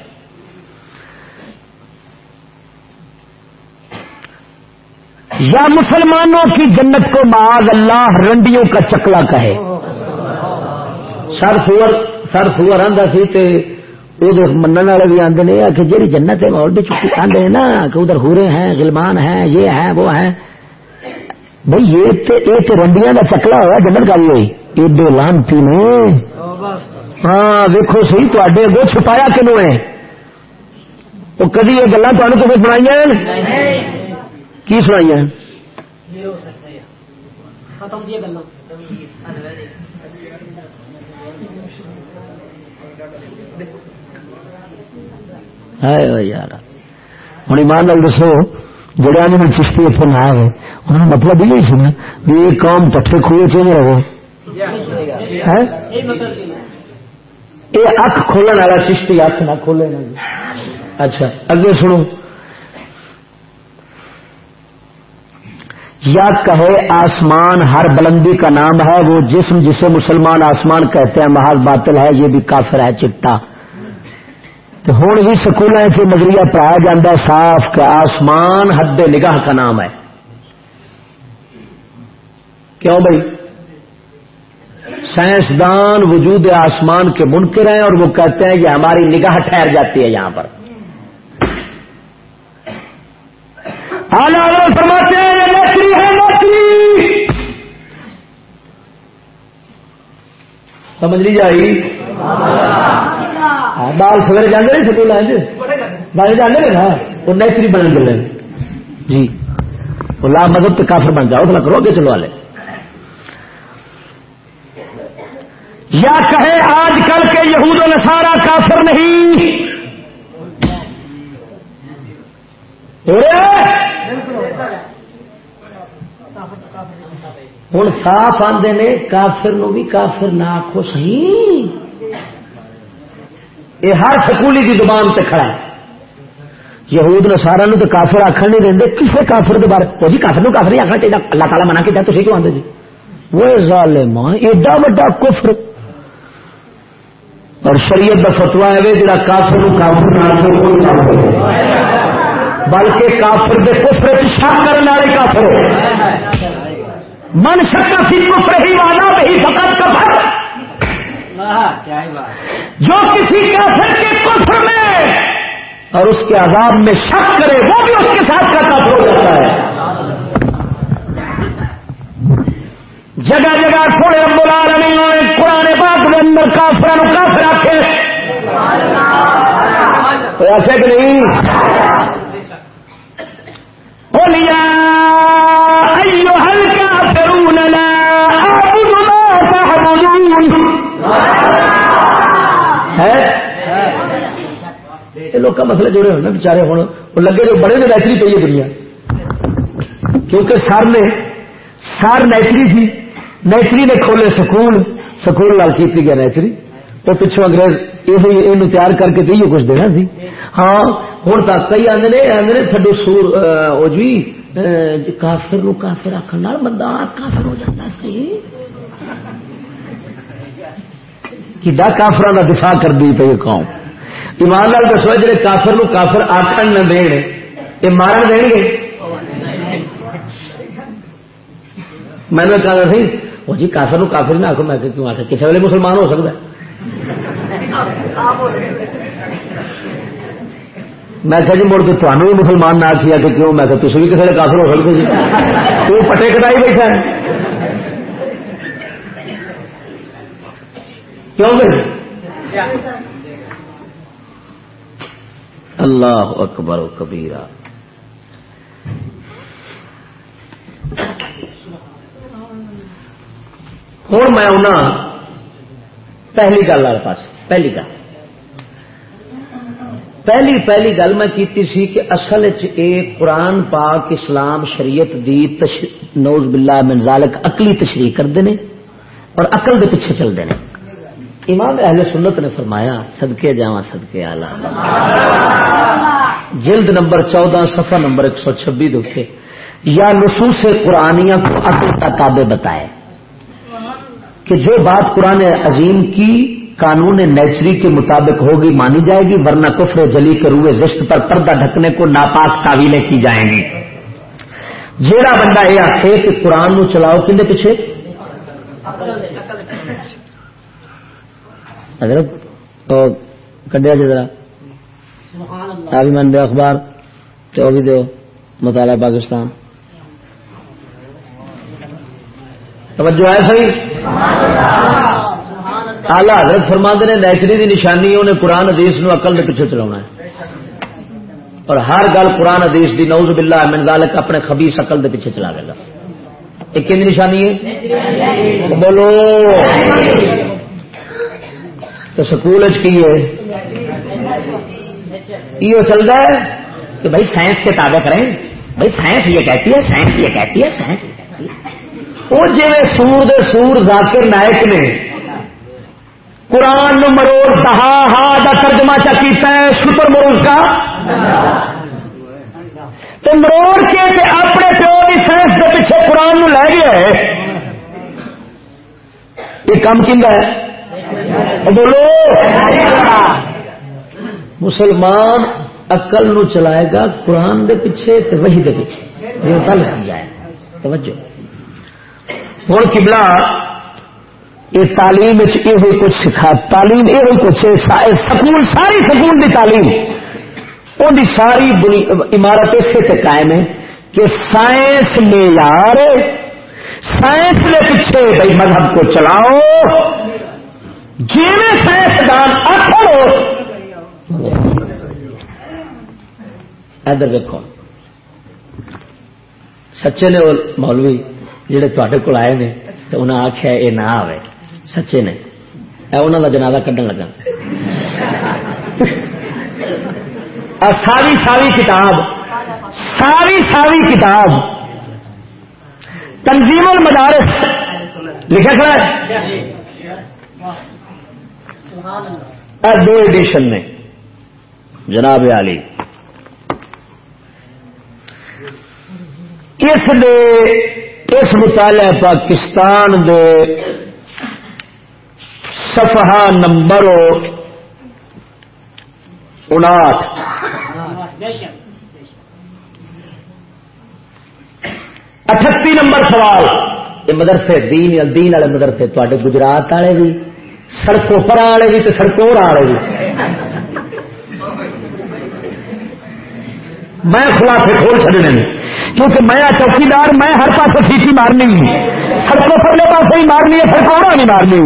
یا مسلمانوں کی جنت کو معاذ اللہ رنڈیوں کا چکلا کہے۔ سر سور سر سور آدھا سی تے وہ منع والے بھی آدھے نے کہ جی جنت ہے اور بھی چکی آدھے نا، کہ ادھر ہورے ہیں، غلمان ہیں، یہ ہیں، وہ ہیں۔ بھائی یہ تو رنڈیاں کا چکلا ہوا جنت کا بھی ہوئی ایڈے لانتی نے۔ ہاں ویکو سی تے اگو چھپایا کنو ہے؟ وہ کدی یہ گلا تمہیں سنائی کی سنائی یار ہوں ایمان لال دسو جڑا نے چشتی اتنے نہ آئے انہوں نے مطلب یہ سنا بھی یہ کام پٹھے کھوئے چاہیے رہو۔ یہ اک کھولنے والا چشتی اک نہ کھولے اچھا اگے سنو۔ یا کہے آسمان ہر بلندی کا نام ہے، وہ جسم جسے مسلمان آسمان کہتے ہیں محاذ باطل ہے، یہ بھی کافر ہے، چٹا۔ ہوں بھی سکول سے نظریہ پڑھایا جاتا ہے، صاف کہ آسمان حد نگاہ کا نام ہے۔ کیوں بھائی؟ سائنسدان وجود آسمان کے منکر ہیں اور وہ کہتے ہیں یہ ہماری نگاہ ٹھہر جاتی ہے یہاں پر۔ فرماتے ہیں، یہ نوکری ہے، نوکری۔ سمجھ لی جائی بال سویرے جانے نہیں سکول آئے بال جانے نا وہ نیچری بن گئے جی۔ وہ لا مدد تو کافر بن جاؤ تو کرو گے چلو والے یا کہے آج کل کے یہود و نصارہ کافر نہیں۔ ہوں صاف آدھے نے کافر نو بھی کافر نہ آخو سی یہ ہر سکولی کی زبان سے کھڑا ہے۔ یہود نے سارا تو کافر آخر نہیں دیں کسی کافر کے بارے وہ جی کافر کافر نہیں آخنا چاہیے اللہ تعالیٰ منع کیا تھی کیوں آدھے جی؟ وہ ظالم ایڈا وا کفر۔ اور شریعت کا فتوا ہے جا کافر کافر بلکہ کافر دے کفر شک کرنے والے کافر من شکا سی کفر ہی والا، وہی فقط کفر۔ جو کسی کافر کے کفر میں اور اس کے عذاب میں شک کرے، وہ بھی اس کے ساتھ کا کافر ہو جاتا ہے۔ جگہ جگہ تھوڑے بلا رہے ہیں پرانے بات کے اندر کافر کافر رکھے ایسے کہ نہیں؟ بولیا لوگ کا مسئلہ جڑے ہوئے نا بچارے ہوں۔ وہ لگے جو بڑے نے نیچری پہ دنیا۔ کیونکہ سر نے سر نیچری تھی۔ نیچری نے کھولے سکول سکول لال کی گیا نیچری۔ تو پچھو انگریز یہ تیار کر کے تو کچھ دینا سی۔ ہاں ہوں تک کئی آدھے آدھے تھڈو سور وہ جی کافر نو کافر آخر بندہ کافر ہو جاتا سی صحیح کدا کافر کا دفاع کر دی پی قوم؟ ایمان لال دسو جی کافر نو کافر آخر نہ دین، یہ مارن دیں گے؟ میں نے کہا سی، وہ جی کافر نو کافر نہ آخو میں کیوں آخر کسی ویلے مسلمان ہو سکتا میں کہ جی مڑ کے تمہیں بھی مسلمان نہ آخیا کہ کیوں؟ میں کہ تھی بھی کسی کافر ہو سکتے جی۔ تو پٹے کٹائی بیٹھا ہے۔ کیوں بھائی اللہ اکبر و کبیرہ۔ ہوں میں آنا پہلی گل والے پاس پہلی گل۔ پہلی پہلی گل میں کیتی سی کہ اصل ایک قرآن پاک اسلام شریعت دی تش... نوز باللہ من ذالک اقلی تشریح کرتے ہیں اور اقل دے پیچھے چلتے ہیں امام اہل سنت نے فرمایا سدکے جا سدکے آلہ جلد نمبر چودہ سفر نمبر ایک سو چھبی دکھے یا نصوص قرآنیہ کو عقل کا تابع بتائے۔ کہ جو بات قرآن عظیم کی قانون نیچری کے مطابق ہوگی، مانی جائے گی، ورنہ کفر جلی کے روئے زشت پر پردہ ڈھکنے کو ناپاک تعویلیں کی جائیں گی۔ جیڑا بندہ یہ آخے کہ قرآن نو چلاؤ کھے پیچھے؟ کڈیا جی ذرا۔ بھی من دو اخبار تو بھی دو۔ مطالعہ پاکستان۔ توجہ ہے صحیح آلہ حضرت فرماند نے نیچری کی نشانی انہیں قرآن حدیث نو عقل پیچھے چلا ہے۔ اور ہر گل قرآن حدیث دی نوز باللہ من ذالک اپنے خبیص عقل دے پیچھے چلا گا ایک نشانی ہے؟ بولو۔ تو سکول کی ہے؟ یہ چل رہا ہے کہ بھائی سائنس کے تابع کریں۔ بھائی سائنس یہ کہتی ہے، سائنس یہ کہتی ہے، سائنس یہ کہتی ہے۔ وہ جی سور دے سور ذاکر نائک نے قرآن مروڑ دہا ہا کا ترجمہ چا کیتا ہے، سپر مروز کا۔ تو مروڑ کے تے اپنے پیو کی سائنس کے پیچھے قرآن نو لے گیا ہے۔ یہ کام کن ہے؟ بولو. مسلمان اقل نو چلائے گا، قرآن دے پیچھے تے وہی دے پیچھے۔ یہ گل کی جائے توجہ۔ ہوں کبلا یہ تعلیم یہ کچھ سکھا۔ تعلیم یہ کچھ سکول، ساری سکول کی تعلیم۔ ان ساری عمارت اسے قائم ہے کہ سائنس معیار سائنس کے پیچھے بھائی مذہب کو چلاؤ۔ جی سائنسدان آخر ادھر دیکھو۔ سچے نے وہ مولوی جہے تے کول آئے نے تو انہیں آخیا یہ نہ آئے سچے نے۔ انہوں کا جنازہ کھڈن لگا۔ ساری ساری کتاب، ساری ساری کتاب۔ تنظیم المدارس۔ لکھا کھڑا دو ایڈیشن نے جناب علی اس دے، اس مطالعہ پاکستان دے صفحہ نمبر انٹھ اٹھتی نمبر سوال۔ یہ مدرسے دین یا دین والے مدرسے تے گجرات والے بھی۔ سڑکوں پر والے بھی تو سڑکوں والے بھی۔ میں خلاف کھول چڑنے کیونکہ میں چوکیدار، میں ہر پاس سیٹی مارنی ہوں۔ سڑکوں پرلے پاس ہی مارنی ہے سڑکوں نہیں مارنی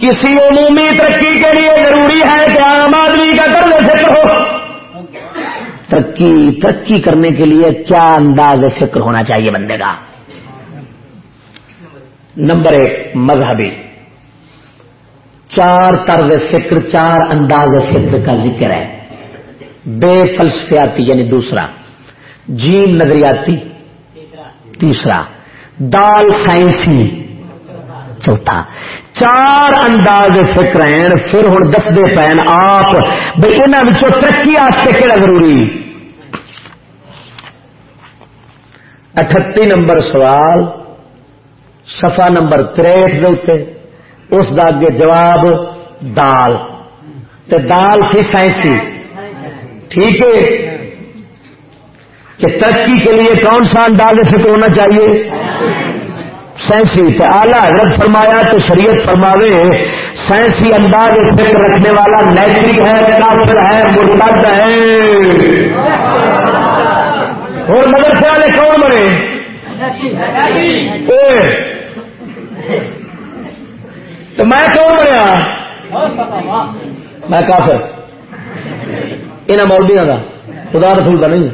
کسی عمومی ترقی کے لیے ضروری ہے کہ عام آدمی کا کر فکر ہو۔ ترقی ترقی کرنے کے لیے کیا انداز فکر ہونا چاہیے بندے کا؟ نمبر ایک، مذہبی۔ چار طرز فکر، چار انداز فکر کا ذکر ہے۔ بے فلسفیاتی یعنی دوسرا۔ جیم نظریاتی، تیسرا۔ دال سائنسی۔ چوتھا چار انداز فکر ہیں، پھر ہوں دستے پین آپ بھائی انہوں ترقی آستے کہڑا ضروری؟ اٹھتی نمبر سوال سفا نمبر تریٹ دے اس کا اگے جواب، دال۔ تے دال سی سائنسی۔ ٹھیک ہے؟ کہ ترقی کے لیے کون سا انداز فکر ہونا چاہیے؟ سائنسی آلہ حضرت فرمایا تو شریعت فرماوے، سائنسی انداز فکر رکھنے والا نیتک ہے، کافر ہے، مرتد ہے۔ اور مدرسے والے کون بنے؟ تو میں کون بنیا؟ میں کافر۔ یہاں مولبیا کا خدا رسول کا نہیں۔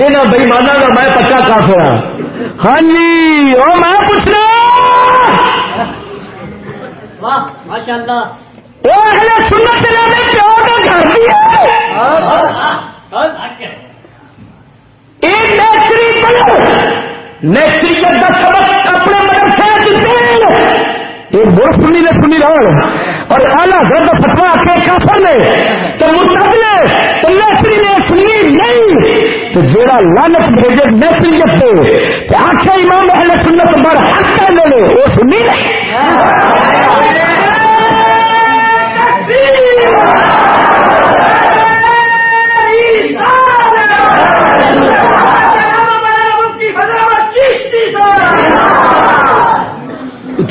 یہاں بےمانا کا میں پکا کافر ہاں ہاں جی وہ میں پوچھ رہا ماشاء اللہ وہ اگلے سنت میں پیو کا گھر بھی ہے ایک نیچری نیچری کا دس سبق ایک بہت سنی نے سنی رہو اور اعلیٰ گھر کا فتوا کے کافر نے تو مرتب نے تو نیسری نے سنی نہیں۔ تو جیڑا لانت بھیجے نیسریت سے تو آخر امام اہل سنت بڑھ حق لے لے، وہ سنی نہیں۔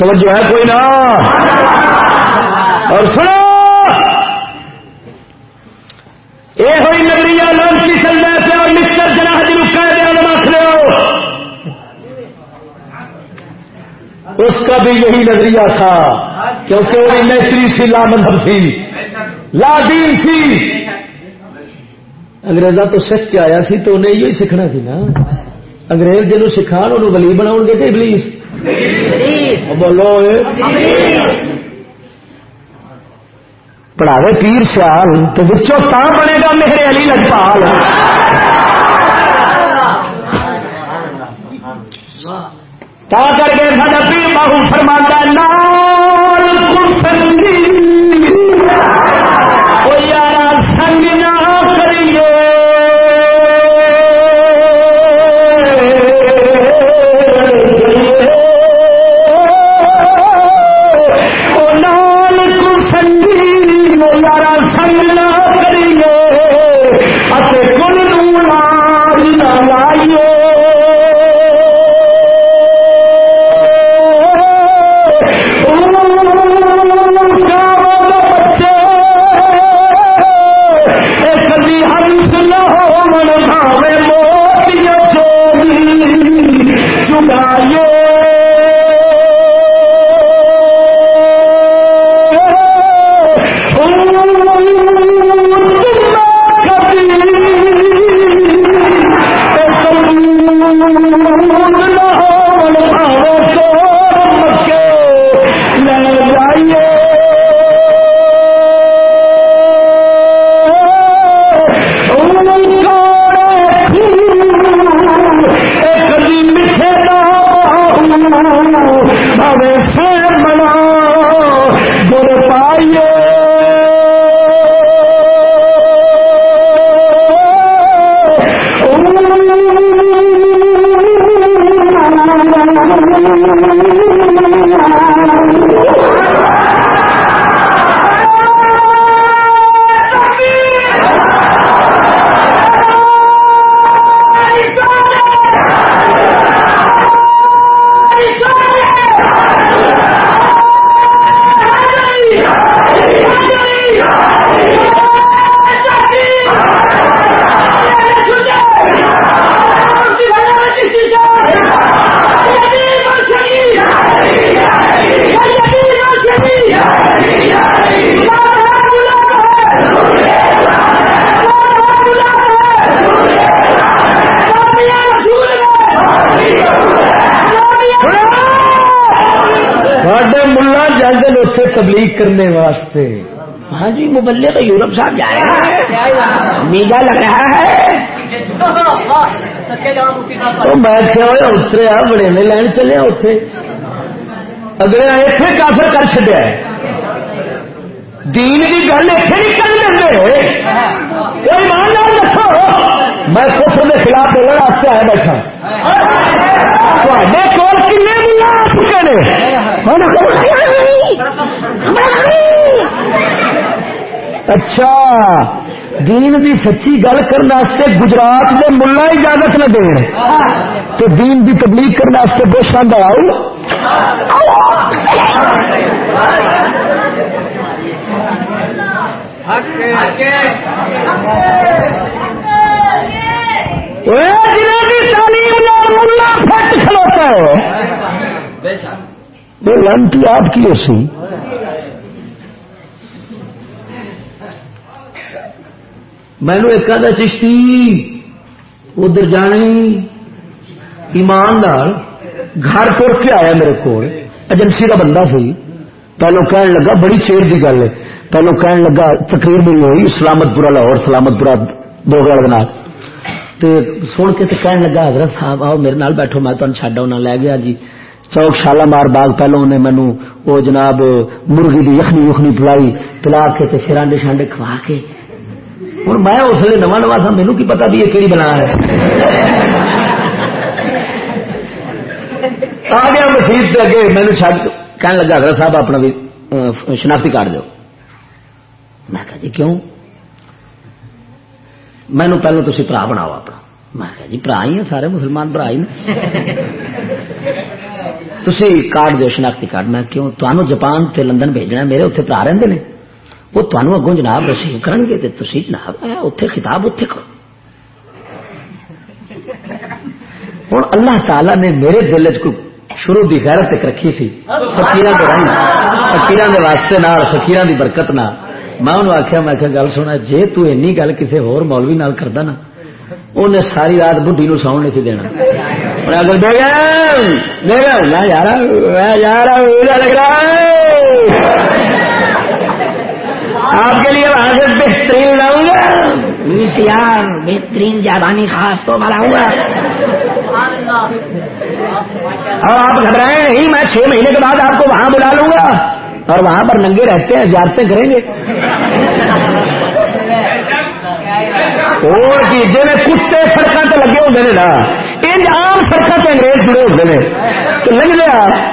توجہ ہے کوئی نہ اور سنو۔ یہ ہوئی نگری لانسی چل رہے اور مسٹر جناح جی رکا دیا رکھ لو اس کا بھی یہی نظریہ تھا، کیونکہ وہ نیچری سی لا مذہب تھی۔ لا دین تھی۔ انگریزا تو سکھ کے آیا سی تو انہیں یہی سیکھنا سی نا۔ انگریز جنوب سکھا انہوں ولی بناؤ گے کہ ابلیس۔ بولو پڑھاوے پیر سیال تو بچوں تا بنے گا میرے علی لجپال تا کر کے سارا پیر باہو فرمانا نال کرنے واسطے۔ ہاں جی مبلے تو یورپ صاحب جا رہے ہیں۔ میگا لگ رہا ہے۔ میں اترے بڑے میں لین چلے اتے اگلے اتنے کافر کر چڈیا دین کی گل اتنے نہیں کر دیں میں کفر کے خلاف بولنے واسطے آیا بیٹھا۔ کول کن ملا چکے اچھا دین دی سچی گل کرنے گجرات کے ملا اجازت نہ دین۔ تو دین دی تبلیغ کرنے بش آدھا تعلیم کھلوتا ہے۔ لنٹی آپ کی اسی مینو ایک آدھا چشتی، ادھر جانے ایماندار گھر تر کے آیا میرے کو ایجنسی کا بندہ سی۔ پہلو کہن لگا، بڑی چیر کی گل ہے۔ پہلو کہن لگا، تقریر بھی ہوئی سلامت پورا لاہور، سلامت پورا دو گڑ سن کے کہن لگا، حضرت صاحب، آؤ میرے نال بیٹھو، میں تمہیں چڈ آنا لے گیا جی۔ چوک شالا مار باغ پہلو انہیں مینو وہ جناب مرغی کی یخنی یخنی پلائی، پلا کے پھر شانڈے کھوا کے ہوں میں اس لیے نواں نواں تھا مینو کی پتا بھی یہ کہڑی بنا ہے آ گیا مسیح سے اگے مینو چڈ کہنے لگا اگر صاحب اپنا بھی شناختی کارڈ دو میں کہا جی کیوں مینو پہلو تھی برا بناؤ اپنا میں کہا جی برا ہی ہیں سارے مسلمان برا ہی تھی کارڈ دو شناختی کارڈ میں کیوں تمہوں جپان تے لندن بھیجنا میرے اتنے برا رہتے ہیں وہ تمہوں اگوں جناب رسیو کرن گے تھی جناب اتنے خطاب اتنے کرو۔ ہوں اللہ تعالی نے میرے دل چ شروع کی غیرت ایک رکھی سی فکیر فکیر واسطے نال فکیر کی برکت نہ میں انہوں آخیا میں گل سونا جی تھی گل کسی ہور مولوی نال کرتا نا انہیں ساری رات بڈی نو ساؤن نہیں دینا۔ آپ کے لیے سے بہترین لاؤں گا۔ بہترین جابانی خاص تو بناؤں گا اور آپ گھبرائیں نہیں میں چھ مہینے کے بعد آپ کو وہاں بلا لوں گا۔ اور وہاں پر ننگے رہتے ہیں زیارتیں کریں گے۔ اور جی کتے سڑکوں سے لگے ہوتے ہیں نا ان عام سڑکوں سے انگریز جڑے ہوتے ہیں تو لگ لیا۔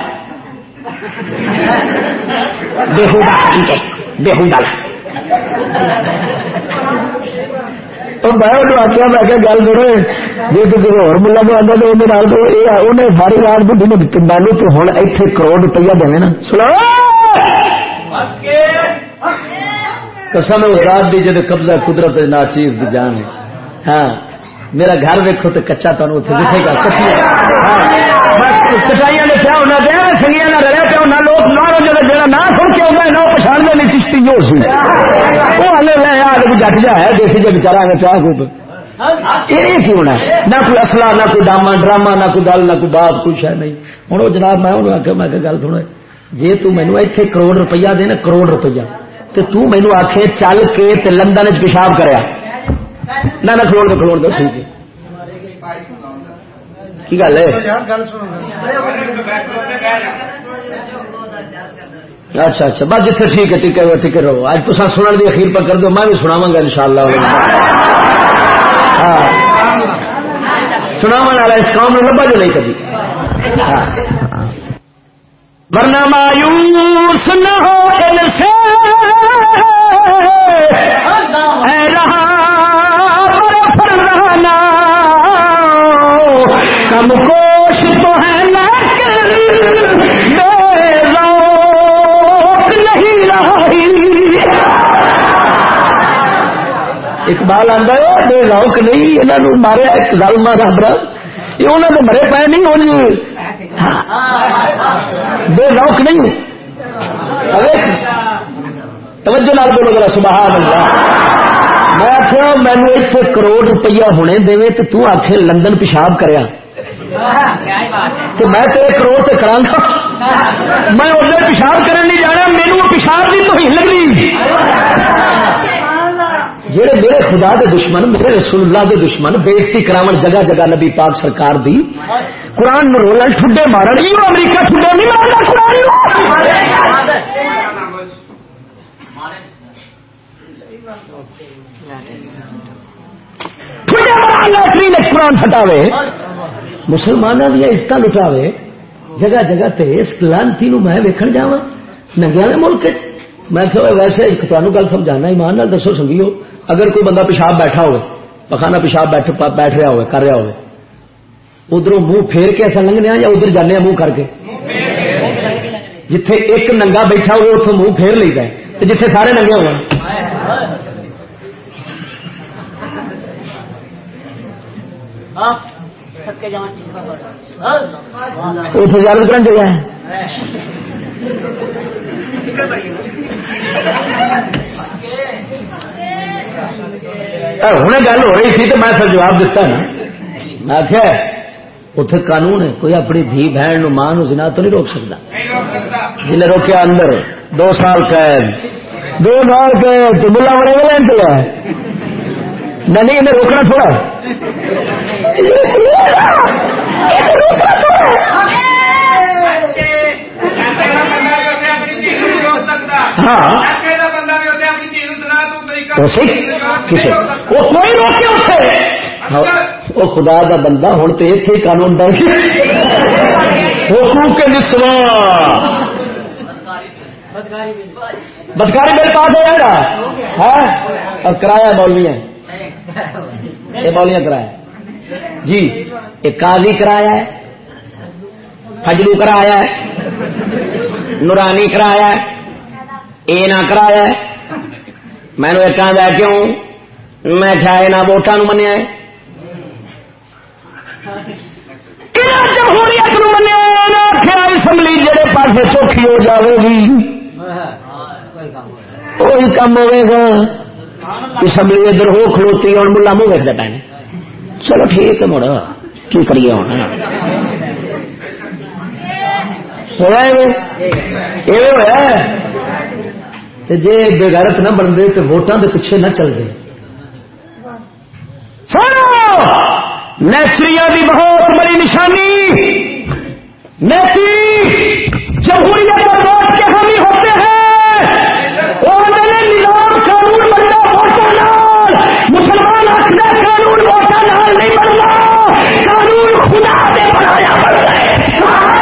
بےحدہ میں آخیا میں گل سنو جی تو کسی اور ملا کو آتا تو انہیں ساری رات مینو تو ہوں اتنے کروڑ روپیہ دے نا سنو قسم ذات دی جد قبضہ قدرت نا چیز دی جان ہے ہاں میرا گھر ویکو تو کچا تمہیں اتنے دکھے گا کٹائیاں نے کیا ہونا دیا سنگیا نہ لوگ نہ جا جا نہ سن کے آؤں نہ پچھاڑ میں نہیں چشتی جو سی۔ وہ ہلے لے یار جٹ جا ہے، دیسی جا بچارا ہے چاہ خوب۔ یہ کیوں ہے؟ نہ کوئی اصلا نہ کوئی ڈاما ڈرامہ نہ کوئی گل نہ کوئی بات کچھ ہے نہیں۔ ہوں وہ جناب میں انہوں آخیا میں گل سنا جی تینو اتنے کروڑ روپیہ دے نا، کروڑ روپیہ۔ تو تینو آخ چل کے تے لندن چ پیشاب کریا۔ نہ نہ کروڑ دو کروڑ دو، ٹھیک ہے۔ کی گل ہے؟ اچھا اچھا بس جتنے ٹھیک ہے ٹھیک ہے، ٹھیک رہو۔ اج تو سننے کی اخیر پر کر دو میں بھی سناوا گا ان شاء اللہ ہاں۔ سناو والا اس کام میں لبا جو نہیں کبھی ہاں۔ ورنہ مایوس نہ ہو دل سے۔ اے رہا پر فرحانا کم کوش تو ہے اقبال آدھا بے روک نہیں یہاں مارے ایک گل مارا یہ انہوں نے مرے پائے نہیں ہونی جی۔ ہاں۔ بے روک نہیں۔ توجہ نال بولو گا سبحان اللہ میں آخیا مینو اتنے کروڑ روپیہ ہونے دے تو تو آخ لندن پیشاب کریا۔ تو میں تیرے کروڑ سے کرا گا۔ میں ادھر پیشاب کرنے نہیں جانا مینو پیشاب کی تو ہی لگنی جہے میرے خدا دے دشمن، میرے رسول اللہ دے دشمن بےزتی کراون جگہ جگہ نبی پاک سرکار دی۔ قرآن رولن ٹھڈے مارن امریکہ ٹھڈے نہیں مارنا، قرآن قرآن ہٹاوے۔ مسلمانوں دیا عزت لٹاوے۔ جگہ جگہ تے اس لانتی نو میں ویکن جا ننگیا ملک میں کہ ویسے تمہیں گل سمجھانا، ایمان دسو سنگیو۔ اگر کوئی بندہ پیشاب بیٹھا ہوئے پخانا پیشاب بیٹھ بیٹھ رہا ہوئے کر رہا ہوئے ادھر منہ پھیر کے ایسا لنگنے یا ادھر جانے منہ کر کے؟ جتھے ایک ننگا بیٹھا ہوئے اتوں منہ پھیر لیتا ہے جتھے سارے ننگے ہوئے اتنے جگہ ہوں گل ہو رہی تھی تو میں پھر جواب دیتا نا میں آخیا اتنے قانون ہے کوئی اپنی دھی بہن ماں جنا تو نہیں روک سکتا جنہیں روکیا اندر دو سال قید دو سال قید تو ملا بڑے گا انتلا نہیں انہیں روکنا تھوڑا ہاں کسی وہ کوئی روکے اسے ہاں، وہ خدا دا بندہ ہوں تو اتنے قانون ڈر حقوق نسوا بدکاری میرے پاس ہو جائے گا اور کرایہ بولیاں یہ بولیاں کرایا جی یہ قاضی کرایا ہے۔ فجلو کرایا نورانی کرایا اے نہ کرایا میں نے ایک آدھا کیوں میں کیا نہ ووٹان منیا جمہوریت منیا کیا اسمبلی جہے پاس چوکھی ہو جائے گی وہی کام ہوئے گا اسمبلی ادھر ہو کھلوتی اور ملا منہ ویکد پہ چلو ٹھیک ہے مڑ کی کریے ہوں ہوا جی بےغیرت نہ بنتے تو ووٹان کے پیچھے نہ چل گئے نیچری کی بہت بڑی نشانی! نیچری جمہوریت ووٹ کے حامی ہوتے ہیں! اور نظام قانون بننا ووٹر نال! مسلمان اکثر قانون ووٹر نال نہیں بننا قانون خدا سے بنایا پڑتا ہے!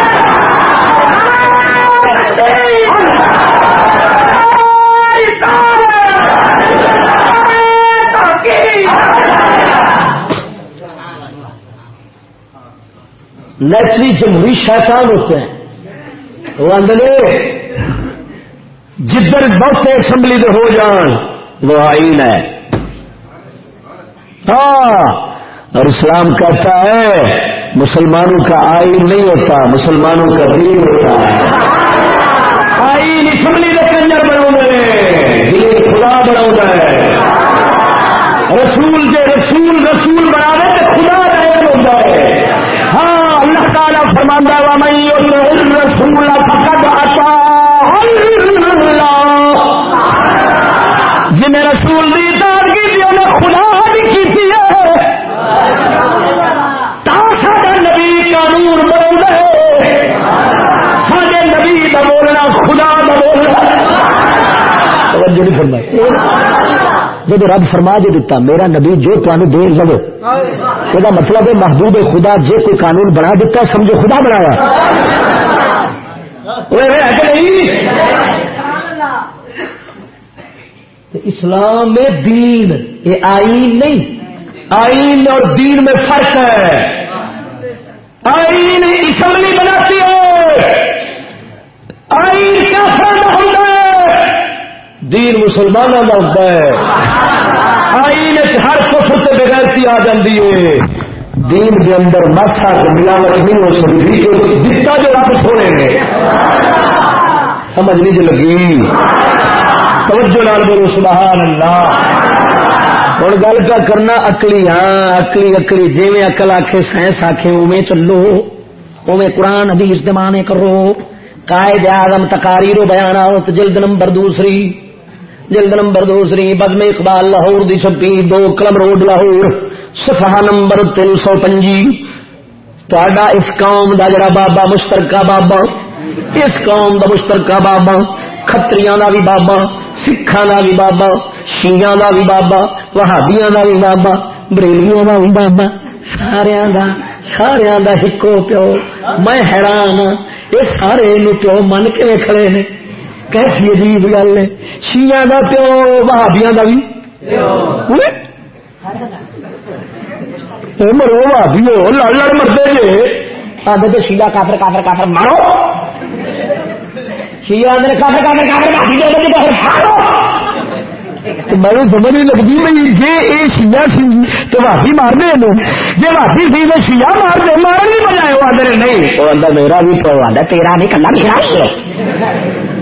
نیچری جمہوری شیطان ہوتے ہیں، وہ اندر جدھر بہت اسمبلی تو ہو جان، وہ آئین ہے۔ ہاں اور اسلام کہتا ہے، مسلمانوں کا آئین نہیں ہوتا، مسلمانوں کا دین ہوتا ہے۔ آئین اسمبلی کے کنجر بنا دین خدا بنا ہے رسول کے رسول رسول بنا تو خدا رہے ہوتا ہے تعالیٰ فرماندہ وا میں رسول فقد عطا رسول دی اطاعت کی انہیں خدا بھی کی تھی۔ سارا نبی قانون بول رہے سارے نبی کا بولنا خدا کا بولنا توجہ نہیں فرمائی۔ جب رب فرما دے دیتا میرا نبی جو تمہیں دے لو یہ مطلب ہے محبوب خدا جے کوئی قانون بنا دیتا سمجھو خدا بنایا۔ اسلام میں دین، یہ آئین نہیں۔ آئین اور دین میں فرق ہے۔ آئین اسمبلی بناتی ہے۔ آئین کیا فرق ہوتا ہے دین مسلمانوں کا ہوتا ہے۔ آئین ہر کفر سے بغیرتی آ جاتی ہے۔ دین کے اندر ماسا ملاوٹ نہیں ہو سکتی جتنا جو رب چھوڑے گے سمجھ نہیں جی لگی؟ توجہ نال بولو، سبحان اللہ۔ ہوں گل کا کرنا؟ اکلی ہاں اکلی اکلی جی اکل آخے سائنس آخے اوے چلو۔ اوے قرآن، حدیث دمانے کرو۔ قائد آدم تکاری بیان جلد نمبر دوسری۔ جلد نمبر دوسری بزم اقبال لاہور دی چھپی دو کلم روڈ لاہور، صفحہ نمبر تین سو پنجی۔ تا اس قوم دا جڑا بابا مشترکہ بابا، اس قوم دا مشترکہ بابا کتری دا بھی بابا سکھان دا بھی بابا شیاں دا بھی بابا، وہابیاں دا بھی بابا بریلیوں دا بھی بابا سارا دا سارا دا ہکو پیو، میں حیران ہاں یہ سارے پیو من کے کھڑے نے کیسی جی عجیب گل ہے۔ شیا کا پیو بہادیا کا بھی۔ مرو بھابی ہو لڑ لڑ مرتے جی۔ آدھے تو شیلا کافر کافر کافر، مارو۔ شیا آدھے کافر کافر کافر بھابی جی، جی، کافر میں سمجھ نہیں لگتی بھائی جی یہ شیا سی تو بھابی مارنے جی بھابی سی تو شیا مار دے مارن نہیں بجائے وہ آدھے نہیں، وہ آدھا میرا بھی تو آدھا تیرا نہیں کلا میرا ہی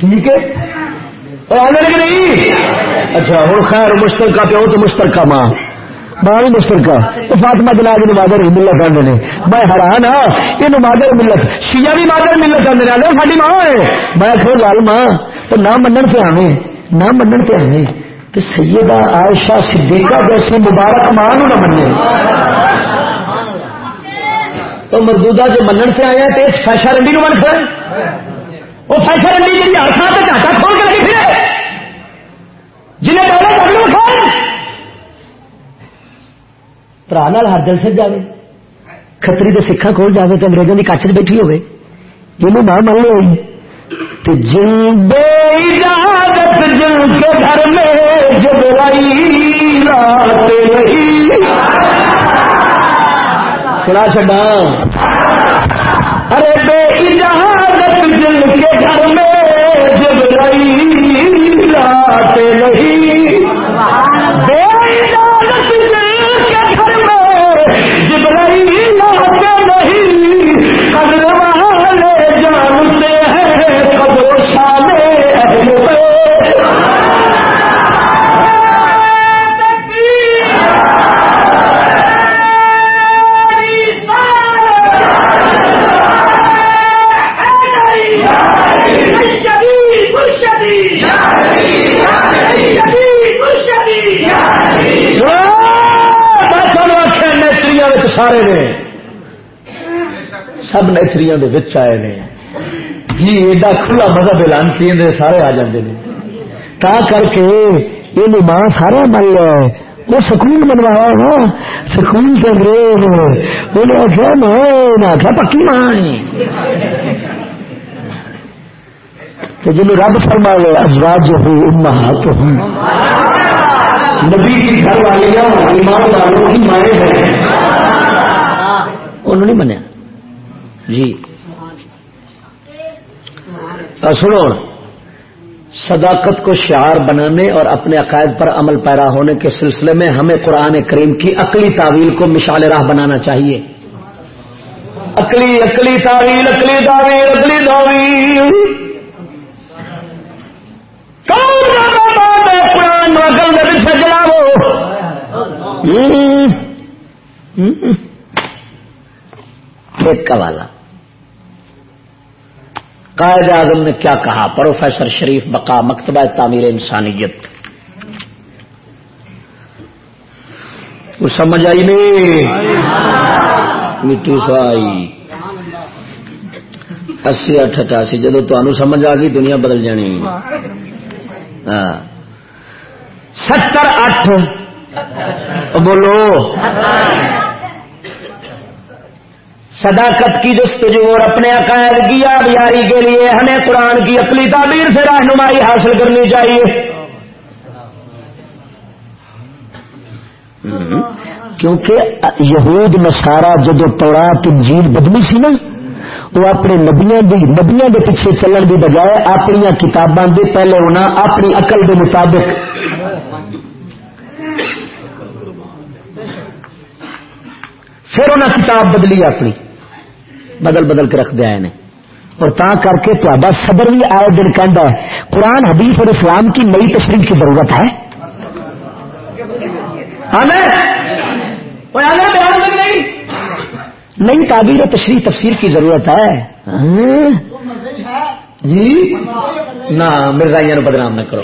ٹھیک ہے؟ نہیں؟ اچھا ہوں خیر مشترکہ پیو تو مشترکہ ماں۔ ماں بھی مشترکہ فاطمہ جناب نمازر ملت آدھے نے میں حیران ہاں یہ نمازر ملت۔ شیعہ بھی مادر ملت آدھے آدھے ساری ماں ہے۔ میں کہ لال ماں تو نہ منن پہ آنے نہ منن پہ آنے کہ سیدہ عائشہ صدیقہ جیسے مبارک ماں نہ منے تو مردودہ جو منن پہ آیا تو اس فیشا رنڈی نو من کھڑے وہ فیصلہ نہیں جی ہر سال سے ڈاٹا کھول کے لگے پھر جنہیں پہلے ڈبلو کھول۔ برا ہر دل سے جائے کتری تو سکھا کھول جائے تو انگریزوں کی کچھ بیٹھی ہوئے جنہوں ماں من لو تو جن بے اجازت جن کے گھر میں جب رات نہیں۔ سنا چڈا ارے بے اجازت دل کے گھر میں جب رہی لاتے نہیں۔ بے اجازت دل کے گھر میں جب رہی لاتے نہیں قدر والے جانتے ہیں قدر شانے سارے نے سب نیچری آئے نے۔ جی ایڈا کھلا مذہب اعلان کیے سارے آ جاتے ہیں تا کر کے یہ ماں سارا مل ہے۔ وہ سکون بنوایا نا سکون کے انگریز انہیں آخیا ماں؟ آخیا، پکی ماں تو جن رب فرما لے ازواج ہو امہات ہوں نبی کی گھر والیاں، ایمان والوں کی مائیں ہیں۔ انہوں نہیں منیا۔ جی۔ سنو صداقت کو شعار بنانے اور اپنے عقائد پر عمل پیرا ہونے کے سلسلے میں ہمیں قرآن کریم کی عقلی تعویل کو مشال راہ بنانا چاہیے۔ عقلی عقلی تعویل عقلی تعویل عقلی تعویل۔ قرآن جلاو ایک والا۔ قائد اعظم نے کیا کہا؟ پروفیسر شریف بقا، مکتبہ تعمیر انسانیت۔ وہ سمجھ آئی نہیں؟ آئی اسی اٹھ اٹھاسی، جدو تمہوں سمجھ آ گئی، دنیا بدل جانی۔ ہاں۔ ستر اٹھ۔ بولو۔ صداقت کی جستجو اور اپنے عقائد کی آبیاری کے لیے ہمیں قرآن کی عقلی تعبیر سے رہنمائی حاصل کرنی چاہیے۔ کیونکہ یہود نسارا جدو توڑا تنجیل بدلی سی نا، وہ اپنے نبیاں دی نبیاں دے پیچھے چلن دی بجائے اپنی کتاباں دے پہلے ہونا اپنی عقل دے مطابق۔ پھر انہیں کتاب بدلی اپنی۔ بدل بدل کے رکھ دیا نے اور تا کر کے تا صدر بھی آئے دن کہہ ہے، قرآن، حدیث اور اسلام کی نئی تشریح کی ضرورت ہے۔ نئی تعبیر و تشریح، تفسیر کی ضرورت ہے۔ ہاں؟ جی؟ نہ مرزائی بدنام نہ کرو۔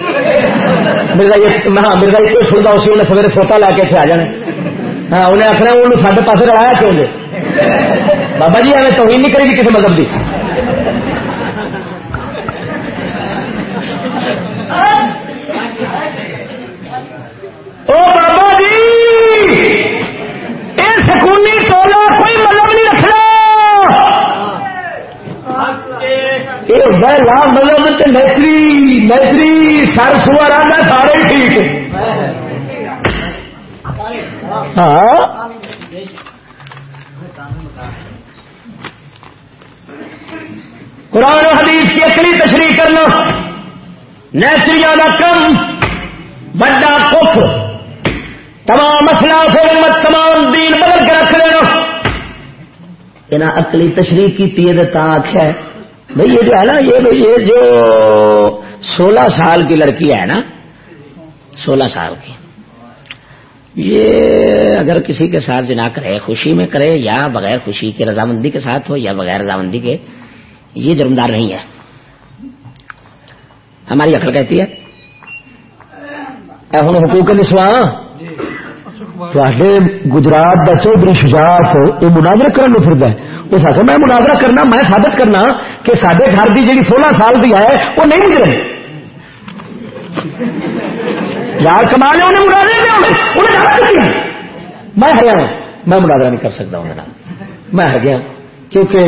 مرزائی نہ مرزائی کوئی سنتا اسی انہیں سویرے سوتا لا کے آ جانے۔ ہاں انہیں آخر وہ سارے پاس روایا کیوں جی بابا جی ایویں توہین نہیں کرے گی کسی مذہب کی او بابا جی یہ سکونی ٹولا کوئی مطلب نہیں رکھنا لا مطلب نیچری نیچری سر سوار سارے ٹھیک ہاں۔ قرآن و حدیث کی اصلی تشریح کرنا نیچری کا کم، بڑا کف تمام اسلاف امت، تمام دین بدل کے رکھ لینا۔ یہاں اکلی تشریح کی آخیا بھائی یہ جو ہے نا، یہ یہ جو سولہ سال کی لڑکی ہے نا، سولہ سال کی۔ یہ اگر کسی کے ساتھ جنا کرے خوشی میں کرے یا بغیر خوشی کے رضامندی کے ساتھ ہو یا بغیر رضامندی کے یہ جرمدار نہیں ہے۔ ہماری اکڑ کہتی ہے ہوں حقوق نسواں گجرات کا چودھری شجاعت یہ مناظر کرنے پھر اس آخر میں مناظرہ کرنا میں ثابت کرنا کہ سارے گھر کی جی سولہ سال کی ہے وہ نہیں گزرے۔ یار کما لے انہیں مناظر میں ہریا ہوں۔ میں مناظرہ نہیں کر سکتا انہیں میں ہر گیا کیونکہ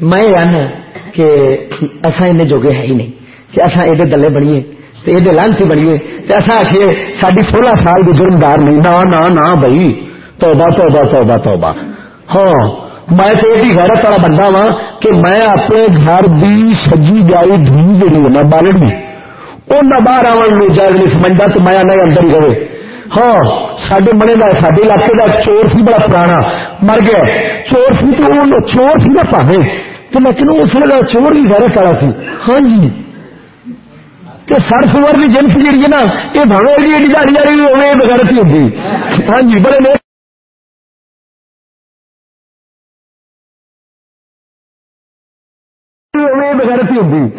میں آنا کہ اصا ان جوگے ہے ہی نہیں۔ کہ اصا یہ دلے بنیے یہ لانتی بنیے تو اصا آخیے ساری سولہ سال کی جرمدار نہیں۔ نہ نہ نہ بھائی۔ توبہ توبہ توبہ توبہ۔ ہاں میں تو یہ غیرت والا بندہ وا کہ میں اپنے گھر کی سجی گائی دھی جی ہے بالڑی وہ نہ باہر آن جائز نہیں سمجھتا تو میں آنا اندر ہی رہے۔ ہاں سڈے منے کا سارے علاقے کا چور سی بڑا پرانا۔ مر گیا۔ چور سی تو چور سی نا پاوے۔ تو لیکن اس لیے چور بھی غیرت والا سی ہاں جی۔ کہ سر سور کی جنس جی ہے نا، یہ بھاوے ایڈی ایڈی دہڑی والی ہوگی بغیرت ہی ہوگی ہاں جی بڑے بغیرتی ہوتی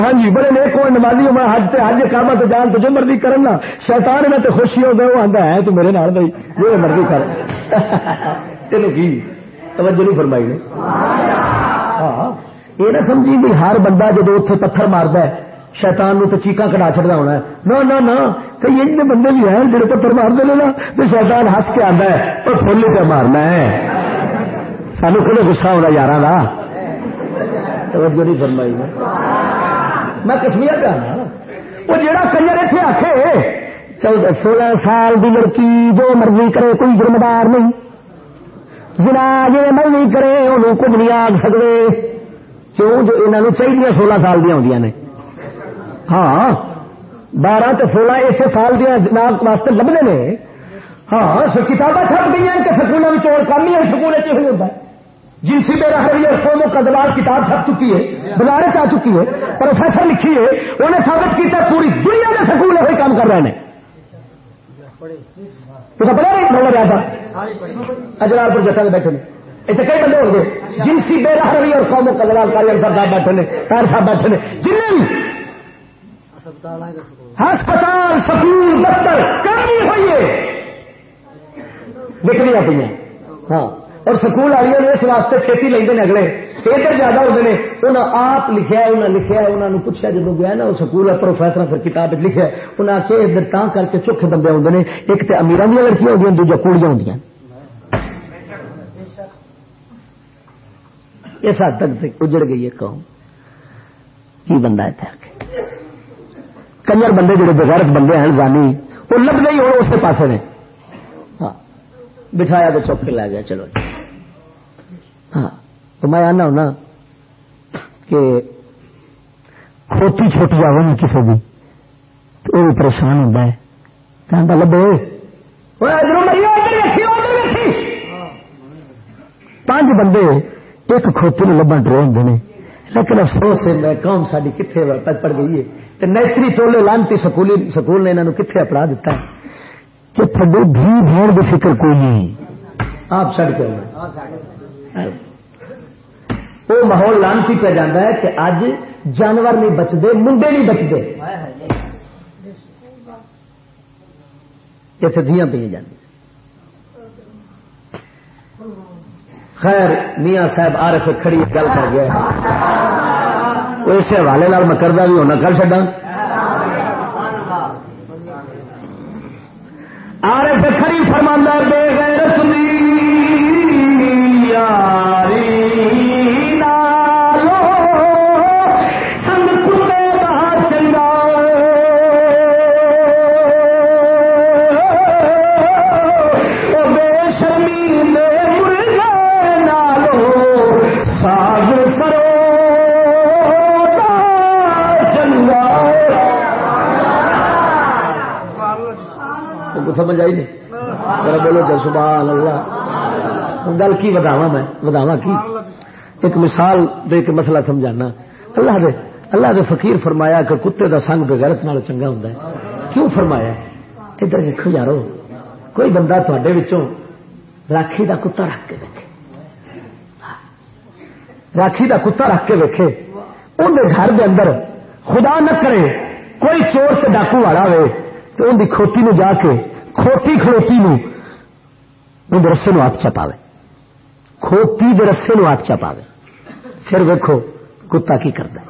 ہاں جی بڑے نیک ہو نمازی میں حج سے حج کابا تو جان تو جو مرضی کرنا شیطان میں تو خوشی ہو گئے وہ آتا ہے تو میرے نال بھائی جو مرضی کر۔ (laughs) چلو کی توجہ نہیں فرمائی نے۔ ہاں یہ نہ سمجھی بھی ہر بندہ جب اتنے پتھر مارتا ہے شیطان نو تو چیقا کٹا چڑھا ہونا ہے۔ نہ نہ کئی اتنے بندے بھی ہیں جڑے پتھر مارتے ہیں نا تو شیطان ہس کے آتا ہے اور فل پہ مارنا ہے۔ سانو کھلے گسا ہونا یار توجہ نہیں فرمائی میں کشمیر پہ آنا وہ جہاں کنجر اتنے آخے چودہ سولہ سال کی لڑکی جو مرضی کرے، کوئی ذمہ دار نہیں۔ جنا جی مرضی کرے انہوں کچھ نہیں آگ سکتے کیوں؟ جو انہوں چاہیے سولہ سال دیا ہوں نے۔ ہاں بارہ تو سولہ اس سال دیا جناب واسطے لبنے نے۔ ہاں کتابیں چھپ گئی ہیں کہ سکولوں میں چور کام ہی ہے، سکول ہوتا ہے۔ جنسی بے رہی اور قوموں کا کتاب چھپ چکی ہے بازارے سے آ چکی ہے پروفیسر لکھی ہے، انہیں ثابت کیا پوری دنیا میں سکول وہی کام کر رہے ہیں۔ تو پڑھا نہیں بول رہا تھا اجلال پور جیسا بیٹھے ایسے کئی بندے ہو گئے جنسی بے رہی اور قوموں کا دبار کاری صاحب بیٹھے ہیں کار صاحب بیٹھے ہیں۔ جن ہسپتال، سکول، دفتر کمی ہوئی ہے بکری پہ ہاں۔ اور سکول والی نے اس واسطے چھتی لے اگلے۔ ادھر زیادہ ہوتے ہیں انہیں آپ لکھا انہیں لکھا انہوں نے پوچھا جب گیا نا، وہ سکول پروفیسر پھر کتاب لکھا انہیں آخیا ادھر تا کر کے چوکھے بندے آتے ہیں ایک تو امیر دیا لڑکیاں ہوتی ہیں دوجا کوڑیاں ہوں اس حد تک اجڑ گئی ہے قوم۔ کی بندہ اتنے کنجر بندے جڑے بغیرت بندے ہیں، زانی۔ وہ لب نہیں ہو اسی پاس نے۔ ہاں بٹھایا تو چوک کے لا گیا، چلو۔ جی ہاں تو میں آنا ہونا کہ کھوتی چھوٹ جائے نا کسی بھی تو وہ پریشان ہوتا ہے۔ کہتا لبو پانچ بندے ایک کھوتی نے لبن ڈرے ہوں نے۔ لیکن افسوس ہے قوم ساری کتنے پڑ گئی ہے۔ نیچری ٹولے لانتی سکول نے انہوں کتنے اپڑا دیتا ہے؟ کہ تھوڑے دھی بھیڑ کی فکر کوئی نہیں۔ آپ چڑھ کے وہ ماحول لانتی پہ جانا ہے کہ اج جانور نہیں بچتے، منڈے نہیں بچتے۔ اتنے دیا پہ جانے خیر، میاں صاحب آر کھڑی گل کر گیا اس حوالے میں کردہ بھی ہونا کر چڈا نہیں بولو جی سبحان اللہ. گل کی بداوا میں؟ بداوا کی؟ ایک مثال دے کے مسئلہ سمجھانا. اللہ دے اللہ دے فقیر فرمایا کہ کتے دا سنگ بغیرت نال چنگا ہوں کیوں فرمایا ادھر دیکھو یارو، کوئی بندہ تھوڑے راکھی دا کتا رکھ کے دیکھے راکھی دا کتا رکھ کے دیکھے اندر گھر دے اندر خدا نہ کرے کوئی چور سے ڈاکو والا ہوئے تو ان کی کھوتی میں جا کے، کھوتی کھڑوتی نو رسے نو ہاتھ چپا کھوتی دے رسے نو ہاتھ چپا پھر ویکو کتا کی کرتا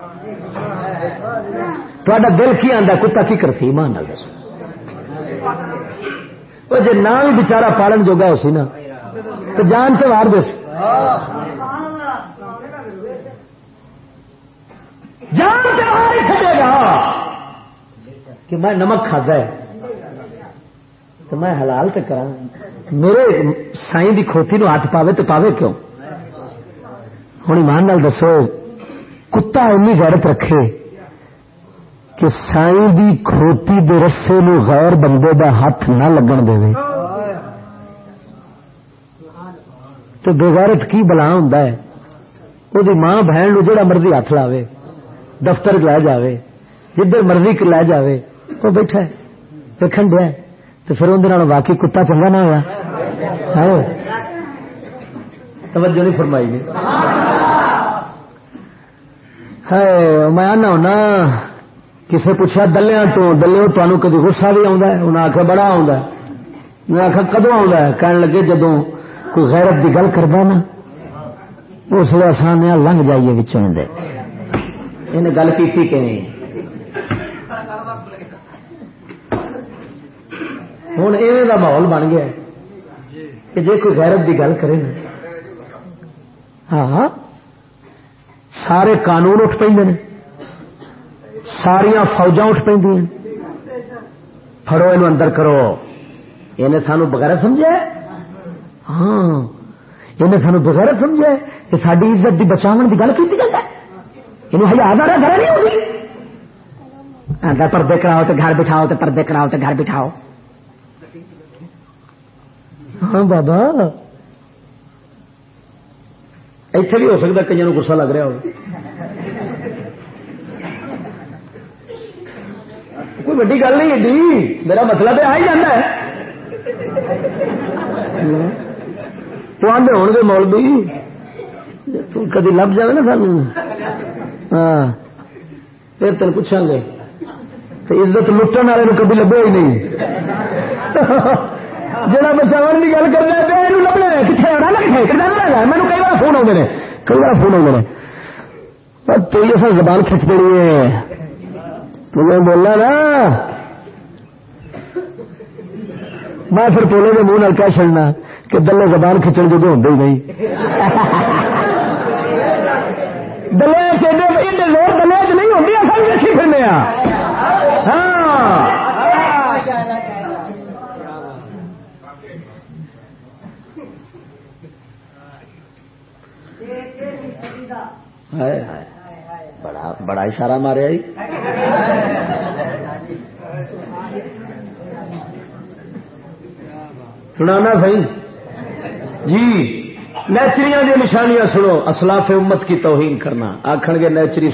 تا دل کی آتا کتا کی کرتی ایمان نال دس جی نہ بھی بچارا پالن جوگا ہو سی نا، تو جان تو مار دس جان سے مار گا۔ کہ میں نمک کھادا ہے، تو میں حلال تو کرا میرے سائی دی کھوتی نو ہاتھ پاوے تو پاوے کیوں؟ ہوں ایمان نال دسو، کتا اینی غیرت رکھے کہ سائی دی کھوتی دے رسے نو غیر بندے دا ہاتھ نہ لگن دے۔ تو بےغیرت کی بلا ہوں وہ ماں بہن نو جڑا مرضی ہاتھ لاوے، دفتر لے جاوے، جدھر مرضی لے جاوے وہ بیٹھا دیکھن دیا تو پھر اندر واقعی کتا چنگا نہ ہوا ہاں۔ توجہ نہیں فرمائی گی میں آنا ہونا کسے پوچھا دلیا تو دلے تمہیں کدی گسا بھی انہیں آخیا بڑا میں آخیا کدو کہنے لگے جدو کوئی غیرت کی گل کرتا نا اس لیے آسان لنگ جائیے بچوں انہیں گل کی ہوں ایویں کا ماحول بن گیا کہ جی کوئی غیرت کی گل کرے ہاں سارے قانون اٹھ پہ ساریا فوجا اٹھ پہ فرو یہ اندر کرو یہ سانو بغیر سمجھا ہاں یہ سانو بغیر سمجھا کہ ساری عزت کی بچاؤ کی گل کی جائے یہ ہزار گھر نہیں ہوگی پردے کراؤ تو گھر بٹھاؤ تو پردے کراؤ تو گھر بٹھاؤ ہاں بابا ایتھے بھی ہو سکتا کئی گسا لگ رہا ہو کوئی ویڈی گل نہیں ایڈی میرا مطلب آ ہی جانا ہے تو آدھے ہو گے مول بھی کدی لب جائے نا سان ہاں پھر تین پوچھا گے عزت لٹن والے کبھی لبے ہی نہیں جہاں بچاؤ کی گل کرنا لبنا ہے کتنے آنا؟ لگے کتنے مینو کئی بار فون آتے ہیں کئی بار فون آتے ہیں تو یہ سر زبان کھچ پڑی ہے۔ تمہیں بولنا نا، میں پھر پولے کے منہ نل کہہ چڑنا کہ دلے زبان کھچن جو ہوں ہی نہیں۔ دلے زور دلے چ نہیں ہوتی اصل رکھی پھرنے ہاں۔ بڑا بڑا اشارہ مارے آئی۔ سنانا صحیح جی نیچری دی نشانیاں سنو۔ اسلاف امت کی توہین کرنا۔ آخر گے نیچری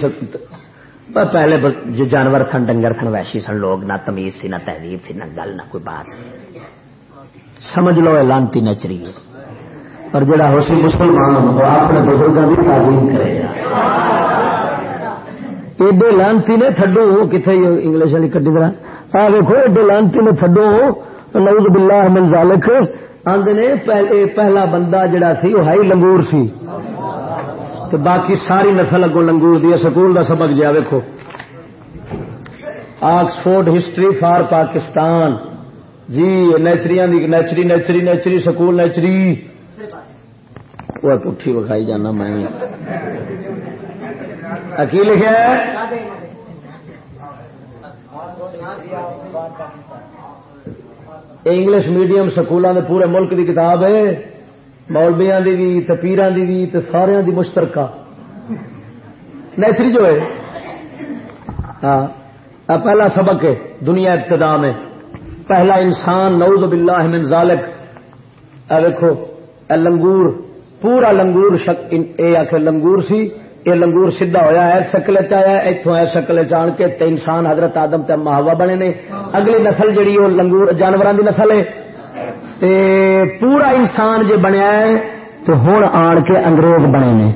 پہلے جو جانور تھن، ڈنگر تھن ویشی سن، لوگ نہ تمیز سی، نہ تہذیب تھی نہ گل، نہ کوئی بات۔ سمجھ لو لانتی نیچری۔ اور جڑا حسن مسلمان وہ اپنے بزرگوں کی تعلیم کرے گا۔ ایڈے لانتی نے تھڈو کتنے انگلش والی کٹی طرح آ دیکھو ایڈے لانتی نے تھڈو۔ نعوذ باللہ من ذالک۔ آندے نے پہلا بندہ جڑا سی، وہ ہائی لنگور سی۔ تو باقی ساری نسل اگوں لنگور دی سکول دا سبق جا ویکو آکسفورڈ ہسٹری فار پاکستان۔ جی نیچریاں نیچری نیچری نیچری نیچری، سکول نیچری۔ وہ پٹھی وکھائی جانا میں کی لکھا انگلش میڈیم سکولوں کے پورے ملک کی کتاب ہے مولبیا کی بھی تو پیران کی بھی سارا دی مشترکہ نیچری جو ہے ہاں پہلا سبق ہے دنیا ابتدا میں پہلا انسان نعوذ باللہ من ذالک اے دیکھو اے لنگور پورا لنگور آخ لنگور سی یہ لنگور سیدا ہوا ہے شکل چیا اتوں ہے شکل چان کے تے انسان حضرت آدم تے مہاوا بنے نے۔ اگلی نسل جڑی وہ لنگور جانوروں کی نسل ہے۔ تے پورا انسان جی بنیا ہے، تو ہوں آن کے انگریز بنے نے۔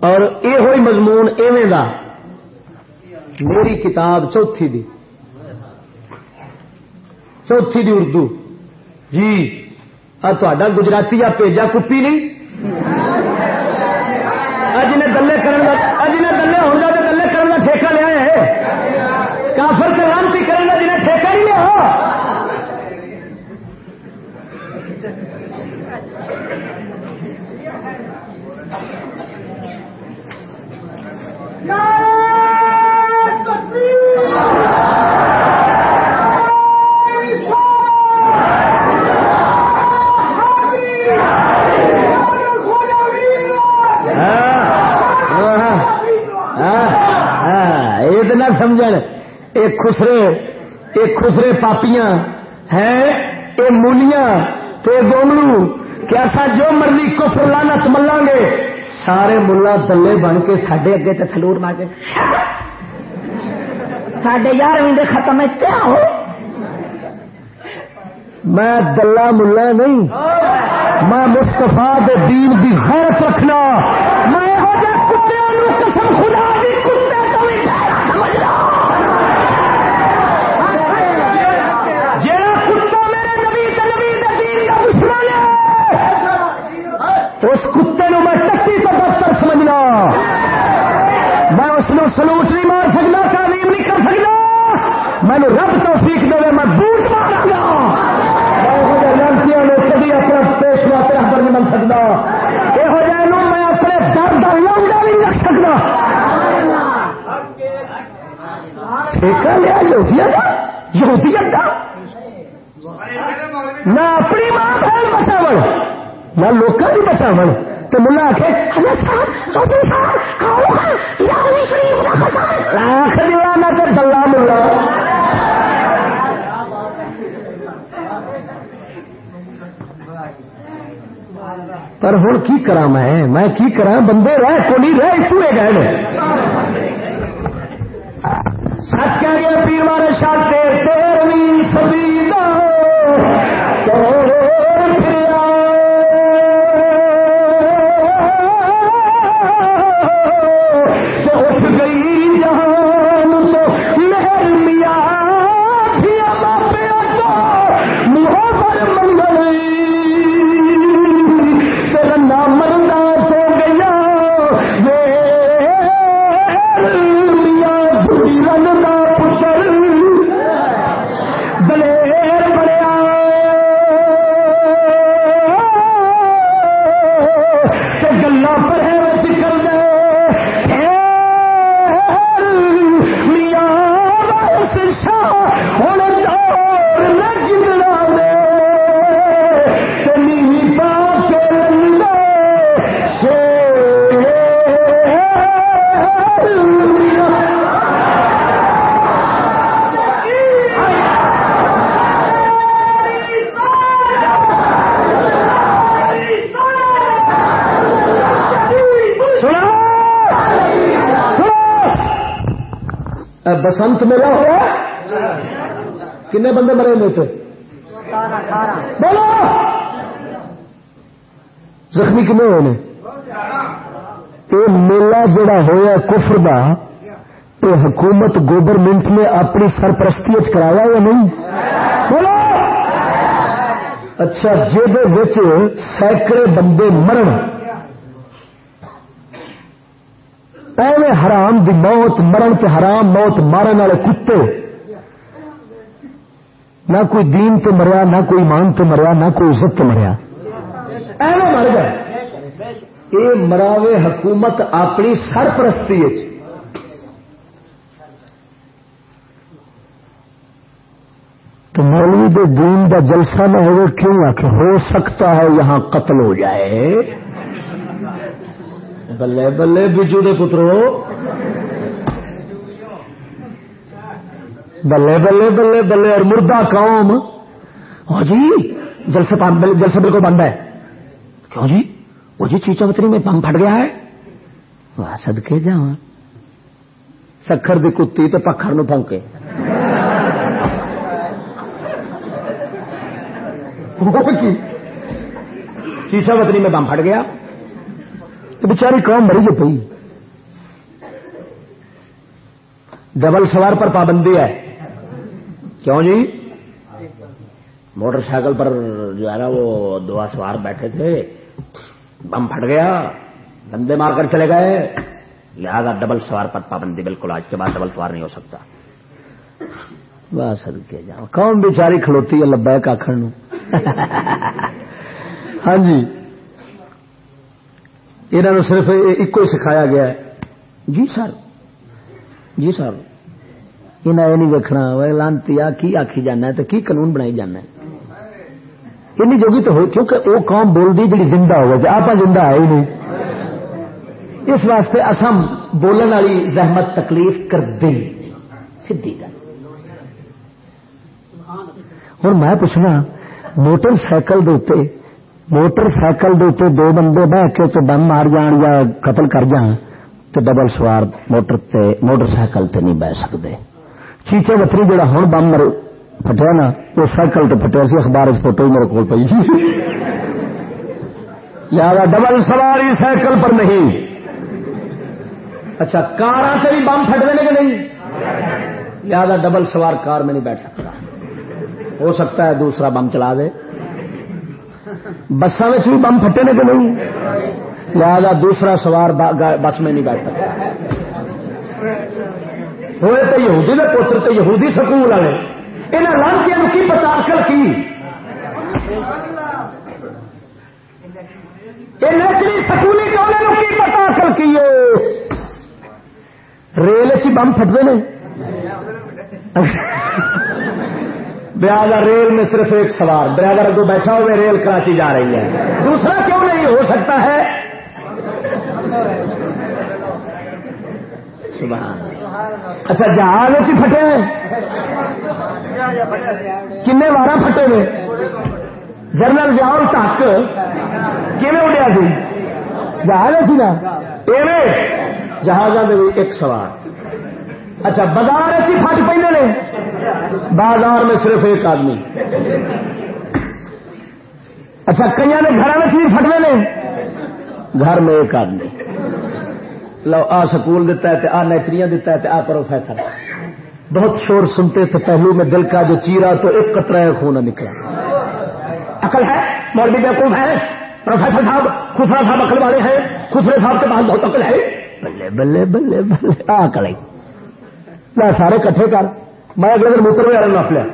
اور یہ ہوئی مضمون ایویں دا۔ میری کتاب چوتھی دی۔ چوتھی دی اردو جی تا گجراتی یا پیجا کپی نہیں اج نے دلے اج نے دلے ہوگا تو دلے کرنے کا ٹھیکہ لیا ہے کافر کے لانتی کرنے کا جنہیں ٹھیکہ نہیں لیا No! خسرے یہ خسرے پاپیاں، ہیں یہ مولیاں تے گوملو کہ ایسا جو مرضی کفر لانت ملا گے، سارے ملا دلے بن کے سڈے اگے تے تھلور مار کے۔ سڈے یار یارویں ختم کیا ہو؟ میں دلہ ملا نہیں۔ میں مستفا دین کی غیرت رکھنا۔ میں اس کتے نو میں ٹکی کا دفتر سمجھنا۔ میں اس نے سلوٹ نہیں مار سکتا تعلیم نہیں کر سکتا میں رب تو سیکھ دے، میں بوٹ مارا گا کبھی اپنا پیشوا رہبر نہیں بن سکتا یہ میں اپنے درد لوگا بھی رکھ سکتا ٹھیکہ لیا یہودیت کا نہ اپنی ماں بہن بچاو نہ لوگ بھی بچاو تو ملا آخ نہ تو دلہ ملا پر ہوں کی کرا میں میں کی کرا بندے رہ کو نہیں رہ سوئے گئے سچ کہہ گیا پیر مارے شاہ تیرویں بسنت میلا ہوا کنے بندے مرے ہوئے تھے؟ بولو! زخمی کنے ہوئے یہ میلہ جڑا ہوا کفر دا تو حکومت گورنمنٹ نے اپنی سرپرستی کرایا یا نہیں؟ بولو! اچھا جہد سینکڑے بندے مرن۔ ایویں حرام دی موت، مرن تے حرام موت، مارن والے کتے۔ نہ کوئی دین تے مریا، نہ کوئی مان تے مریا، نہ کوئی عزت تے مریا۔ ایویں مر گئے۔ یہ مراوے حکومت اپنی سرپرستی تو مولوی دے دین دا جلسہ نہ ہو کیوں آ ہو سکتا ہے یہاں قتل ہو جائے۔ بلے بلے بجو دے پترو بلے بلے بلے بلے اور مردہ قوم ہاں جی جلسے جلسے بالکل بند ہے کیوں جی وہ جی چیچا بتری میں پم پھٹ گیا ہے وہ سدکے جا سکھر دی کتی تو پکھر نو پونکے چیچا بتری میں بم پھٹ گیا تو بچاری قوم مری جو پی ڈبل سوار پر پابندی ہے۔ کیوں جی؟ موٹر سائیکل پر جو ہے نا وہ دعا سوار بیٹھے تھے۔ بم پھٹ گیا۔ بندے مار کر چلے گئے۔ لہذا ڈبل سوار پر پابندی بالکل آج کے بعد ڈبل سوار نہیں ہو سکتا۔ بس کے جاؤ۔ کون بیچاری کھلوتی ہے لبیک آخر ہاں جی۔ یہ صرف ایک ہی سکھایا گیا ہے۔ جی سر۔ جی سر۔ یہ نہیں ویکنا لانتی کی آخی جانا تو کی قانون بنائی جانا این جوگی تو ہو کیونکہ وہ قوم بولتی جی زندہ ہو گئی آپ زندہ ہے ہی نہیں۔ اس واسطے اسم بولن والی زحمت، تکلیف کر دیں سی گل۔ ہوں میں پوچھنا، موٹر سائیکل دے موٹر سائیکل دو بندے بہ کے تو دم مار جان یا قتل کر جان تو ڈبل سوار موٹر تے موٹر سائیکل تے نہیں بہ سکتے چیچے وتری جڑا ہوں بم مر پٹیا نا وہ سائیکل تو پٹیا سی اخبار فوٹو ہی میرے کو پی لہذا ڈبل سواری سائیکل پر نہیں اچھا کار سے بھی بم پھٹ دینے کے نہیں لہذا ڈبل سوار کار میں نہیں بیٹھ سکتا ہو سکتا ہے دوسرا بم چلا دے بسوں میں بھی بم پھٹے نے کہ نہیں؟ لہذا دوسرا سوار بس میں نہیں بیٹھ سکتا۔ ہوئے تو یہودی نے پوتر تو یہودی سکول والے۔ یہاں لانچیاں کی پتا اکل کی؟ سکولی کالے کی پتا اکل کی ریل چ بم پھٹتے ہیں ریل میں صرف ایک سوار ڈرائیور کو بیٹھا ہوئے، ریل کراچی جا رہی ہے. دوسرا کیوں نہیں ہو سکتا ہے؟ اچھا جہاز ہی پھٹے کن بارہ پھٹے نے؟ جنرل جاؤ تک. اڈیا سی؟ جہاز سی نا؟ جہاز ایک سوار اچھا بازار ایسی فٹ پہ بازار میں صرف ایک آدمی۔ اچھا کئی نے گھر میں چیز فٹنے نے؟ گھر میں ایک آدمی۔ لو، آ سکول دیتا ہے آ نیچریاں دیتا ہے آ پروفیسر بہت شور سنتے تھے پہلو میں دل کا جو چیرا تو ایک قطرہ خون نکلا۔ عقل ہے؟ مولوی بیوقوف ہے؟ پروفیسر صاحب، خسرا صاحب عقل والے ہیں؟ خسرے صاحب کے پاس بہت عقل ہے۔ بلے بلے بلے بلے، آ کڑے میں سارے کٹھے کر۔ میں اگلے دن موتر والے نپ لیا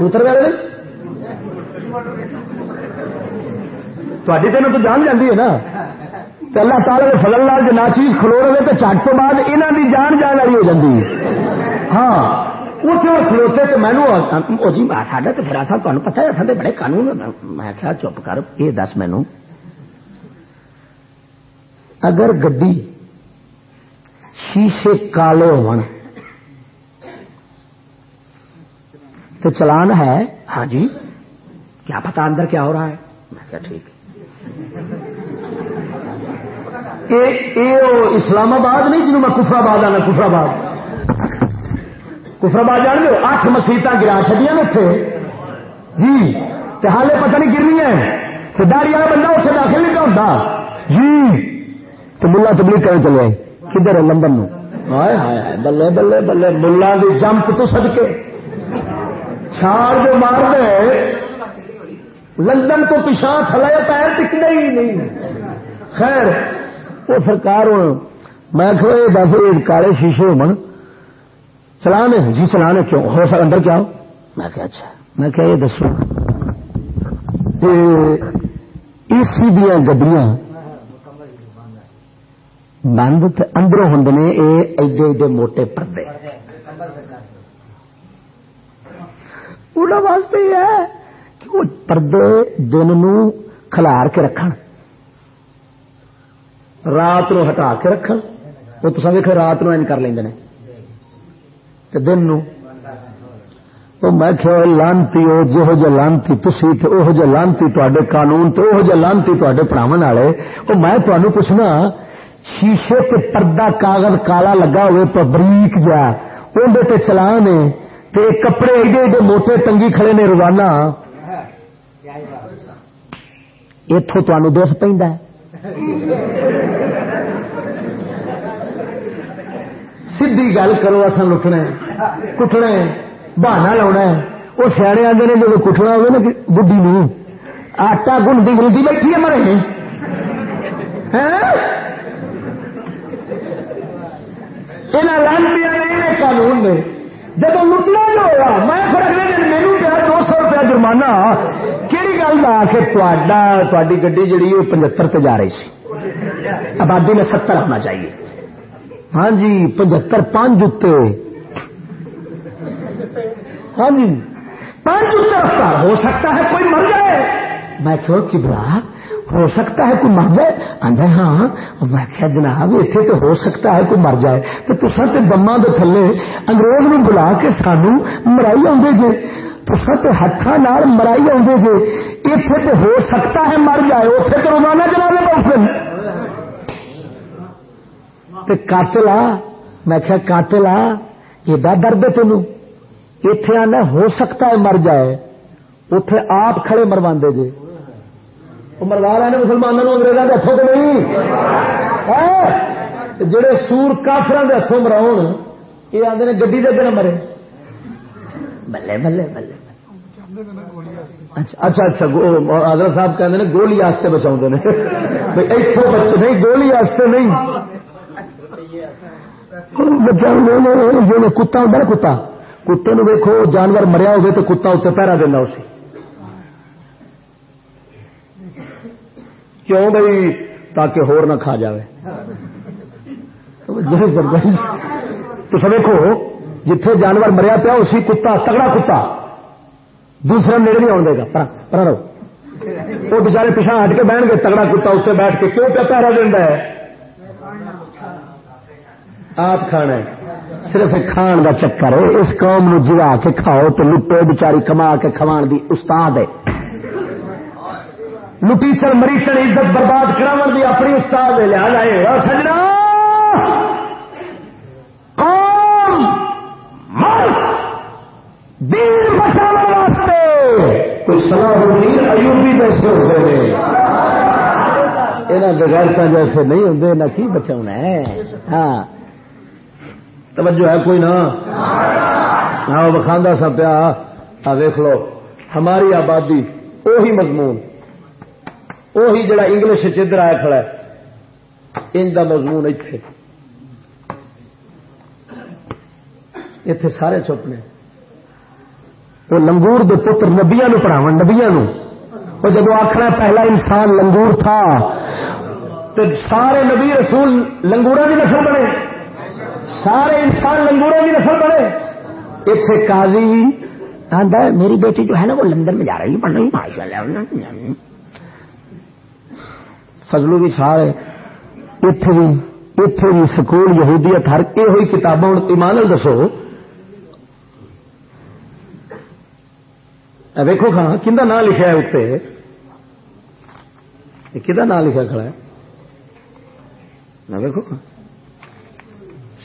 موتر والے تھی تین تو جان جاتی ہے نا تو اللہ تعالی کے فضل لال جو نہ چیز کھلو رہے تو چٹ تو بعد یہاں کی جان جان والی ہو جاتی ہے ہاں اتنے وہ کھلوتے تو مینو جی ساڈا تو پھر تمہیں پتا ہے سارے بڑے قانون میں کیا چپ کر یہ دس مینو اگر گڈی شیشے کالے ہو تو چلان ہے؟ ہاں جی۔ کیا پتا اندر کیا ہو رہا ہے؟ میں کیا ٹھیک۔ اسلام آباد نہیں جنوب میں کفرآباد آنا کفرآباد کفرآباد جان لو اٹھ مسیحت گرا چڑیا نے اتنے جی تو حالے پتہ نہیں گرنی ہے تو داری والا بندہ اتنے داخل نہیں ہوتا جی۔ تو ملا تبلیغ کرنے چلے کدھر ہے لندن بلے بلے بلے، ملا کی جمپ تو سد کے چھاڑ جو مار دے، لندن تو پچھا تھلے پیر ٹکنے ہی نہیں۔ خیر، وہ سرکار میں کہ دس کالے شیشے ہو چلانے جی چلانے کیوں؟ ہو سر، اندر کیا ہو؟ میں کہ اچھا۔ میں کہ یہ دسو۔ ای سی دیا گڈیاں بند اندروں ہوں نے یہ ایڈے ایڈے موٹے پردے۔ انہوں واسطے یہ ہے کہ وہ پردے دن نو کھلار کے رکھن، رات نو ہٹا کے رکھن۔ وہ تو دیکھو رات نو کر لیں دن نو۔ تو میں کہ لانتی ہو جہو جہ لانتی تھی تو وہ جہ لانتی تے قانون تو وہ جہ لانتی تے پڑھاو والے۔ وہ میں تمہیں پوچھنا، شیشے تے پردہ کاغذ کالا لگا ہوئے تو بریک جا اندر چلان ہے تے کپڑے ایڈے ایڈے موٹے ٹنگی کھڑے نے روزانہ۔ اتوں تمہیں دس پہ سی گل کرو اصا لٹنا کٹنا بہانا لاؤنا وہ سیانے آتے ہیں جب کٹنا ہوگا نا بڈی نو۔ آٹا گنتی گلتی بیٹھی ہے مرے یہاں لانتی قانون نے۔ جب لٹنا جو ہوا، میں پھر اگلے دن میرے پیا دو سو روپیہ جرمانہ کہڑی گل کا کہ تاری گی جی وہ پچہتر پہ جا رہی سی۔ آبادی میں ستر ہونا چاہیے۔ ہاں جی پچہتر پانچ جتے۔ ہاں جی۔ پانچ جتے رفتار، ہو سکتا ہے کوئی مر جائے۔ میں کہو کہ برا ہو سکتا ہے کوئی مر جائے؟ آدھا ہاں۔ میں کیا جناب اتنے تو ہو سکتا ہے کوئی مر جائے۔ تو تصا تو دما دے تھلے انگریز نو بلا کے سانو مرائی آدھے جے۔ تو تو ہاتھوں مرائی آدھے گے اتنے تو ہو سکتا ہے مر جائے اتنے تو روزانہ جناب پہنچے قاتل آ، میں کیا قاتل آ ایڈا درد ہے تینوں۔ اتے آنا، ہو سکتا ہے مر جائے۔ اتے آپ کھڑے مروا دے جے۔ مروا رہے ہیں مسلمانوں انگریزوں کے ہاتھوں تو نہیں جڑے سور کافر کے ہاتھوں مراؤ یہ آدھے گی دے نہ مرے بلے بلے بلے اچھا اچھا, آدر صاحب کہتے ہیں گولی آستے بچاؤ اتوں بچے نہیں گولی آستے نہیں بچا کتا ہوں کتا کتے نو ویکو جانور مریا ہوگی تو کتا اتنے پہرا دینا اسے کیوں بھائی؟ تاکہ ہور نہ کھا جائے تو دیکھو، جتھے جانور مریا پیا، اسی کتا، تگڑا کتا۔ دوسرا نیڑے نہیں آن دے گا۔ پر رہو۔ وہ بچارے پیچھا ہٹ کے بہن گے تگڑا کتا اتنے بیٹھ کے کیوں پہ پہرا دینا ہے؟ آپ کھانا ہے۔ صرف کھان کا چکر ہے۔ اس قوم نو جوا کے کھاؤ تو لٹو بچاری کما کے کھوان دی استاد ہے۔ لٹیچر مریچر عزت برباد کرا دی اپنی استاد لیا جائے سجنا! دین بچانے واسطے! کوئی سلاح ایوبی جیسے ہوتے ہیں یہاں بغیرتا جیسے نہیں ہوں نہ کی بچاؤ ہے؟ ہاں۔ توجہ ہے کوئی نہ؟ ہاں بخاندہ سا پیا۔ آ لو، ہماری آبادی اوہی مضمون۔ اوہی جڑا انگلش چدر آیا کھڑا ہے۔ ان کا مضمون اتنے اتے سارے چپ نے۔ وہ لنگور دے پتر نبیا نو پڑھاو نبیا نو۔ وہ جب آخر پہلا انسان لنگور تھا، تو سارے نبی رسول لنگورا کی نسل بنے۔ سارے انسان لنگورا کی نسل بنے۔ اتے کازی آدھا میری بیٹی جو ہے نا وہ لندن میں جا رہی ہے پڑھنے ماشاء اللہ فضلو بھی سارے اتے بھی اتے بھی سکول یہودیت، ہر یہ ہوئی کتابوں ایمان دسو۔ ویکو کھانا کہ نام لکھا ہے اتنے کہ نام لکھا کھڑا ہے؟ ویکو خان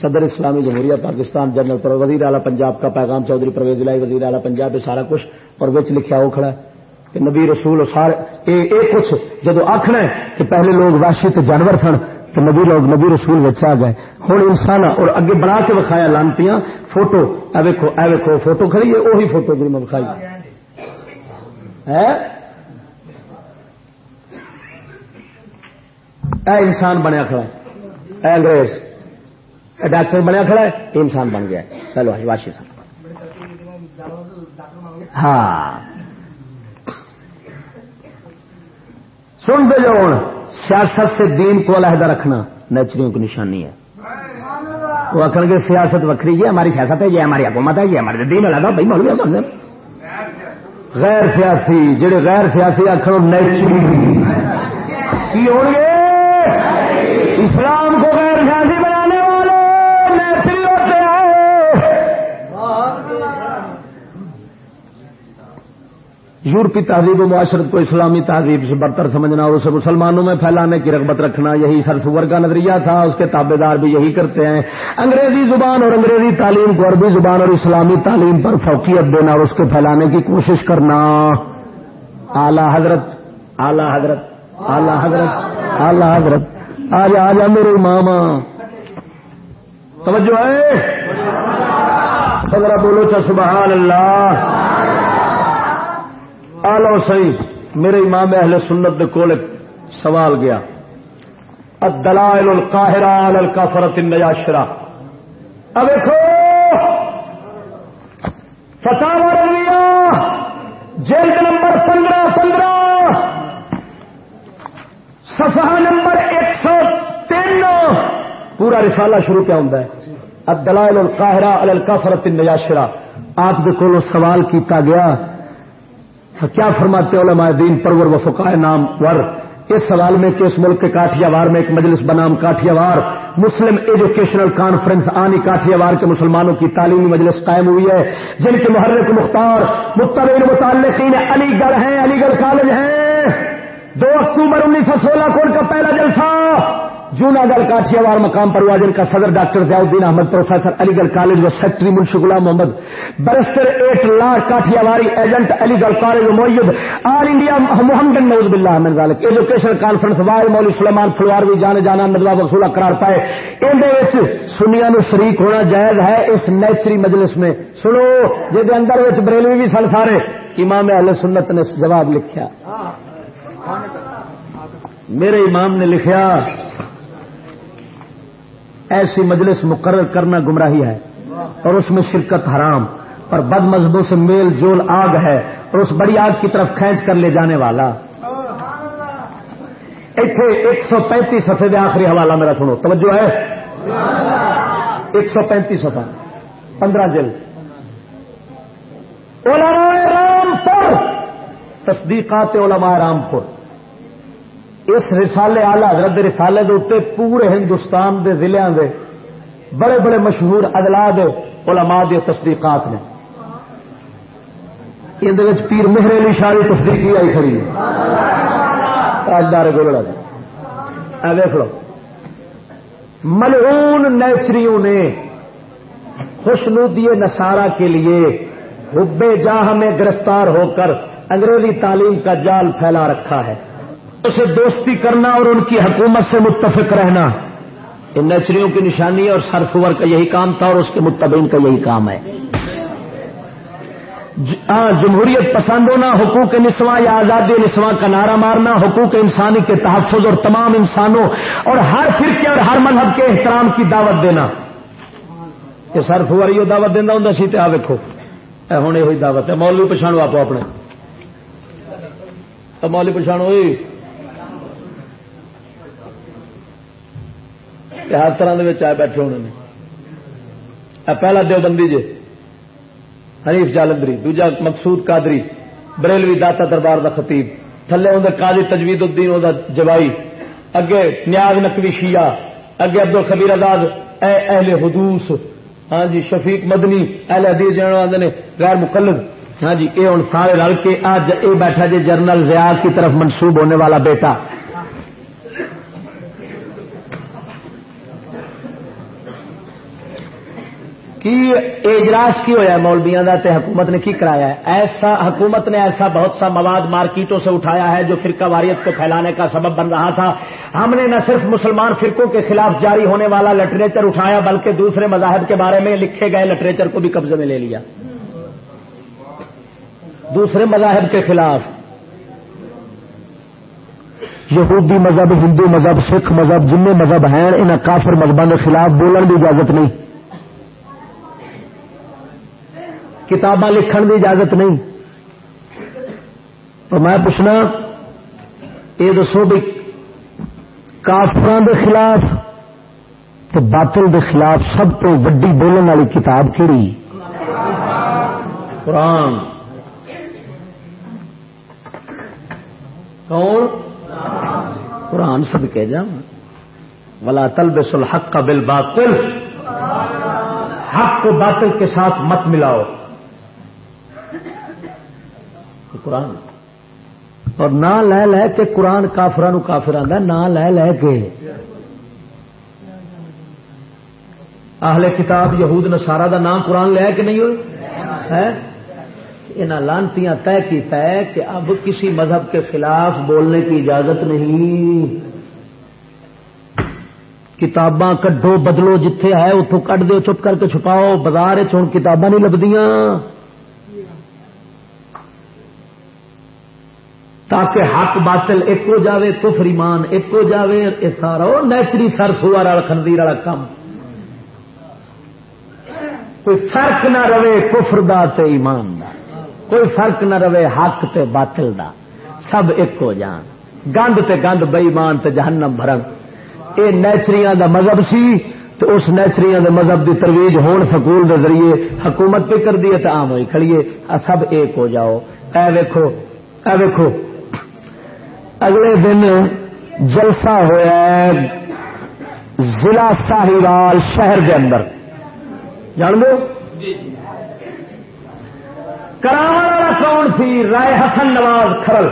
صدر اسلامی جمہوریہ، پاکستان جنرل، پر وزیر اعلی پنجاب کا پیغام، چودھری پرویز لائی، وزیر اعلی پنجاب سارا کچھ، اور بچ لکھا وہ کھڑا ہے۔ کہ نبی رسول سارے اے اے کچھ جب آخنا ہے کہ پہلے لوگ واشی تو جانور سن تو نبی لوگ نبی رسول آ گئے۔ ہوں انسان اور اگے بنا کے وکھایا لانتی فوٹو۔ اے ویکو اے ویکو فوٹو کھڑی ہے وہی فوٹو جی میں وکھائی۔ اے انسان بنیا کھڑا اے انگریز، اے ڈاکٹر بنیا کھڑا ہے یہ انسان بن گیا چلو واشی صاحب ہاں۔ سن دے جو سیاست سے دین کو علیحدہ رکھنا نیچریوں کی نشانی ہے۔ وہ آخر کے سیاست وکری ہے ہماری سیاست ہے یہ ہماری حکومت ہے یہ ہمارے دین علیحدہ، بھائی، مولوی غیر سیاسی، جڑے غیر سیاسی آخر نیچری۔ کی ہو اسلام کو غیر سیاسی بنانے والے نیچری ہوتے ہیں یورپی تہذیب و معاشرت کو اسلامی تہذیب سے برتر سمجھنا اور اسے مسلمانوں میں پھیلانے کی رغبت رکھنا، یہی سرسور کا نظریہ تھا، اس کے تابے دار بھی یہی کرتے ہیں۔ انگریزی زبان اور انگریزی تعلیم کو عربی زبان اور اسلامی تعلیم پر فوقیت دینا اور اس کو پھیلانے کی کوشش کرنا۔ اعلی حضرت اعلی حضرت اعلی حضرت اعلی حضرت۔ آج آ جا میرے ماما توجہ ہے؟ بولو چا سبحان اللہ۔ آلو سی میرے امام اہل سنت دے کول سوال گیا۔ الدلائل القاہرہ علی الکافرت النیاشرہ۔ اب دیکھو فتح رویہ جلد نمبر پندرہ پندرہ۔ صفحہ نمبر ایک سو تین پورا رسالہ شروع کیا ہوتا ہے۔ الدلائل القاہرہ علی الکافرت النیاشرہ۔ آپ کے کولو سوال کیتا گیا۔ کیا فرماتے علماء دین، پرور و فقائے نام ور؟ اس سوال میں کہ اس ملک کے کاٹیا وار میں ایک مجلس بنام کاٹیا وار مسلم ایجوکیشنل کانفرنس آنی کاٹھی وار کے مسلمانوں کی تعلیمی مجلس قائم ہوئی ہے، جن کے محرک مختار متبین متعلقین علی گڑھ ہیں علی گڑھ کالج ہیں۔ دو اکتوبر انیس سو سولہ کو ان کا پہلا جلسہ جونا گڑھ کاٹیا وار مقام پر ہوا جن کا صدر ڈاکٹر ضیاء الدین احمد، پروفیسر علی گڑھ کالج و secretary Munshi Ghulam Muhammad برسٹر at lakh کاٹیا واری ایجنٹ علی گڑھ کالج میت آل انڈیا محمد نوز بلّہ احمد ذالک، ایجوکیشن کانفرنس، وائل مول سلمان فلوار بھی جانے جانا ندوا وصولہ قرار پائے۔ اندر سنیا نو شریک ہونا جائز ہے اس نیچری مجلس میں۔ سنو جی اندر بریلوی بھی سن سارے۔ امام اہل سنت نے جواب لکھا میرے امام نے لکھا ایسی مجلس مقرر کرنا گمراہی ہے اور اس میں شرکت حرام اور بد مذہبوں سے میل جول آگ ہے اور اس بڑی آگ کی طرف کھینچ کر لے جانے والا۔ ایک سو پینتیس سفے میں آخری حوالہ میرا سنو، توجہ ہے؟ ایک سو پینتیس سفا پندرہ جل علماء رامپور، تصدیقات علماء رامپور۔ اس رسالے آلہ حضرت رسالے دے اتنے پورے ہندوستان دے ضلع دے بڑے بڑے مشہور ادلا علماء دے تصدیقات نے۔ یہ پیر مہر علی شاہی تصدیقی آئی کھڑی تاجدار گولڑا جی دیکھ لو۔ ملعون نیچریوں نے خوشنودی نسارا کے لیے حبے جاہ میں گرفتار ہو کر انگریزی تعلیم کا جال پھیلا رکھا ہے۔ اسے دوستی کرنا اور ان کی حکومت سے متفق رہنا۔ ان نیچریوں کی نشانی اور سرسور کا یہی کام تھا اور اس کے متبین کا یہی کام ہے۔ جمہوریت پسند ہونا، حقوق نسواں یا آزادی نسواں کا نعرہ مارنا، حقوق انسانی کے تحفظ اور تمام انسانوں اور ہر فرقے اور ہر مذہب کے احترام کی دعوت دینا۔ یہ سر فوری دعوت دینا ہوں سی آ ویکو ہوں یہ دعوت ہے۔ مولوی پچھاڑو آپ اپنے۔ مولوی پچھاڑو ہر طرح کے آئے بیٹھے ہونے نے۔ پہلا دیوبندی جے۔ حریف جالندری، دوجا مقصود قادری، بریلوی داتا دربار دا خطیب۔ تھلے اندر قاضی تجوید الدین وہ جوائی۔ اگے نیاز نقوی شیعہ، اگے عبد الخبیر آزاد، اے اہل حدوس ہاں جی شفیق مدنی، اہل حدیث جانے والے نے، غیر مقلد۔ ہاں جی یہ ہوں سارے رل کے آج یہ بیٹھا جی جنرل ریاض کی طرف منسوب ہونے والا بیٹا۔ کی اجلاس کی ہوا مولبیاں تے حکومت نے کی کرایا ہے؟ ایسا حکومت نے ایسا بہت سا مواد مارکیٹوں سے اٹھایا ہے جو فرقہ واریت کو پھیلانے کا سبب بن رہا تھا۔ ہم نے نہ صرف مسلمان فرقوں کے خلاف جاری ہونے والا لٹریچر اٹھایا، بلکہ دوسرے مذاہب کے بارے میں لکھے گئے لٹریچر کو بھی قبضے میں لے لیا۔ دوسرے مذاہب کے خلاف۔ یہودی مذہب، ہندو مذہب، سکھ مذہب جن مذہب ہیں ان کافر مذہبوں کے خلاف بولنے کی اجازت نہیں۔ کتاباں لکھن کی اجازت نہیں۔ تو میں پوچھنا، یہ دسو بھی کافران دے خلاف تو باطل دے خلاف سب تو وڈی بولن والی کتاب کہڑی قرآن۔ کون؟ قرآن سب کہ جا۔ ولا تل بسل حق کا بل باطل حق کو باطل کے ساتھ مت ملاؤ۔ قرآن اور نہ لے لے کے قرآن کافران کافر آدھا نہ لے لے کے آہل کتاب یہود نسارا دا نام قرآن لیا کہ نہیں ہوئے؟ انہیں لانتیاں طے کی طے کہ اب کسی مذہب کے خلاف بولنے کی اجازت نہیں۔ کتاباں کڈو بدلو جتھے ہے اتوں کٹ دو چپ کر کے چھپاؤ۔ بازار چ کتاباں نہیں لبدیاں تاکہ حق باطل ایک ہو جاوے، کفر ایمان ایک ہو جاوے سارا نیچری سر فوار والا خندیر والا کام۔ کوئی فرق نہ رہے کفر دا تے ایمان دا، کوئی فرق نہ رہے حق تے باطل دا۔ سب ایک ہو جان۔ گند تے گند بئیمان تے جہنم بھرن۔ اے نیچریاں دا مذہب سی، تو اس نیچریاں دے مذہب دی ترویج ہون سکول دے ذریعے حکومت پہ کر دیے تو عام ہوئی کھڑیے۔ سب ایک ہو جاؤ۔ اے ویکھو اے ویکھو۔ اگلے دن جلسہ ہوا ضلع ساہیوال شہر کے اندر۔ جان دو؟ والا کون سی؟ رائے حسن نواز کھرل۔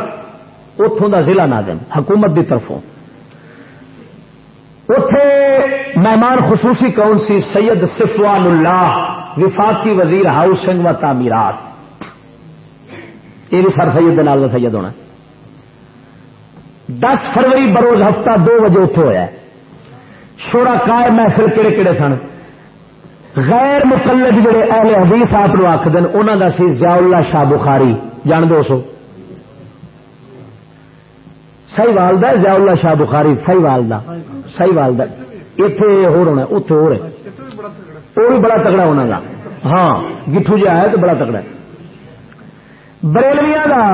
اتوں کا ضلع ناظم، حکومت کی طرفوں۔ اتے مہمان خصوصی کون سی؟ سید صفوان اللہ، وفاقی وزیر ہاؤسنگ و تعمیرات۔ یہ بھی سر سید نال سید ہونا۔ دس فروری بروز ہفتہ دو بجے اتو ہوا شوڑا کار محفل کہڑے کہڑے سن؟ غیر مقلد جڑے اہل حدیث آپ آخد انہوں کا سی ضیاء اللہ شاہ بخاری، جان دو سو۔ سی والدہ ضیاء اللہ شاہ بخاری سی والدہ سی والدہ۔ اتے ہو رہا اتے ہو رہے وہ بھی بڑا تگڑا ہونا گا ہاں گٹھو جی آیا تو بڑا تگڑا بریلویاں کا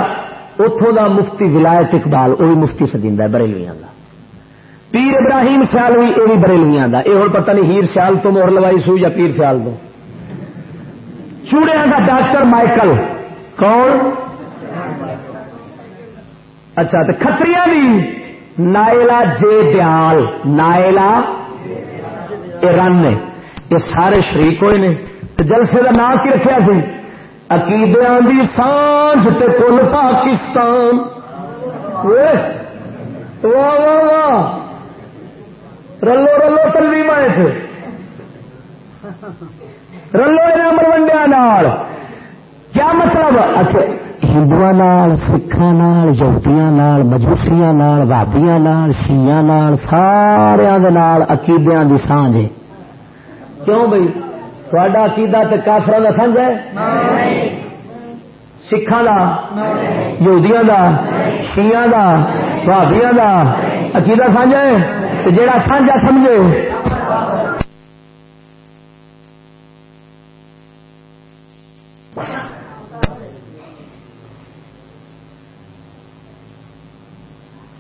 اتوں کا مفتی ولایت اقبال وہ بھی مفتی سجیند ہے، بریلویاں کا پیر ابراہیم سیال بھی یہ بھی بریلویاں کا یہ ہوں پتہ نہیں ہیر سیال تو مور لوائی سو یا پیر سیال تو۔ چوڑیا کا ڈاکٹر مائیکل۔ کون؟ اچھا تو کتری بھی نائلا جے دیال۔ نائلا رن نے۔ یہ سارے شریک ہوئے نے۔ جلسے کا نام کی رکھا سی؟ عقیدے دی سانج تے کل پاکستان۔ رلو رلو تلوی تھے رلو یہاں ملوڈیا کیا مطلب؟ اچھا ہندو سکھان یہودیاں مجوسیاں بابیاں شیاں سارا عقیدے دی سانج ہے۔ کیوں بھائی تھوڑا عقیدہ تے کافر کا سنج ہے؟ سکھان کا یہودیاں کا شیاں کا بھابیا کا عقیدہ سنج ہے؟ جڑا سانجا سمجھے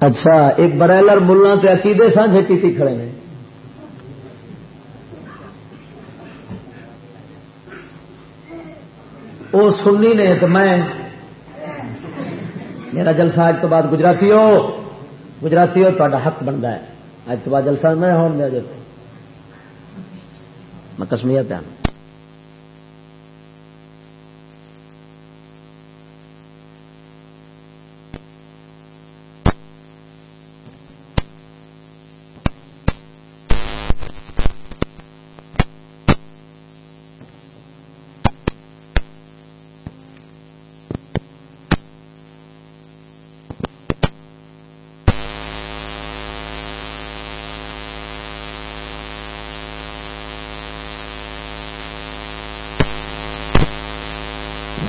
اچھا ایک برائلر ملا تے عقیدے سانجے کی کھڑے ہیں۔ وہ سننی نے تو میں میرا جلسہ اج تو بعد گجراتی ہو گجراتی ہو تا حق بنتا ہے۔ اج تو بعد جلسہ میں ہوں میں کسمیا پیا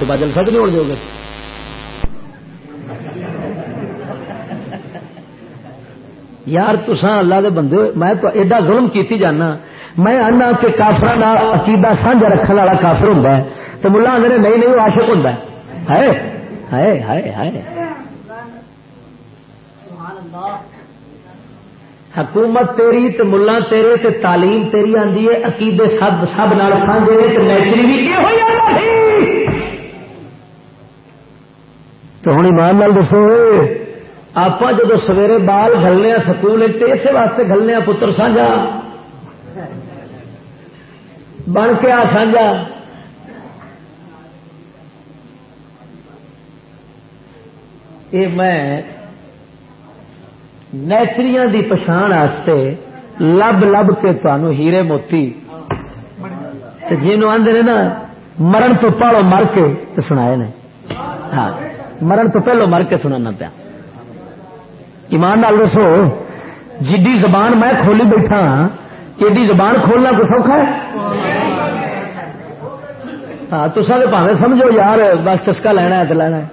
بعد جلسہ نہیں اڑ گے۔ یار تسان اللہ دے بندے میں تو ایڈا ظلم کیتی جانا۔ میں آنا کہ کافر عقیدہ سانجا رکھنے والا کافر ہوں تو ملا آدھے نہیں نہیں، وہ آشک ہوں حکومت تیری تو ملا تیرے تے تعلیم تیری آدھی ہے، عقیدے سب سب نال سانجے نیچری بھی تو ہوں ایمان لال دسو آپ جب سویرے بال گلنے سکول اسی واسطے گلنے پتر سانجا۔ بن کے آ سانجا۔ یہ میں نیچریاں دی پچھان لب لب کے تمہوں ہیرے موتی۔ جنوب آدھے نا مرن تو پالو مر کے سنا ہاں۔ مرن تو پہلو مر کے سنانا پیا۔ ایمان نال دسو جی زبان میں کھولی بیٹھا ہاں، ایڈی زبان کھولنا تو سوکھا ہے؟ ہاں تو پاوے سمجھو یار، بس چسکا لینا ہے تو لینا ہے۔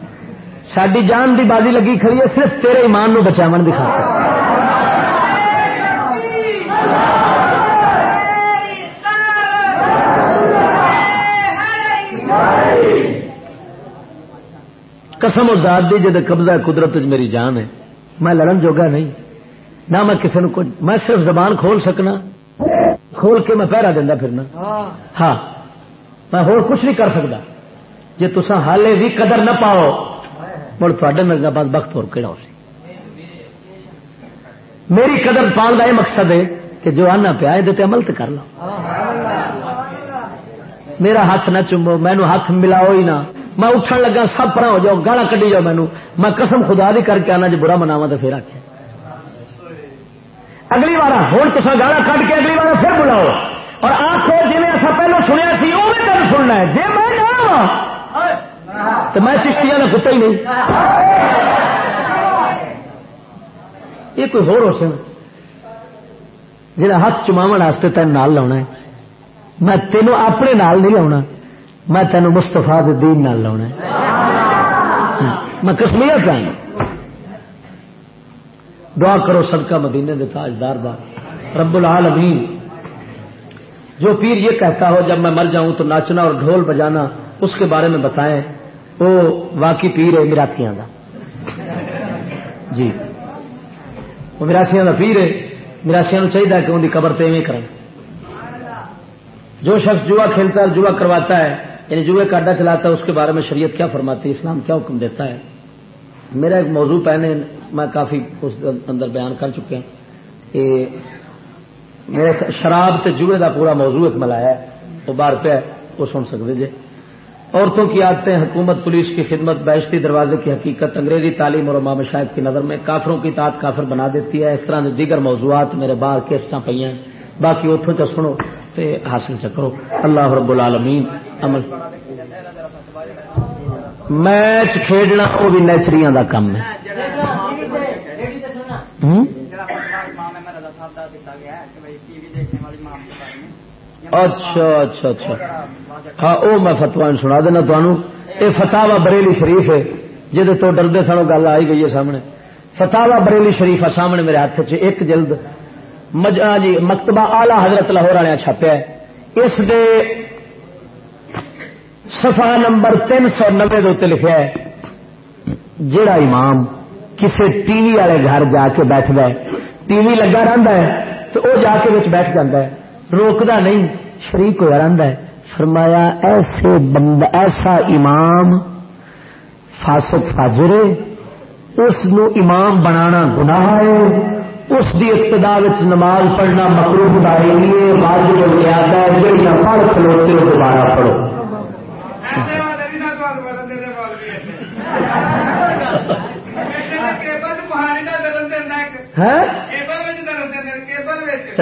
ساری جان دی بازی لگی کھڑی ہے، صرف تیرے ایمان نو بچاو دکھا قسم و ذات دی جد قبضہ قدرت میری جان ہے۔ میں لڑن جوگا نہیں۔ نہ میں کسی نے میں صرف زبان کھول سکنا۔ کھول کے میں پہرا دینا پھرنا۔ ہاں۔ میں ہو کچھ نہیں کر سکتا جی تسا حالے بھی قدر نہ پاؤ۔ مڑ تھوڑے میرے بعد وقت اور کہڑا ہو سی۔ میری قدر پال کا یہ مقصد ہے کہ جو آنا پیا یہ عمل تو کر لو۔ میرا ہاتھ نہ چومو مینو ہاتھ ملاؤ ہی نہ۔ میں اٹھن لگا، سب پرا ہو جاؤ گالا کڈی جاؤ مینو میں قسم خدا دی کر کے آنا جی برا مناوا تو پھر آخیا اگلی بار ہوں تو گالا کٹ کے اگلی بار پھر بلاؤ۔ اور آخو جی اصا پہلو سنیا سی وہ بھی تین سننا ہے۔ جی میں نہ تو میں چشتیاں کا کتا ہی نہیں۔ یہ کوئی ہو روشن جا ہاتھ چماو تین نال لاؤنا ہے، میں تینوں اپنے نال نہیں لاؤنا۔ میں تینوں مستفا دین نال لاؤنا میں کسمیا پہ دعا کرو صدقہ مدینے دے تاجدار بار۔ رب العالمین، جو پیر یہ کہتا ہو، جب میں مر جاؤں تو ناچنا اور ڈھول بجانا اس کے بارے میں بتائیں، وہ واقعی پیر ہے میراتیاں کا جی۔ وہ میراسیاں کا پیر ہے میراسیاں چاہیے کہ ان کی قبر تے کریں جو شخص جوا کھیلتا ہے جوا کرواتا ہے یعنی جوئے کا اڈا چلاتا ہے، اس کے بارے میں شریعت کیا فرماتی ہے؟ اسلام کیا حکم دیتا ہے؟ میرا ایک موضوع پہنے میں کافی اس اندر بیان کر چکے ہیں کہ میرے شراب سے جوئے کا پورا موضوع ایک ملایا ہے، وہ بار پہ وہ سن سکتے جی عورتوں کی عادتیں، حکومت، پولیس کی خدمت بیشتی دروازے کی حقیقت، انگریزی تعلیم اور امام شاہد کی نظر میں کافروں کی تعداد کافر بنا دیتی ہے۔ اس طرح دیگر موضوعات میرے بار کیسٹاں پہ باقی اتوں چ سنو تے حاصل چکرو اللہ رب العالمین عمل۔ میچ کھیڈنا وہ بھی نیچری کا کام ہے۔ اچھا اچھا اچھا۔ ہاں وہ میں فتوا سنا دینا تمہوں یہ فتح بریلی شریف ہے۔ جہد تو ڈردے سنو گل آئی گئی ہے سامنے۔ فتح بریلی شریف ہے سامنے میرے ہاتھ چ ایک جلد مج... جی مکتبہ آلہ حضرت لاہور والے چھاپیا اس دے سفا نمبر تین سو نبے لکھا ہے جڑا امام کسی ٹی وی والے گھر جا کے بیٹھ ہے، ٹی وی لگا رہتا ہے تو وہ جا کے بچ بیٹھ جاتا ہے روکتا نہیں، شریک ہوا رہتا ہے۔ فرمایا، ایسے بند، ایسا امام فاسق فاجرے اس نو امام بنانا گناہ ہے۔ اس کی ابتدا نماز پڑھنا مکرو لیے واجب ہے جہاں پڑھ کھلوتے ہو دوبارہ پڑھو۔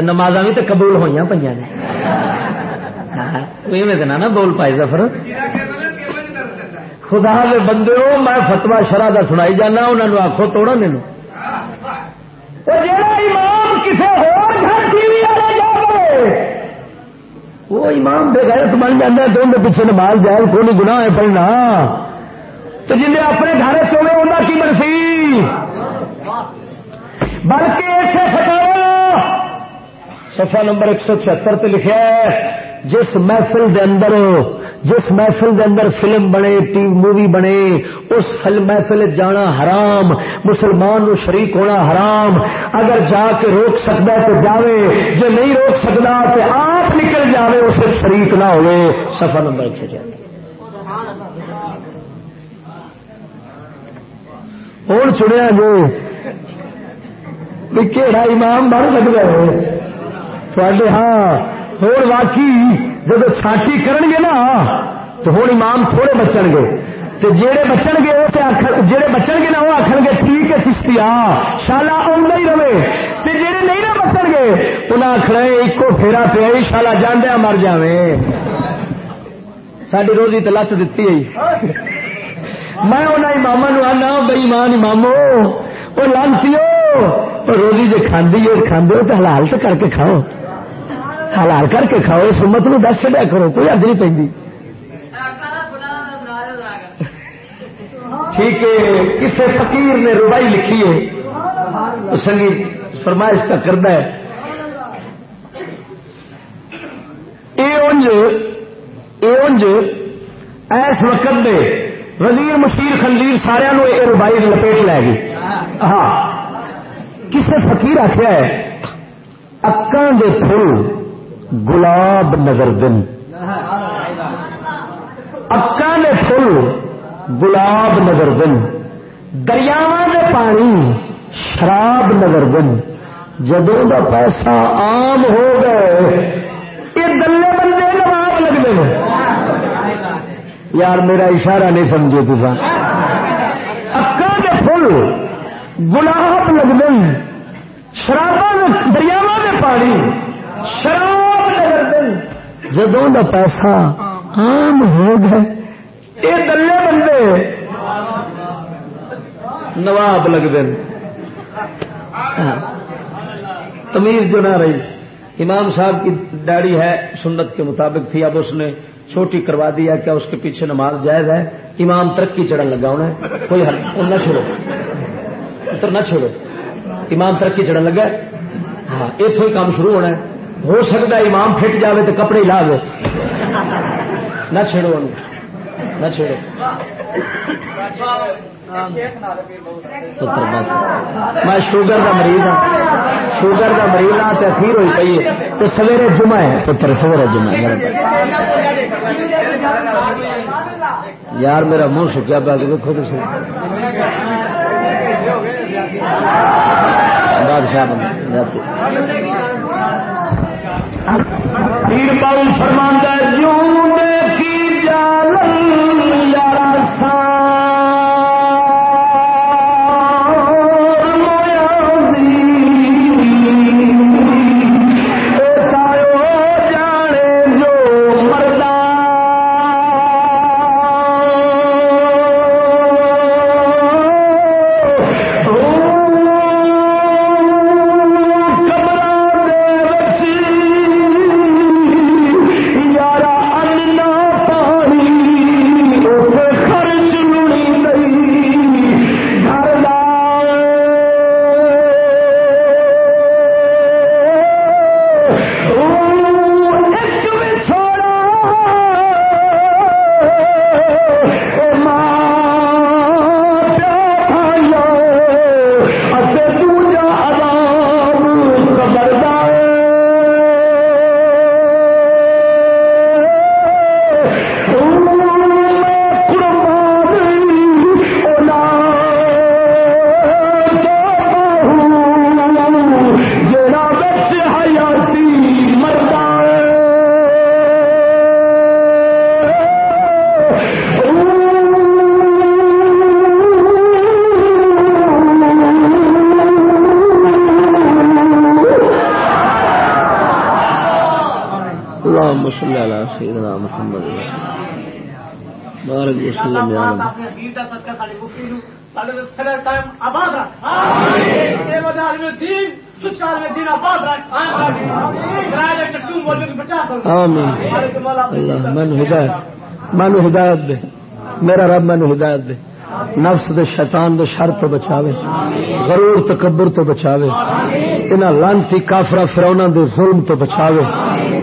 نماز بھی تو قبول ہوئی پہ نہ بول پائے سفر خدا دے بندے میں فتوا شرح کا سنائی جانا انہوں نے آخو توڑا مینو امام کسی وہ امام بے غیرت بن جانا دونوں پیچھے نماز جائے کو نہیں گنا ہے پڑھنا۔ تو جن اپنے گھر چوے انہیں کی مرسی بلکہ ایسے فتوا سفا نمبر ایک سو چھتر لکھا ہے، جس محفل دے اندر جس محفل دے اندر فلم بنے، ٹی مووی بنے، اس فلم محفل جانا حرام، مسلمان نو شریک ہونا حرام۔ اگر جا کے روک سکتا تو جاوے جو نہیں روک سکتا تو آپ نکل جاوے اسے شریک نہ ہوئے۔ سفر نمبر ایک جائے۔ ہوں چنیا جی۔ جو کہڑا امام بن سکتا ہے؟ ہاں ہوں واقعی۔ جب چھاٹی کرن گے نا، تو ہوں امام تھوڑے بچن گے۔ جہے بچن گے وہ جہے بچن گے نا وہ آخر گے، ٹھیک ہے سستی آ شالا آ ہی رہے۔ جہے نہیں نہ بچن گے انہیں آخر ایکو پھیرا پیا شالا جانا مر جائے ساری روزی تو لت دیتی ہے۔ میں انہیں امام آنا بئی مان امامو وہ لانتی روزی جی کھانے کھانے تو حلال تو کر کے کھاؤ۔ حلال کر کے کھاؤ، اس امت نو دس چڑیا کرو، کوئی حد نہیں پہ ٹھیک ہے کسی فقیر نے روبائی لکھی ہے سنگیت فرمائش کا کرتا ہے۔ اونج ایس وقت دے وزیر مشیر خنزیر سارا یہ روبائی لپیٹ لے گی ہاں کسی فقیر آخیا ہے اکان دے پھول گلاب نظر دن۔ اکا نے فل گلاب نظر دن۔ دریاوا نے پانی شراب نظر دن۔ جدوں کا پیسہ عام ہو گئے، یہ دلے بندے نواب لگتے ہیں۔ یار میرا اشارہ نہیں سمجھے تصا اکا کے فل گلاب لگتے ہیں۔ شراب دریاوا پانی شراب جدوں کا پیسہ عام ہو گئے یہ دلے بندے۔ نواب لگتے ہاں۔ تمیز جو نہ رہی۔ امام صاحب کی داڑھی ہے، سنت کے مطابق تھی۔ اب اس نے چھوٹی کروا دیا کیا اس کے پیچھے نماز جائز ہے؟ امام ترقی چڑھن لگا انہیں۔ کوئی حل نہ چھوڑو۔ اتر نہ چھوڑو۔ امام ترقی چڑھن لگا۔ ہاں اتوں ہی کام شروع ہونا ہے۔ ہو سکتا امام فٹ جائے تو کپڑے لا دو نہ چھڑو نہ چھڑو میں شوگر کا مریض ہوں شوگر کا مریض ہاں تو اخیر ہوئی پی ہے۔ تو سویرے جمعہ ہے۔ پتر سویرے جمعہ یار میرا منہ سکیا پا کے دیکھو تو بادشاہ پیر باؤ فرماندہ جو مینو ہدایت۔ دے۔ میرا رب مینو ہدایت دے۔ نفس دے شیطان دے شر تو بچاوے۔ غرور تکبر تو بچاوے۔ انہاں لانتی کافرا فرونا دے ظلم تو بچاوے۔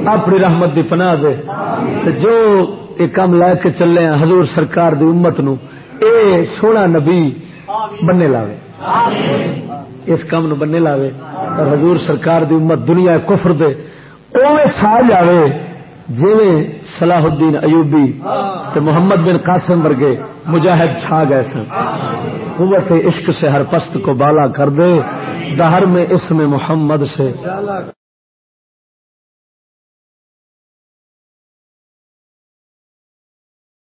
اپنی رحمت دی پناہ دے۔ جو یہ کام لے کے چلے ہیں حضور سرکار دی امت نو اے سونا نبی بننے لاوے۔ اس کام نو بننے لاوے۔ اور حضور سرکار دی امت دنیا کفر دے اوے چھا جاوے۔ جی صلاح الدین ایوبی تو محمد بن قاسم ورگے مجاہد چھا گئے سن۔ قوت عشق سے ہر پست کو بالا کر دے۔ دہر میں اس میں محمد سے۔